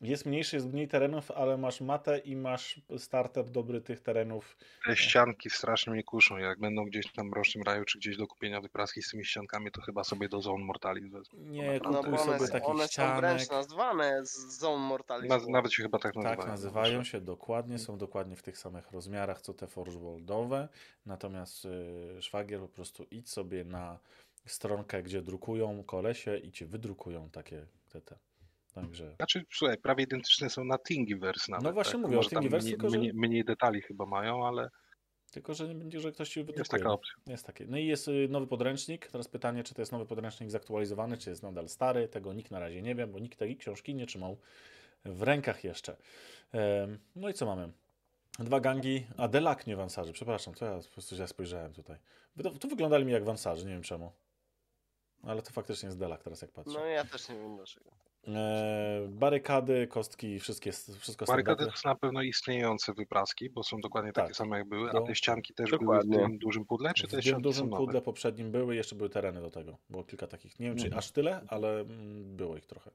Jest mniejszy, jest mniej terenów, ale masz matę i masz starter dobry tych terenów. Te ścianki strasznie mnie kuszą. Jak będą gdzieś tam w Mrocznym Raju, czy gdzieś do kupienia wypraski z tymi ściankami, to chyba sobie do Zone Mortali wezmę. Nie, No kupuj bo one, sobie są- takich one są ścianek. wręcz nazwane z Zone Mortalis. Naz- Nawet się chyba tak nazywają. Tak, nazywają się dokładnie, są dokładnie w tych samych rozmiarach co te Forge Worldowe. Natomiast y, szwagier po prostu idź sobie na stronkę, gdzie drukują kolesie i ci wydrukują takie te. te. Także Znaczy, słuchaj, prawie identyczne są na Thingiverse nawet. No właśnie tak? mówię o Może tam Thingiverse, mniej, tylko że- mniej, mniej detali chyba mają, ale tylko, że nie będzie, że ktoś ci jest wydrukuje. taka opcja. Jest takie. No i jest y, nowy podręcznik. Teraz pytanie, czy to jest nowy podręcznik zaktualizowany, czy jest nadal stary. Tego nikt na razie nie wie, bo nikt tej książki nie trzymał w rękach jeszcze. No i co mamy? Dwa gangi, a Delak nie Wansarzy, przepraszam, to ja po prostu źle spojrzałem tutaj. Tu wyglądali mi jak Wansarzy, nie wiem czemu. Ale to faktycznie jest Delak teraz jak patrzę. No ja też nie wiem dlaczego. E, barykady, kostki, wszystkie, wszystko Barykady standardy. to są na pewno istniejące wypraski, bo są dokładnie takie Tak. same jak były, a te ścianki też Dokładnie. były w tym dużym pudle, czy W te tym ścianki dużym są nowe? pudle poprzednim były, jeszcze były tereny do tego. Było kilka takich. Nie wiem, czy Mhm. aż tyle, ale mm, było ich trochę.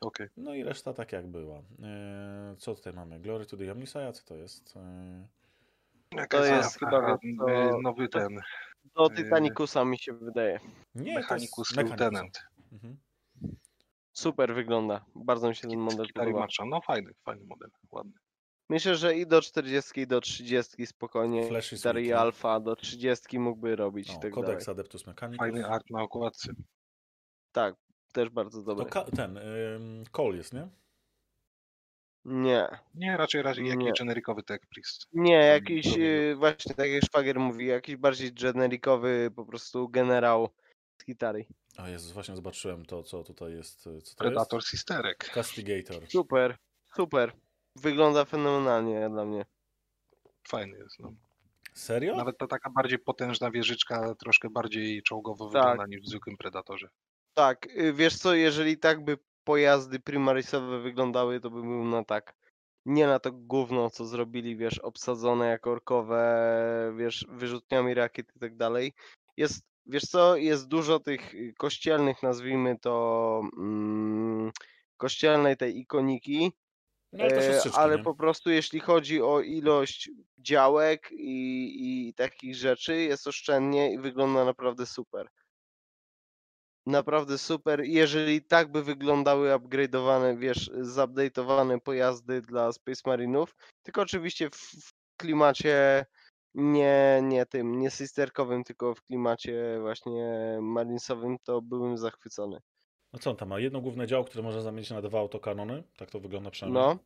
Okej. No i reszta tak jak była. E, co tutaj mamy? Glory to the Omniscia, co to jest? E, Jaka jest chyba, y, nowy ten, Do Yy. Titanicusa mi się wydaje. nie, Mechanicus to. Lieutenant. Mhm. Super wygląda. Bardzo mi się ten model podoba. No fajny, fajny model, ładny. Myślę, że i do 40 i do 30 spokojnie. Flash is Stary no. Alfa do 30 mógłby robić i O, tak Codex dalej. Adeptus Mechanicus. Fajny art na okładce. Tak, też bardzo To dobry. ka- ten, ym, Cole jest, nie? Nie. Nie, raczej, raczej Nie. jakiś generikowy tech priest. Nie, jakiś, y, właśnie tak jak Szwagier mówi, jakiś bardziej generikowy po prostu generał z gitary. O Jezus, właśnie zobaczyłem to, co tutaj jest. y, Co to Predator Sisterek. jest? Castigator. Super, super. Wygląda fenomenalnie dla mnie. Fajny jest, no. Serio? Nawet ta taka bardziej potężna wieżyczka, troszkę bardziej czołgowo Tak. wygląda niż w zwykłym Predatorze. Tak, y, wiesz co, jeżeli tak by pojazdy primarisowe wyglądały, to by był na tak. Nie na to gówno, co zrobili, wiesz, obsadzone jak orkowe, wiesz, wyrzutniami rakiet i tak dalej. Jest, wiesz co, jest dużo tych y, kościelnych, nazwijmy to, mm, kościelnej tej ikoniki, No ale e, ale po prostu jeśli chodzi o ilość działek i, i takich rzeczy, jest oszczędnie i wygląda naprawdę super. Naprawdę super. Jeżeli tak by wyglądały upgrade'owane, wiesz, zupdate'owane pojazdy dla Space Marinów, tylko oczywiście w, w klimacie nie, nie tym, nie sisterkowym, tylko w klimacie właśnie marinesowym, to byłem zachwycony. No co on tam ma? Jedno główne działo, które można zamienić na dwa autokanony. Tak to wygląda przynajmniej. No,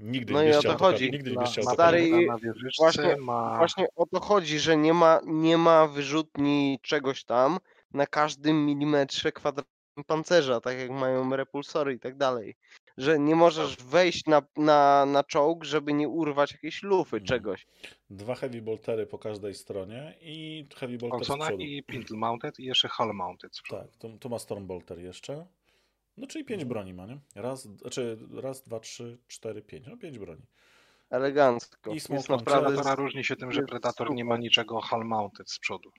Nigdy No nie i o to chodzi. Nigdy nie Stary, na wieżyczce, właśnie- ma... Właśnie o to chodzi, że nie ma, nie ma wyrzutni czegoś tam na każdym milimetrze kwadratowym pancerza, tak jak mają repulsory i tak dalej. Że nie możesz wejść na, na, na czołg, żeby nie urwać jakiejś lufy Mhm. czegoś. Dwa heavy boltery po każdej stronie i heavy bolter z Konsona przodu. i Pintle Mounted i jeszcze Hull Mounted z przodu. Tak, to, to ma Stormbolter jeszcze. No czyli pięć broni ma, nie? Raz, znaczy raz, dwa, trzy, cztery, pięć. No pięć broni. Elegancko. I Jest naprawdę Predatora różni się tym, że Predator nie ma niczego Hull Mounted z przodu.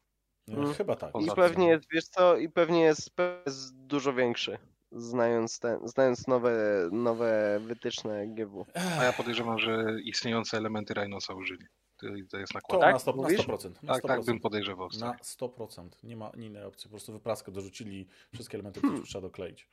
No. Chyba tak. I pewnie jest, wiesz co, i pewnie jest, jest dużo większy, znając, ten, znając nowe, nowe wytyczne GW. A ja podejrzewam, że istniejące elementy Rhinosa użyli. To, to jest To nakład. Tak? na 100%. Mówisz? Na 100%, na Tak, tak 100%. bym podejrzewał. Na stary. 100%. Nie ma innej opcji. Po prostu wypraskę dorzucili wszystkie elementy, które trzeba dokleić.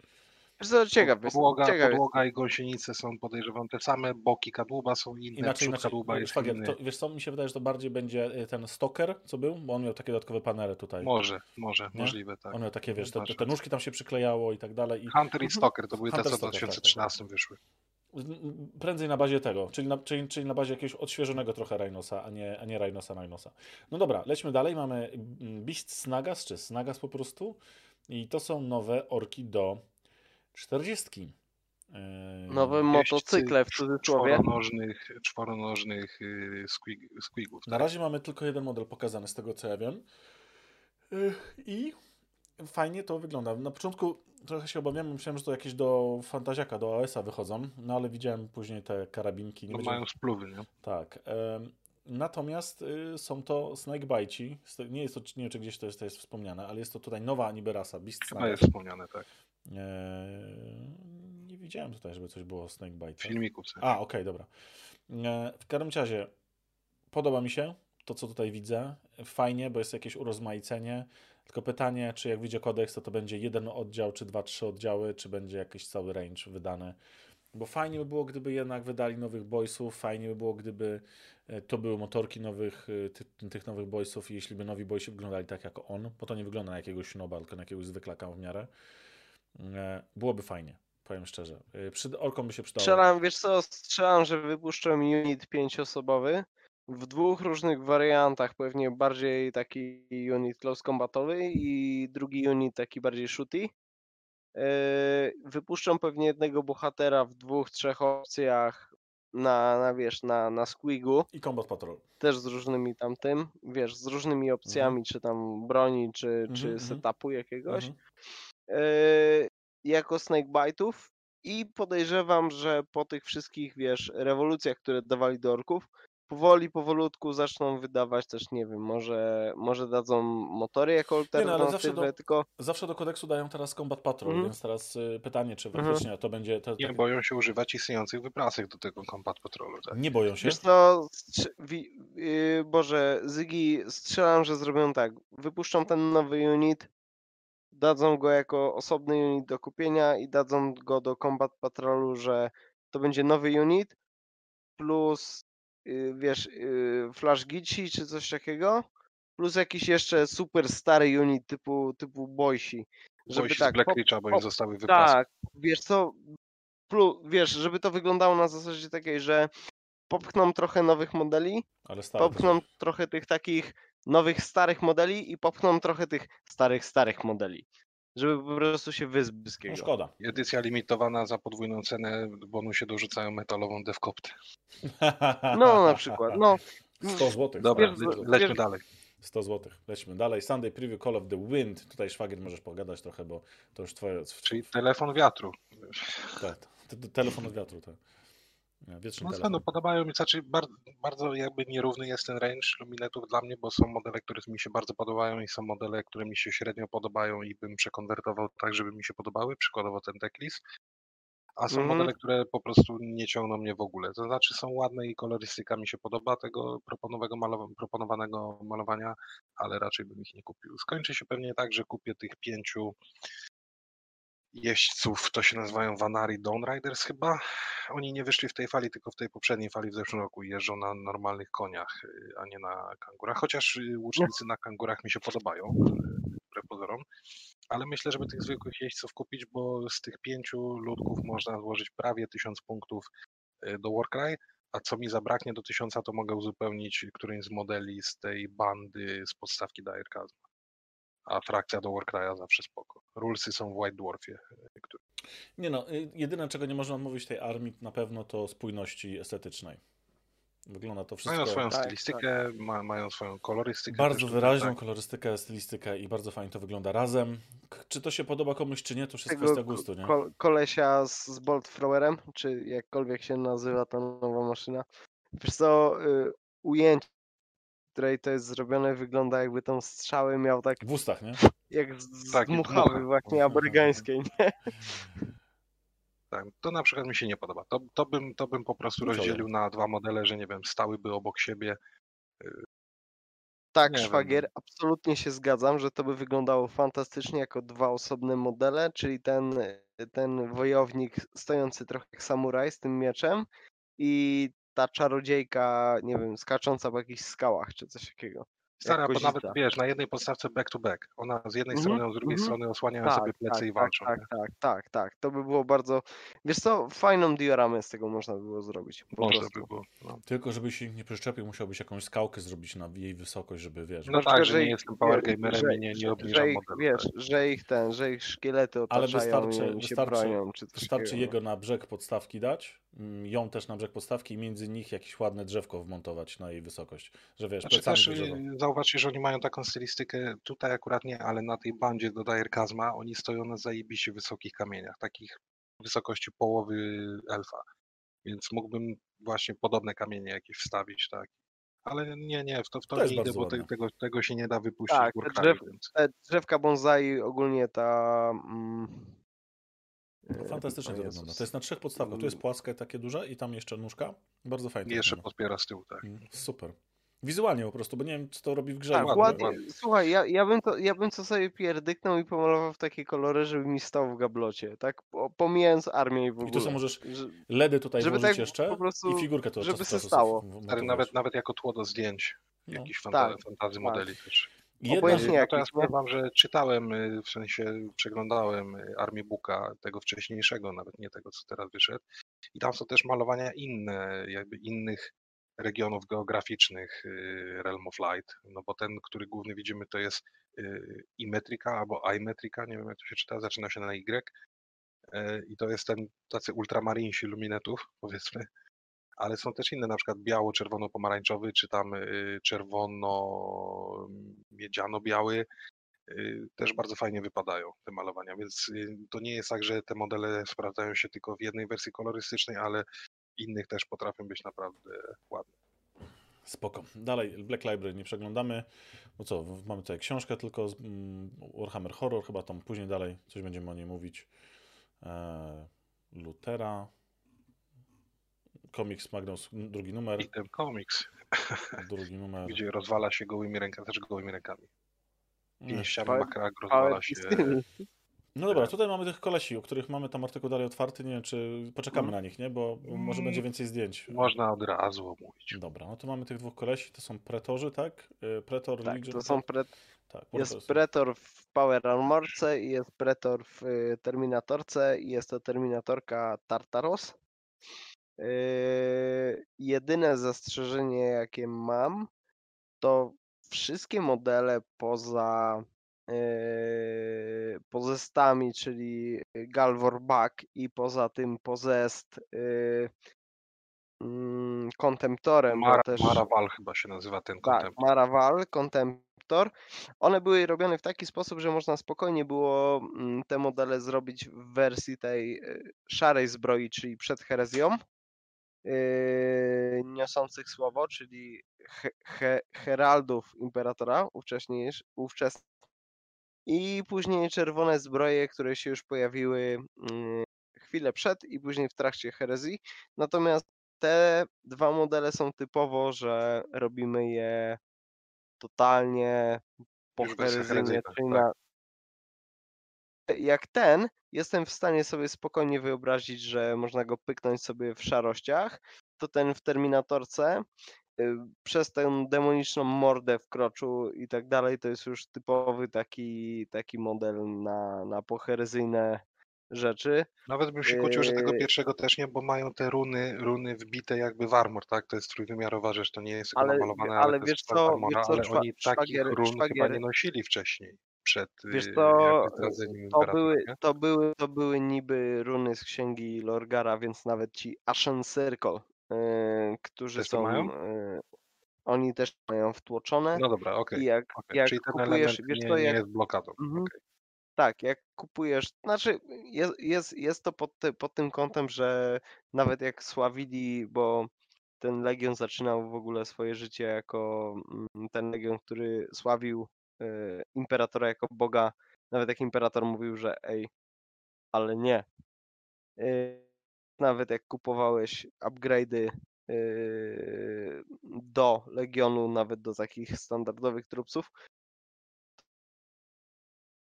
Co, ciekaw jest, Podłoga, ciekaw jest. podłoga i gąsienice są podejrzewam te same, boki kadłuba są inne, Inaczej, inaczej. kadłuba jest Szwagier, inny. to, wiesz co, mi się wydaje, że to bardziej będzie y, ten stoker, co był, bo on miał takie dodatkowe panele tutaj. Może, może, Nie? możliwe, tak. On miał takie, wiesz, te, te, te nóżki tam się przyklejało i tak dalej. I Hunter i Stalker to były te, Hunter, co w Stalker, tak, 2013 wyszły. prędzej na bazie tego, czyli na, czyli, czyli na bazie jakiegoś odświeżonego trochę Rhinosa, a nie, a nie Rhinosa Rhinosa. No dobra, lećmy dalej. Mamy Beast Snagas, czy Snagas po prostu. I to są nowe orki do 40. Yy, Nowe motocykle w cudzysłowie. Czworonożnych, czworonożnych y, squig, squigów. Na tak? razie mamy tylko jeden model pokazany, z tego co ja wiem. I fajnie to wygląda. Na początku trochę się obawiałem, myślałem, że to jakieś do Fantaziaka, do AS-a wychodzą, no ale widziałem później te karabinki. Nie Bo będzie... mają spluwy, nie? Tak. Natomiast y, są to Snakebite. Nie jest to, nie wiem czy gdzieś to jest, to jest wspomniane, ale jest to tutaj nowa niby rasa, Beast Chyba Snake. jest wspomniane, tak. Nie widziałem tutaj, żeby coś było o Snakebite. W filmiku. w sensie. A, okej, dobra. E, w każdym razie podoba mi się to, co tutaj widzę. Fajnie, bo jest jakieś urozmaicenie. Tylko pytanie, czy jak wyjdzie kodeks, to to będzie jeden oddział, czy dwa, trzy oddziały, czy będzie jakiś cały range wydany. Bo fajnie by było, gdyby jednak wydali nowych boysów, fajnie by było, gdyby e, to były motorki nowych, e, ty, tych nowych boysów i jeśli by nowi boysi wyglądali tak jak on, bo to nie wygląda na jakiegoś snoba, tylko na jakiegoś zwyklaka w miarę, byłoby fajnie, powiem szczerze. E, Przy, orkom by się przydało. Strzelam, wiesz co, strzelam, że wypuszczą unit pięcioosobowy w dwóch różnych wariantach, pewnie bardziej taki unit close combatowy i drugi unit taki bardziej shooty. Yy, Wypuszczą pewnie jednego bohatera w dwóch, trzech opcjach, na, na wiesz, na, na Squigu, I Combat Patrol. też z różnymi tam tym, wiesz, z różnymi opcjami, czy tam broni, czy, czy Mhm, setupu jakiegoś, Mhm. yy, jako Snakebite'ów i podejrzewam, że po tych wszystkich, wiesz, rewolucjach, które dawali do orków, powoli, powolutku zaczną wydawać też, nie wiem, może, może dadzą motory jako no, ale zawsze alternatywę, do- tylko Zawsze do kodeksu dają teraz Combat Patrol, Mhm. więc teraz y, pytanie, czy Mhm. faktycznie to będzie... To, Nie tak- boją się używać istniejących wyprasek do tego Combat Patrolu. Tak? nie boją się? Wiesz co, wi- yy, Boże, Zygi, strzelam, że zrobią tak. Wypuszczą ten nowy unit, dadzą go jako osobny unit do kupienia i dadzą go do Combat Patrolu, że to będzie nowy unit plus, yy, wiesz, yy, Flash Gitsi czy coś takiego, plus jakiś jeszcze super stary unit typu, typu Boysi. Żeby Boisz tak, z Black Reacha, bo im zostały wypraski. tak, wiesz co, plus, wiesz, żeby to wyglądało na zasadzie takiej, że popchną trochę nowych modeli, popchną trochę tych takich nowych, starych modeli i popchną trochę tych starych, starych modeli. Żeby po prostu się wyzbyć z No szkoda. Edycja limitowana za podwójną cenę, w bonusie dorzucają metalową devkoptę. No na przykład, no. 100 zł. Dobra, lećmy dalej. 100 zł. Lećmy dalej. Sunday Preview Call of the Wind. Tutaj szwagier możesz pogadać trochę, bo to już twoje... Czyli telefon wiatru. Tak, te- te- telefon od wiatru. Tak. No no podobają mi, znaczy bardzo, bardzo jakby nierówny jest ten range luminetów dla mnie, bo są modele, które mi się bardzo podobają i są modele, które mi się średnio podobają i bym przekonwertował tak, żeby mi się podobały, przykładowo ten Teklis. A są Mhm. modele, które po prostu nie ciągną mnie w ogóle. To znaczy są ładne i kolorystyka mi się podoba tego proponowego malow- proponowanego malowania, ale raczej bym ich nie kupił. Skończy się pewnie tak, że kupię tych pięciu jeźdźców, to się nazywają Vanari Dawn Riders chyba. Oni nie wyszli w tej fali, tylko w tej poprzedniej fali w zeszłym roku jeżdżą na normalnych koniach, y, a nie na kangurach. Chociaż y, łucznicy na kangurach mi się podobają, y, wbrew pozorom. Ale myślę, żeby tych zwykłych jeźdźców kupić, bo z tych pięciu ludków można złożyć prawie tysiąc punktów do Warcry, a co mi zabraknie do tysiąca, to mogę uzupełnić którymś z modeli z tej bandy z podstawki Dire Chasm. A frakcja do Warcry'a zawsze spoko. Rulesy są w White Dwarfie, y, który Nie no, y, jedyne czego nie można odmówić tej armii na pewno to spójności estetycznej. Wygląda to wszystko Mają swoją Tak, stylistykę, Ma, mają swoją kolorystykę. bardzo wyraźną tak. kolorystykę, stylistykę i bardzo fajnie to wygląda razem. Czy to się podoba komuś, czy nie, to już jest Tego kwestia gustu, nie? ko- kolesia z, z Bolt Throwerem, czy jakkolwiek się nazywa ta nowa maszyna. Wiesz co, y, ujęcie, której to jest zrobione, wygląda jakby tą strzały miał tak W ustach, nie? jak z, z Tak, dmucha. właśnie amerykańskiej, nie? Tak, to na przykład mi się nie podoba. To, to, bym, to bym po prostu No rozdzielił na dwa modele, że nie wiem, stałyby obok siebie. Tak, Nie wiem, szwagier, no. absolutnie się zgadzam, że to by wyglądało fantastycznie jako dwa osobne modele, czyli ten, ten wojownik stojący trochę jak samuraj z tym mieczem i ta czarodziejka, nie wiem, skacząca po jakichś skałach czy coś takiego. Stara, bo nawet wiesz, na jednej podstawce back to back. Ona z jednej Mhm, strony, a z drugiej mhm. strony osłaniają Tak, sobie plecy tak, i tak, walczą. tak, nie? tak, tak, tak. To by było bardzo. Wiesz co, fajną dioramę z tego można by było zrobić. Po Można prostu. by było. No, Tylko żebyś ich nie przyczepił, musiałbyś jakąś skałkę zrobić na jej wysokość, żeby wiesz. no tak, że nie jestem power gamerem i nie, nie obniżam że ich, modelu. wiesz, tak. że ich ten, że ich szkielety Ale otaczają wystarczy- i się wystarczy- bronią, czy coś Wystarczy no. jego na brzeg podstawki dać, mm, ją też na brzeg podstawki i między nich jakieś ładne drzewko wmontować na jej wysokość. Że wiesz, Znaczy też do drzewa. y, zauważcie, że oni mają taką stylistykę, tutaj akurat nie, ale na tej bandzie do Dire Kazma oni stoją na zajebiście wysokich kamieniach, takich wysokości połowy elfa. Więc mógłbym właśnie podobne kamienie jakieś wstawić, tak. Ale nie, nie, w to, w to, To nie idę, bo te, tego, tego się nie da wypuścić Tak, Warcraft'ie, drzew- więc drzewka bonsai, ogólnie ta. Mm, Fantastycznie o to wygląda. To jest na trzech podstawkach. Tu jest płaskie takie duże i tam jeszcze nóżka. Bardzo fajnie. jeszcze podpiera z tyłu, tak. Mm, Super. Wizualnie po prostu, bo nie wiem, co to robi w grze. Tak, ładnie. Słuchaj, ja, ja, bym to, ja bym to sobie pierdyknął i pomalował w takie kolory, żeby mi stał w gablocie, tak? Po- Pomijając armię i w ogóle. I tu sobie możesz Że- LEDy tutaj Żeby włożyć tak jeszcze po prostu, i figurkę to żeby czasu stało. w- wmontować. nawet, nawet jako tło do zdjęć, No. jakichś tak, fanta- fantazy tak. modeli też. Jedna, Obojętnie jak- Natomiast nie? powiem wam, że czytałem, y, w sensie przeglądałem y, Armię Booka, tego wcześniejszego, nawet nie tego, co teraz wyszedł. I tam są też malowania inne, jakby innych regionów geograficznych y, Realm of Light, no bo ten, który główny widzimy, to jest Imetrika albo Imetrika, nie wiem jak to się czyta, zaczyna się na Y. Y, I to jest ten tacy ultramarinsi luminetów, powiedzmy. Ale są też inne, na przykład biało-czerwono-pomarańczowy, czy tam y, czerwono-miedziano-biały. Y, też bardzo fajnie wypadają te malowania, więc y, to nie jest tak, że te modele sprawdzają się tylko w jednej wersji kolorystycznej, ale innych też potrafią być naprawdę ładne. Spoko. Dalej, Black Library nie przeglądamy. No co, mamy tutaj książkę tylko z mm, Warhammer Horror, chyba tam później dalej coś będziemy o niej mówić. E, Lutera. Komiks Magnus, drugi numer. I ten komiks, Drugi numer. gdzie rozwala się gołymi rękami, też gołymi rękami. Pięściami makrak rozwala się. No dobra, tutaj mamy tych kolesi, o których mamy tam artykuł dalej otwarty. Nie wiem, czy poczekamy Mm. na nich, nie? Bo może Mm. będzie więcej zdjęć. Można od razu omówić. Dobra, no to mamy tych dwóch kolesi, to są pretorzy, tak? Y, Pretor, Tak, Legion. to są pre... tak, jest. Pretor w Power Armorce i jest Pretor w y, Terminatorce i jest to Terminatorka Tartaros. Yy, jedyne zastrzeżenie, jakie mam, to wszystkie modele poza yy, pozestami, czyli Galvor Buck i poza tym pozest yy, mm, Mara, też... Maraval chyba się nazywa ten Tak, kontempt. Maraval, Contemptor. One były robione w taki sposób, że można spokojnie było mm, te modele zrobić w wersji tej szarej zbroi, czyli przed herezją, niosących słowo, czyli he, he, heraldów imperatora ówcześniejsz, ówczesnych. I później czerwone zbroje, które się już pojawiły mm, chwilę przed i później w trakcie herezji. Natomiast te dwa modele są typowo, że robimy je totalnie wersja poherezyjnie, herezyjna, czyli tak. na... Jak ten, jestem w stanie sobie spokojnie wyobrazić, że można go pyknąć sobie w szarościach, to ten w Terminatorce y, przez tę demoniczną mordę w kroczu i tak dalej, to jest już typowy taki, taki model na, na poherezyjne rzeczy. Nawet bym się kłócił, że tego pierwszego też nie, bo mają te runy, runy wbite jakby w armor, tak? To jest trójwymiarowa rzecz, to nie jest Ale- namalowane, ale ale, wiesz co- armora, wiesz co, ale oni takich szwagier- run chyba szwagier- nie nosili wcześniej, przed Wiesz yy, co, To były, to, były, to były niby runy z księgi Lorgara, więc nawet ci Ashen Circle, yy, którzy Też są. Yy, oni też mają wtłoczone. No dobra, okej. I jak, okej. jak Czyli ten kupujesz, wiesz nie, co, nie jak, jest blokadą. Mhm. okej. tak, jak kupujesz, znaczy jest, jest, jest to pod, ty, pod tym kątem, że nawet jak sławili, bo ten Legion zaczynał w ogóle swoje życie jako mm, ten Legion, który sławił Imperatora jako Boga, nawet jak Imperator mówił, że ej, ale nie. Yy, Nawet jak kupowałeś upgrade'y yy, do Legionu, nawet do takich standardowych trupsów,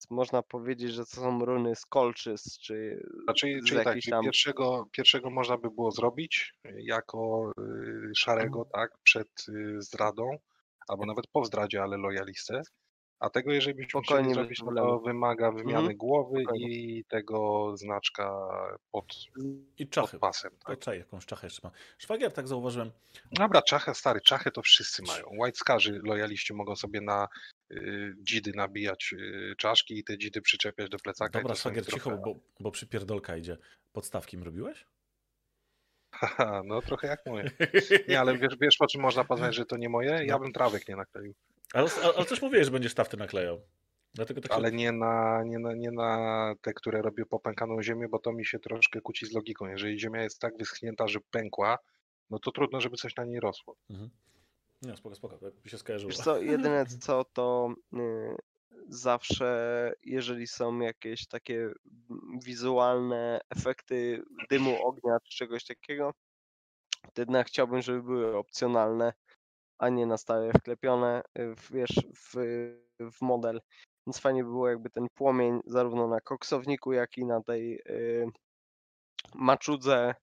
można powiedzieć, że to są runy z Colchis, czy Znaczy, z czyli tak, tam... pierwszego, pierwszego można by było zrobić y, jako y, szarego, Mhm. tak, przed y, zdradą, albo nawet po zdradzie, ale lojalistę. A tego, jeżeli byśmy Spokojnie, chcieli zrobić, no to wymaga wymiany Mhm. głowy Spokojnie. i tego znaczka pod, I pod czachy. pasem. To Tak? czaj, jakąś czachę jeszcze ma. Szwagier, tak zauważyłem. Dobra, czachę, stary, czachy to wszyscy mają. White Scarzy, lojaliści mogą sobie na y, dzidy nabijać y, czaszki i te dzidy przyczepiać do plecaka. Dobra, szwagier, cicho, trofea. bo, bo przypierdolka idzie. Podstawki mi robiłeś? Haha, no trochę jak moje. Nie, ale wiesz, wiesz po czym można poznać, że to nie moje? Ja bym trawek nie nakleił. Ale, ale, też mówiłeś, że będziesz tafty naklejał. Dlatego tak się... Ale nie na, nie, na, nie na te, które robię popękaną ziemię, bo to mi się troszkę kłóci z logiką. Jeżeli ziemia jest tak wyschnięta, że pękła, no to trudno, żeby coś na niej rosło. Mhm. Nie, spoko, spoko, tak się skojarzyło. Wiesz co, jedyne co to y, zawsze, jeżeli są jakieś takie wizualne efekty dymu, ognia czy czegoś takiego, to jednak chciałbym, żeby były opcjonalne, a nie na stałe wklepione, y, w, wiesz, w, w model. Więc fajnie by było jakby ten płomień zarówno na koksowniku, jak i na tej y, maczudze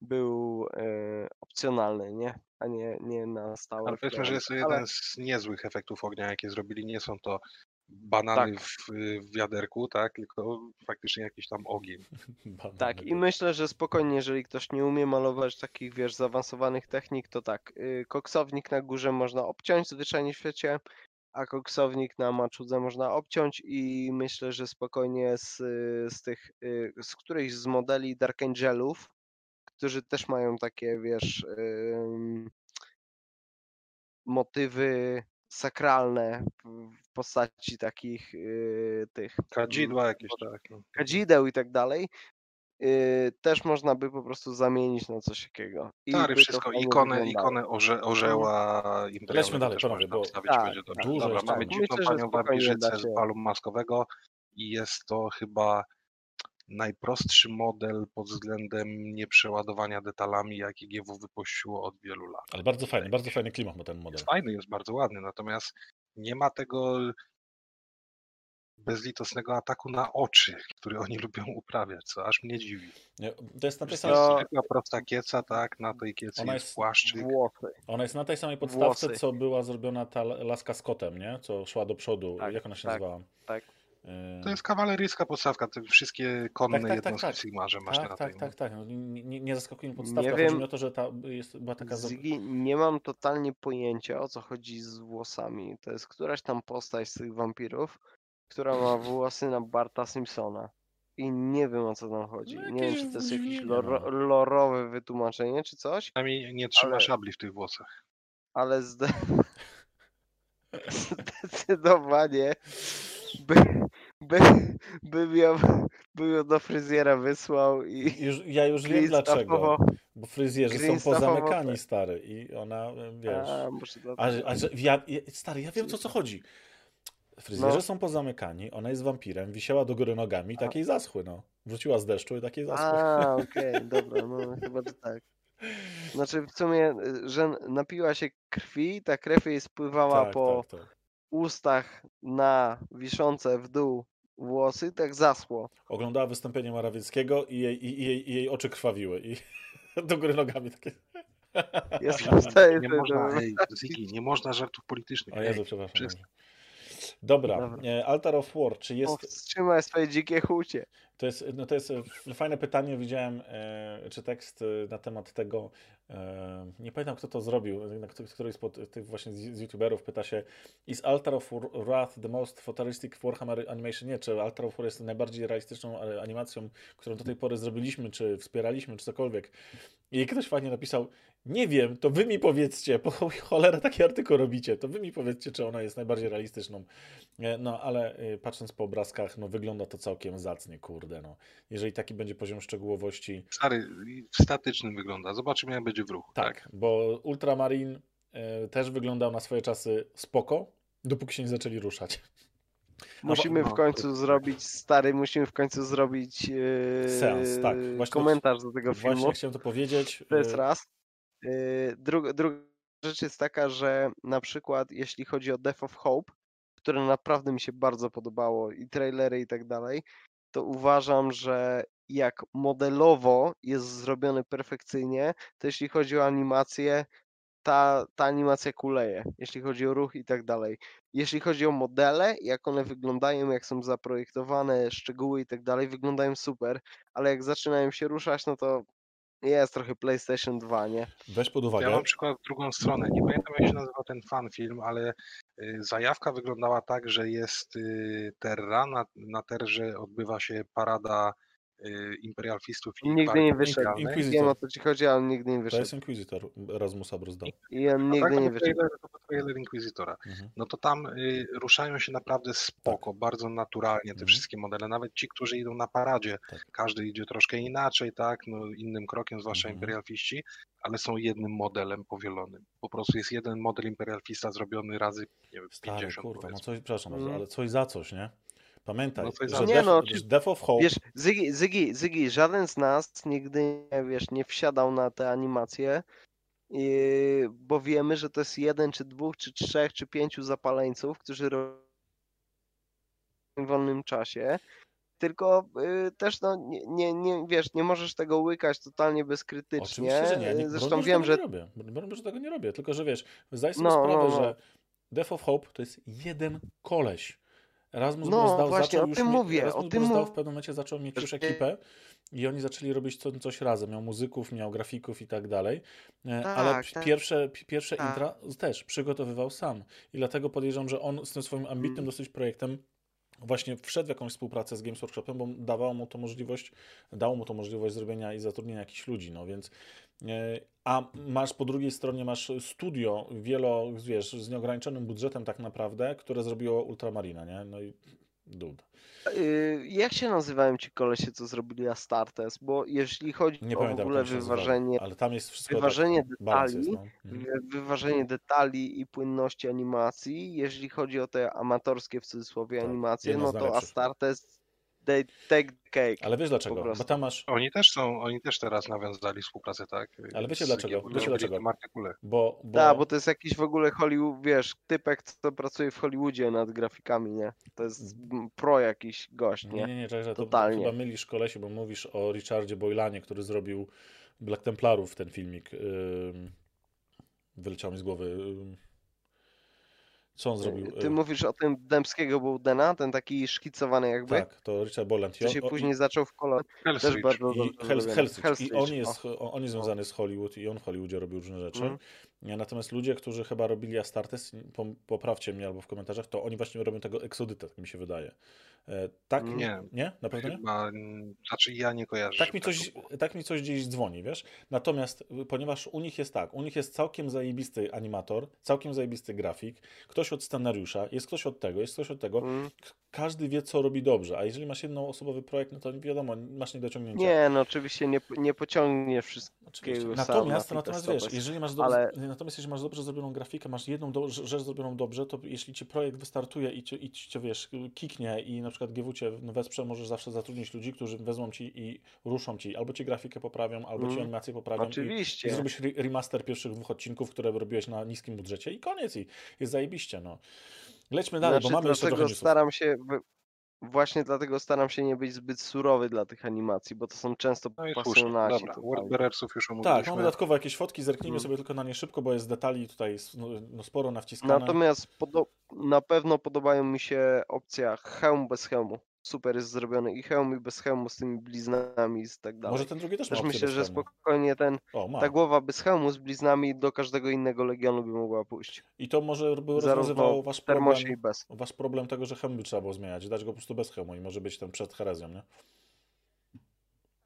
był y, opcjonalny, nie? A nie, nie na stałe Ale powiedzmy, że jest Ale- jeden z niezłych efektów ognia, jakie zrobili. Nie są to banany Tak. w, w wiaderku, tak, tylko faktycznie jakiś tam ogień. Tak, i myślę, że spokojnie, jeżeli ktoś nie umie malować takich, wiesz, zaawansowanych technik, to tak, y, koksownik na górze można obciąć zwyczajnie w świecie, a koksownik na maczudze można obciąć i myślę, że spokojnie z, z tych, y, z którejś z modeli Dark Angelów, którzy też mają takie, wiesz, motywy sakralne w postaci takich y, tych Kadzidła jakieś, tak. No. kadzideł i tak dalej, y, też można by po prostu zamienić na coś takiego. I Stary, wszystko, ikonę, wyglądało. ikonę orze, orzeła imperialnego dalej, też panowie, bo- Tak, będzie dobrze. tak. Dużo Dobra, jest mamy tam. dziwną Myślę, panią da z balu maskowego i jest to chyba najprostszy model pod względem nieprzeładowania detalami, jaki GW wypuściło od wielu lat. Ale bardzo fajny, bardzo fajny klimat ma ten model. Jest fajny, jest bardzo ładny, natomiast nie ma tego bezlitosnego ataku na oczy, który oni lubią uprawiać, co aż mnie dziwi. Nie, To jest na tej To samej, jest To- zwykła prosta kieca, tak, na tej kiecy Ona jest jest płaszczyk. Włosy. ona jest na tej samej podstawce, Włosy. co była zrobiona ta laska z kotem, nie? Co szła do przodu. Tak, Jak ona się tak, nazywała? tak. To jest kawaleryjska podstawka, te wszystkie konne Tak, tak, tak, jednostki tak. Sigmarze masz na tak, tej. tak, no. tak, tak. Nie, nie, zaskakuje mnie podstawka. Nie Chodzi wiem- mi o to, że ta jest, była taka... Ziggy, nie mam totalnie pojęcia o co chodzi z włosami. To jest któraś tam postać z tych wampirów, która ma włosy na Barta Simpsona. I nie wiem o co tam chodzi. No nie wiem, czy to jest jakieś loro, no. lorowe wytłumaczenie, czy coś, Przynajmniej nie trzyma Ale- szabli w tych włosach. ale zde... zdecydowanie by, by, bym, ją, bym ją do fryzjera wysłał i Już, ja już wiem dlaczego. Bo fryzjerzy są pozamykani, stary. I ona, wiesz... A, może to A, a, ja, stary, ja wiem, co co chodzi. Fryzjerzy No. są pozamykani, ona jest wampirem, wisiała do góry nogami i takiej zaschły, no. Wrzuciła z deszczu i takiej zaschły. A, okej, dobra, no chyba, że tak. Znaczy w sumie, y, że napiła się krwi, ta krew jej spływała tak, po tak, tak. Ustach na wiszące w dół włosy, tak zasło. Oglądała wystąpienie Morawieckiego i jej, i, i jej, i jej oczy krwawiły. I do góry nogami takie... Jest Nie, można, ej, nie można żartów politycznych. O Ej, Jezu, przepraszam. wszystko. Dobra, Dobra. e, Altar of War, czy jest... Powstrzymaj swoje dzikie chucie. To jest, no to jest e, fajne pytanie. Widziałem, e, czy tekst e, na temat tego. E, nie pamiętam, kto to zrobił. kto- Któryś z tych właśnie z, YouTuberów pyta się: Is Altar of Wrath the most photorealistic Warhammer animation? Nie, czy Altar of War jest najbardziej realistyczną e, animacją, którą do tej pory zrobiliśmy, czy wspieraliśmy, czy cokolwiek. I ktoś fajnie napisał: Nie wiem, to wy mi powiedzcie, po chuj cholera taki artykuł robicie, to wy mi powiedzcie, czy ona jest najbardziej realistyczną. E, No, ale patrząc po obrazkach, no wygląda to całkiem zacnie, kurde, no. Jeżeli taki będzie poziom szczegółowości, Stary, i statycznym wygląda. Zobaczymy, jak będzie w ruchu. tak, bo Ultramarine y, też wyglądał na swoje czasy spoko, dopóki się nie zaczęli ruszać. Musimy no, w końcu zrobić, stary, musimy w końcu zrobić yy, Seans, tak. Właśnie- komentarz do tego filmu. Właśnie chciałem to powiedzieć. To jest y, raz. Yy, Druga, druga rzecz jest taka, że na przykład jeśli chodzi o Death of Hope, które naprawdę mi się bardzo podobało i trailery i tak dalej, to uważam, że jak modelowo jest zrobione perfekcyjnie, to jeśli chodzi o animację, ta, ta animacja kuleje, jeśli chodzi o ruch i tak dalej. Jeśli chodzi o modele, jak one wyglądają, jak są zaprojektowane, szczegóły i tak dalej, wyglądają super, ale jak zaczynają się ruszać, no to jest trochę PlayStation 2, nie? Weź pod Ja uwagę. mam przykład w drugą stronę. Nie pamiętam, jak się nazywa ten fan film, ale y, zajawka wyglądała tak, że jest y, terra, na, na terrze odbywa się parada y, imperialistów i Nigdy nie wyszedł. Inquisitor. Wiem o co ci chodzi, ale on nigdy nie To wyszedł. jest Inquisitor Erasmusa Bruzdał. I on nigdy tak, to nie wyszedł. trailer, to trailer Inquisitora. Mhm. No to tam y, ruszają się naprawdę spoko, bardzo naturalnie te Mhm. wszystkie modele. Nawet ci, którzy idą na paradzie, Tak. każdy idzie troszkę inaczej, tak, no innym krokiem, zwłaszcza Mhm. imperialiści, ale są jednym modelem powielonym. Po prostu jest jeden model imperialista zrobiony razy nie wiem, Stary, 50 kurwa, no coś, przepraszam Mm. ale coś za coś, nie? Pamiętaj, No że. Nie Death, no, że Death of Hope Wiesz, Zygi, Zygi, Zygi, żaden z nas nigdy, wiesz, nie wsiadał na te animacje, yy, bo wiemy, że to jest jeden, czy dwóch, czy trzech, czy pięciu zapaleńców, którzy robią w wolnym czasie. Tylko y, też, no, nie, nie, nie, wiesz, nie możesz tego łykać totalnie bezkrytycznie. Oczywiście, że nie. nie Zresztą broń wiem, tego że nie robię. Broń że tego nie robię. Tylko, że wiesz, zdaj sobie No, sprawę, no, no. że Death of Hope to jest jeden koleś. Erasmus No, właśnie, zaczął o tym mówię, o Erasmus tym Bruzdał mów- w pewnym momencie zaczął mieć już ekipę i oni zaczęli robić co, coś razem. Miał muzyków, miał grafików i tak dalej. E, Tak, Ale tak. pierwsze, pi- pierwsze Tak. intra też przygotowywał sam. I dlatego podejrzewam, że on z tym swoim ambitnym Mm. dosyć projektem właśnie wszedł w jakąś współpracę z Games Workshopem, bo dawało mu to możliwość, dało mu to możliwość zrobienia i zatrudnienia jakichś ludzi, no więc a masz po drugiej stronie masz studio wielo, wiesz, z nieograniczonym budżetem tak naprawdę, które zrobiło Ultramarina, nie? No i dud. Yy, Jak się nazywają ci kolesie, co zrobili Astartes? Bo jeśli chodzi Nie o w pamiętam, jak ogóle wyważenie, ale tam jest wszystko wyważenie tak, detali, jest, no. Mhm. wy- wyważenie detali i płynności animacji, jeśli chodzi o te amatorskie w cudzysłowie Tak, animacje, no to. Astartes they take the cake. Ale wiesz dlaczego? Bo tam masz, Oni też są, oni też teraz nawiązali współpracę, tak? Ale wiecie dlaczego? Wiecie dlaczego? bo, bo, Tak, bo to jest jakiś w ogóle Hollywood, wiesz, typek, co pracuje w Hollywoodzie nad grafikami, nie? To jest pro jakiś gość, Nie, nie? nie, nie, to Totalnie. chyba mylisz kolesi, bo mówisz o Richardzie Boylanie, który zrobił Black Templarów, ten filmik. Wyleciał mi z głowy. Co on zrobił? Ty mówisz o tym Dębskiego Bowdena, ten taki szkicowany jakby, tak, to Richard Boylan. I co on- się o- później zaczął w kolor. Też bardzo I. Hellstreet. I on jest, on jest związany z Hollywood i on w Hollywoodzie robił różne rzeczy. Mhm. Nie, Natomiast ludzie, którzy chyba robili Astartes, po- poprawcie mnie albo w komentarzach, to oni właśnie robią tego Exodyta, tak mi się wydaje. E, tak? Nie. Nie? Na pewno nie? Chyba, mm, znaczy ja nie kojarzę. Tak mi, coś, tak mi coś gdzieś dzwoni, wiesz? Natomiast, y, ponieważ u nich jest tak, u nich jest całkiem zajebisty animator, całkiem zajebisty grafik, ktoś od scenariusza, jest ktoś od tego, jest ktoś od tego, Mm. Każdy wie, co robi dobrze, a jeżeli masz jednoosobowy projekt, no to wiadomo, masz niedociągnięcia. Nie, no oczywiście nie, nie pociągnie wszystkiego sam Natomiast, na natomiast wiesz, jeżeli masz, do, ale- natomiast jeżeli masz dobrze zrobioną grafikę, masz jedną do, rzecz zrobioną dobrze, to jeśli ci projekt wystartuje i cię, i cię wiesz, kiknie i na przykład GW cię wesprze, możesz zawsze zatrudnić ludzi, którzy wezmą ci i ruszą ci, albo ci grafikę poprawią, albo ci Mm. animację poprawią i, Oczywiście. i zrobisz re- remaster pierwszych dwóch odcinków, które robiłeś na niskim budżecie i koniec i jest zajebiście, no. Lećmy dalej, Znaczy, bo mamy jeszcze trochę newsów. staram się, właśnie dlatego staram się nie być zbyt surowy dla tych animacji, bo to są często No pasjonaci. Dobra. Wordbearersów już Tak, omówiliśmy. mamy dodatkowo jakieś fotki, zerknijmy Mm. sobie tylko na nie szybko, bo jest detali tutaj no, no sporo nawciskane. Natomiast na pewno podobają mi się opcja hełm bez hełmu. Super jest zrobiony i hełm i bez hełmu z tymi bliznami i tak dalej. Może ten drugi też, Też ma myślę, że spokojnie ten, O, ta głowa bez hełmu z bliznami do każdego innego legionu by mogła pójść. I to może by rozwiązywało wasz termosie i problem, bez. wasz problem tego, że hełm by trzeba było zmieniać. Dać go po prostu bez hełmu i może być ten przed herezją, nie?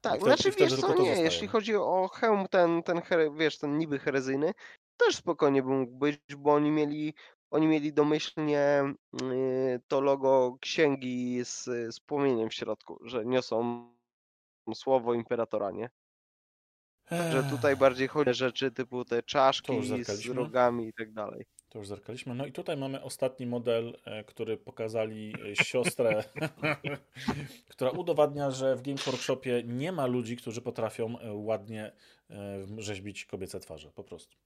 Tak, wtedy- znaczy wtedy wiesz co, to nie, zostaje. jeśli chodzi o hełm ten, ten wiesz, ten niby herezyjny, też spokojnie by mógł być, bo oni mieli, oni mieli domyślnie yy, to logo księgi z, z płomieniem w środku, że niosą słowo imperatora, nie? Że tutaj bardziej chodzi o rzeczy typu te czaszki z rogami i tak dalej. To już zerkaliśmy. No i tutaj mamy ostatni model, e, który pokazali e, siostrę, która udowadnia, że w Games Workshopie nie ma ludzi, którzy potrafią e, ładnie rzeźbić kobiece twarze. Po prostu.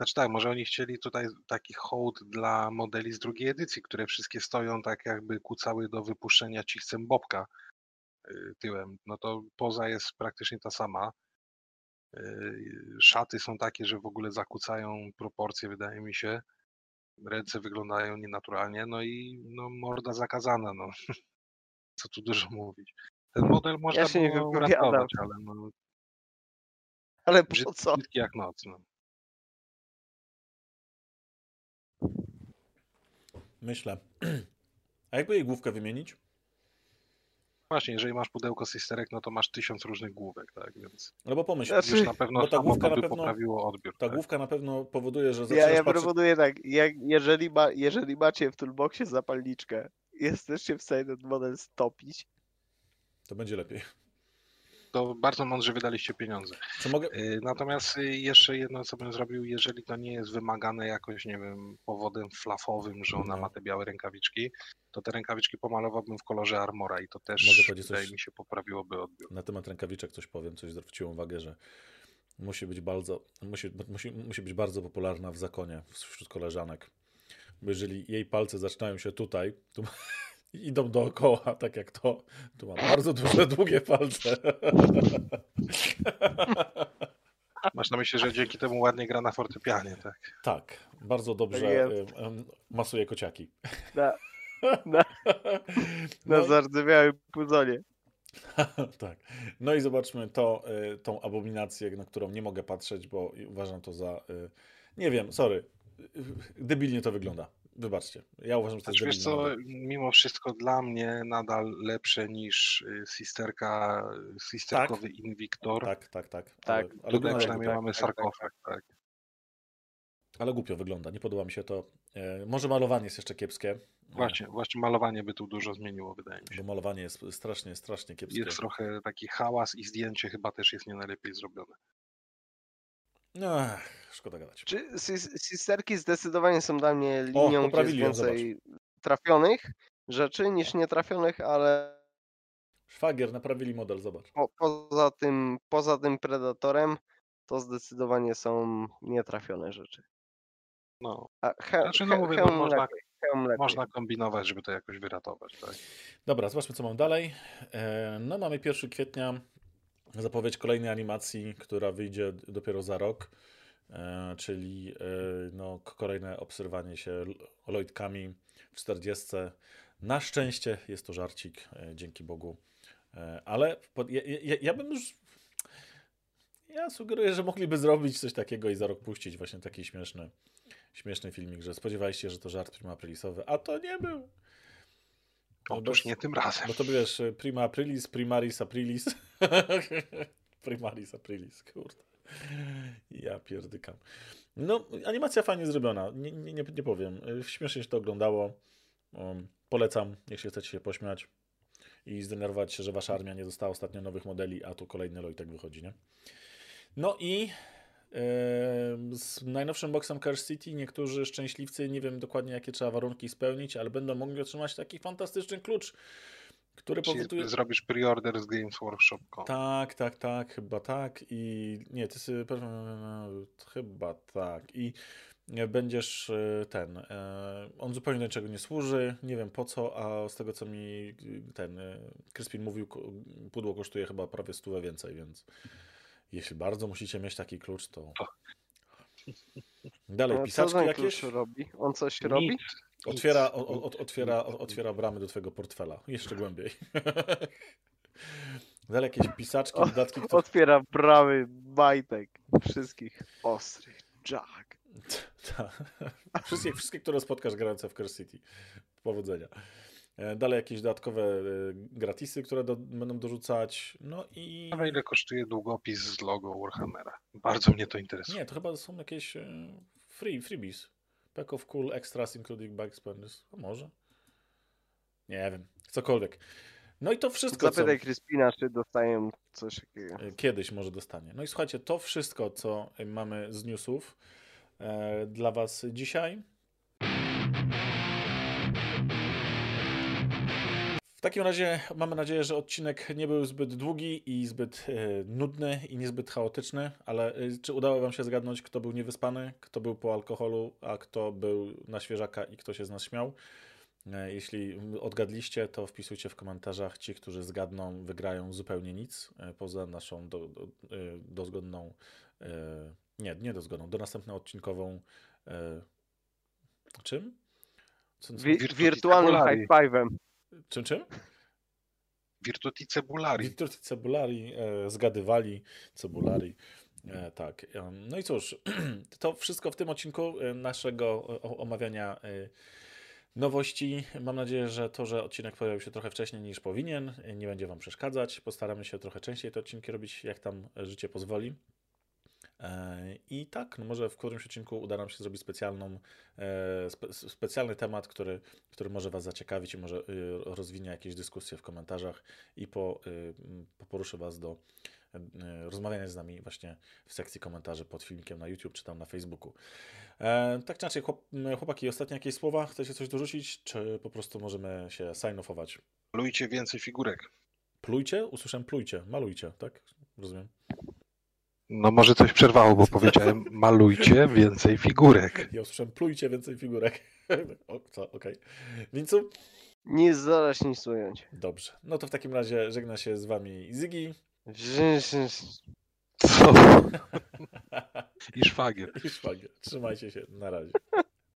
Znaczy tak, może oni chcieli tutaj taki hołd dla modeli z drugiej edycji, które wszystkie stoją tak jakby kucały do wypuszczenia cichcem Bobka y, tyłem. No to poza jest praktycznie ta sama. Y, Szaty są takie, że w ogóle zakłócają proporcje, wydaje mi się. Ręce wyglądają nienaturalnie, no i no, morda zakazana, no. Co tu dużo mówić. Ten model można się nie było uratować, ale no, Ale po co? jak noc. No. Myślę. A jakby jej główkę wymienić? Właśnie, jeżeli masz pudełko sisterek, no to masz tysiąc różnych główek, tak, więc No bo pomyśl, Znaczy- już na pewno bo ta główka na by pewno- poprawiło odbiór. ta tak? główka na pewno powoduje, że Ja, zaczynasz ja patrzeć... proponuję tak, jak, jeżeli, ma, jeżeli macie w toolboxie zapalniczkę, jesteście w stanie ten model stopić, To będzie lepiej. To bardzo mądrze wydaliście pieniądze. Mogę... Y, Natomiast jeszcze jedno, co bym zrobił, jeżeli to nie jest wymagane jakoś, nie wiem, powodem flafowym, że ona No. ma te białe rękawiczki, to te rękawiczki pomalowałbym w kolorze armora i to Mogę też, powiedzieć wydaje coś? mi się, poprawiłoby odbiór. Na temat rękawiczek coś powiem, coś zwróciłem uwagę, że musi być bardzo, musi, musi, musi być bardzo popularna w zakonie wśród koleżanek. Bo jeżeli jej palce zaczynają się tutaj, to i idą dookoła, tak jak to, to ma bardzo duże, długie palce. Masz na myśli, że dzięki temu ładnie gra na fortepianie, tak? tak, bardzo dobrze jest. em, em, masuje kociaki. na, na, na No, zardzewiałym puzonie. tak. No i zobaczmy to, y, tą abominację, na którą nie mogę patrzeć, bo uważam to za. y, Nie wiem, sorry. y, Debilnie to wygląda. Wybaczcie. Ja uważam, że to Znaczy, jest wiesz co, mimo wszystko dla mnie nadal lepsze niż y, Sisterka, Sisterkowy Invictor. Tak, tak, tak. Tak, ale, ale, Tutaj przynajmniej tak, mamy tak, tak, sarkofag, tak. ale głupio wygląda. Nie podoba mi się to. E, może malowanie jest jeszcze kiepskie. E, Właśnie, właśnie malowanie by tu dużo zmieniło, wydaje mi Bo się. malowanie jest strasznie, strasznie kiepskie. Jest trochę taki hałas i zdjęcie chyba też jest nie najlepiej zrobione. Ach, szkoda gadać. Czy sis- sisterki zdecydowanie są dla mnie linią, gdzie jest poprawili ją, więcej trafionych rzeczy niż nietrafionych, ale Szwagier, naprawili model, zobacz. po, poza, tym, poza tym Predatorem to zdecydowanie są nietrafione rzeczy. No, A he, Znaczy, no he, mówię, hełm można- można kombinować, żeby to jakoś wyratować, tak? Dobra, zobaczmy, co mam dalej. E, No, mamy 1 kwietnia zapowiedź kolejnej animacji, która wyjdzie dopiero za rok, e, czyli e, no, kolejne obserwowanie się Lloydkami w 40. Na szczęście jest to żarcik, e, dzięki Bogu. Ale ja, ja, ja bym już. Ja sugeruję, że mogliby zrobić coś takiego i za rok puścić właśnie taki śmieszny, śmieszny filmik, że spodziewaliście się, że to żart prima aprilisowy, a to nie był. No Otóż nie tym razem. bo to wiesz, prima aprilis, primaris aprilis. primaris aprilis, kurde. Ja pierdykam. No, animacja fajnie zrobiona, nie, nie, nie, powiem. Śmiesznie się to oglądało. Um, polecam, jeśli chcecie się pośmiać i zdenerwować się, że wasza armia nie dostała ostatnio nowych modeli, a tu kolejny Lloyd tak wychodzi, nie? No i z najnowszym boxem Curse City niektórzy szczęśliwcy, nie wiem dokładnie jakie trzeba warunki spełnić, ale będą mogli otrzymać taki fantastyczny klucz, który Czyli powoduje... zrobisz pre-order z Games Workshop.com. Tak, tak, tak, chyba tak i nie, ty sobie chyba tak i będziesz e, ten, e, on zupełnie do niczego nie służy, nie wiem po co, a z tego co mi y, ten e, Crispin mówił, pudło kosztuje chyba prawie stówę więcej, więc jeśli bardzo musicie mieć taki klucz, to dalej, A co pisaczki jakieś? robi? On coś robi? Nic, Otwiera, nic, o, o, otwiera, o, otwiera bramy do twojego portfela, jeszcze głębiej. Dalej jakieś pisaczki, dodatki, które... Otwiera bramy bajtek wszystkich ostrych. Jack. Tak. Wszystkie, wszystkie, które spotkasz grające w Curse City. Powodzenia. E, Dalej jakieś dodatkowe e, gratisy, które do, będą dorzucać. No i. Ale ile kosztuje długopis z logo Warhammera? Bardzo mnie to interesuje. Nie, to chyba są jakieś e, free, freebies. Pack of cool extras including bike spenders. A może? Nie wiem. Cokolwiek. No i to wszystko. Co... Zapytaj Crispina, czy dostają coś takiego. Kiedyś może dostanie. No i słuchajcie, to wszystko, co mamy z newsów e, dla Was dzisiaj. W takim razie mamy nadzieję, że odcinek nie był zbyt długi i zbyt e, nudny i niezbyt chaotyczny, ale e, czy udało Wam się zgadnąć, kto był niewyspany, kto był po alkoholu, a kto był na świeżaka i kto się z nas śmiał? E, Jeśli odgadliście, to wpisujcie w komentarzach. Ci, którzy zgadną, wygrają zupełnie nic poza naszą do, do, dozgodną, nie, nie dozgodną, do następną odcinkową. Czym? Wirtualnym high five'em. Czym, czym? Virtuti Cebulari. Virtuti Cebulari, e, zgadywali Cebulari. E, tak. No i cóż, to wszystko w tym odcinku e, naszego omawiania nowości. Mam nadzieję, że to, że odcinek pojawił się trochę wcześniej niż powinien, nie będzie Wam przeszkadzać. Postaramy się trochę częściej te odcinki robić, jak tam życie pozwoli. E, I tak, no może w którymś odcinku uda nam się zrobić specjalną, e, spe, specjalny temat, który, który może Was zaciekawić i może y, rozwinie jakieś dyskusje w komentarzach i po, y, poruszy Was do y, rozmawiania z nami właśnie w sekcji komentarzy pod filmikiem na YouTube czy tam na Facebooku. E, tak czy inaczej, chłop, chłopaki, ostatnie jakieś słowa? Chcecie coś dorzucić, czy po prostu możemy się sign-offować? Malujcie więcej figurek. Plujcie? Usłyszałem plujcie, malujcie, tak? Rozumiem. No może coś przerwało, bo powiedziałem malujcie więcej figurek. Ja usłyszałem plujcie więcej figurek. o, co, okej. Wincu? Nic dodać, nic ująć. Dobrze. No to w takim razie żegna się z wami Zygi Co? I szwagier. i Szwagier. Trzymajcie się. Na razie.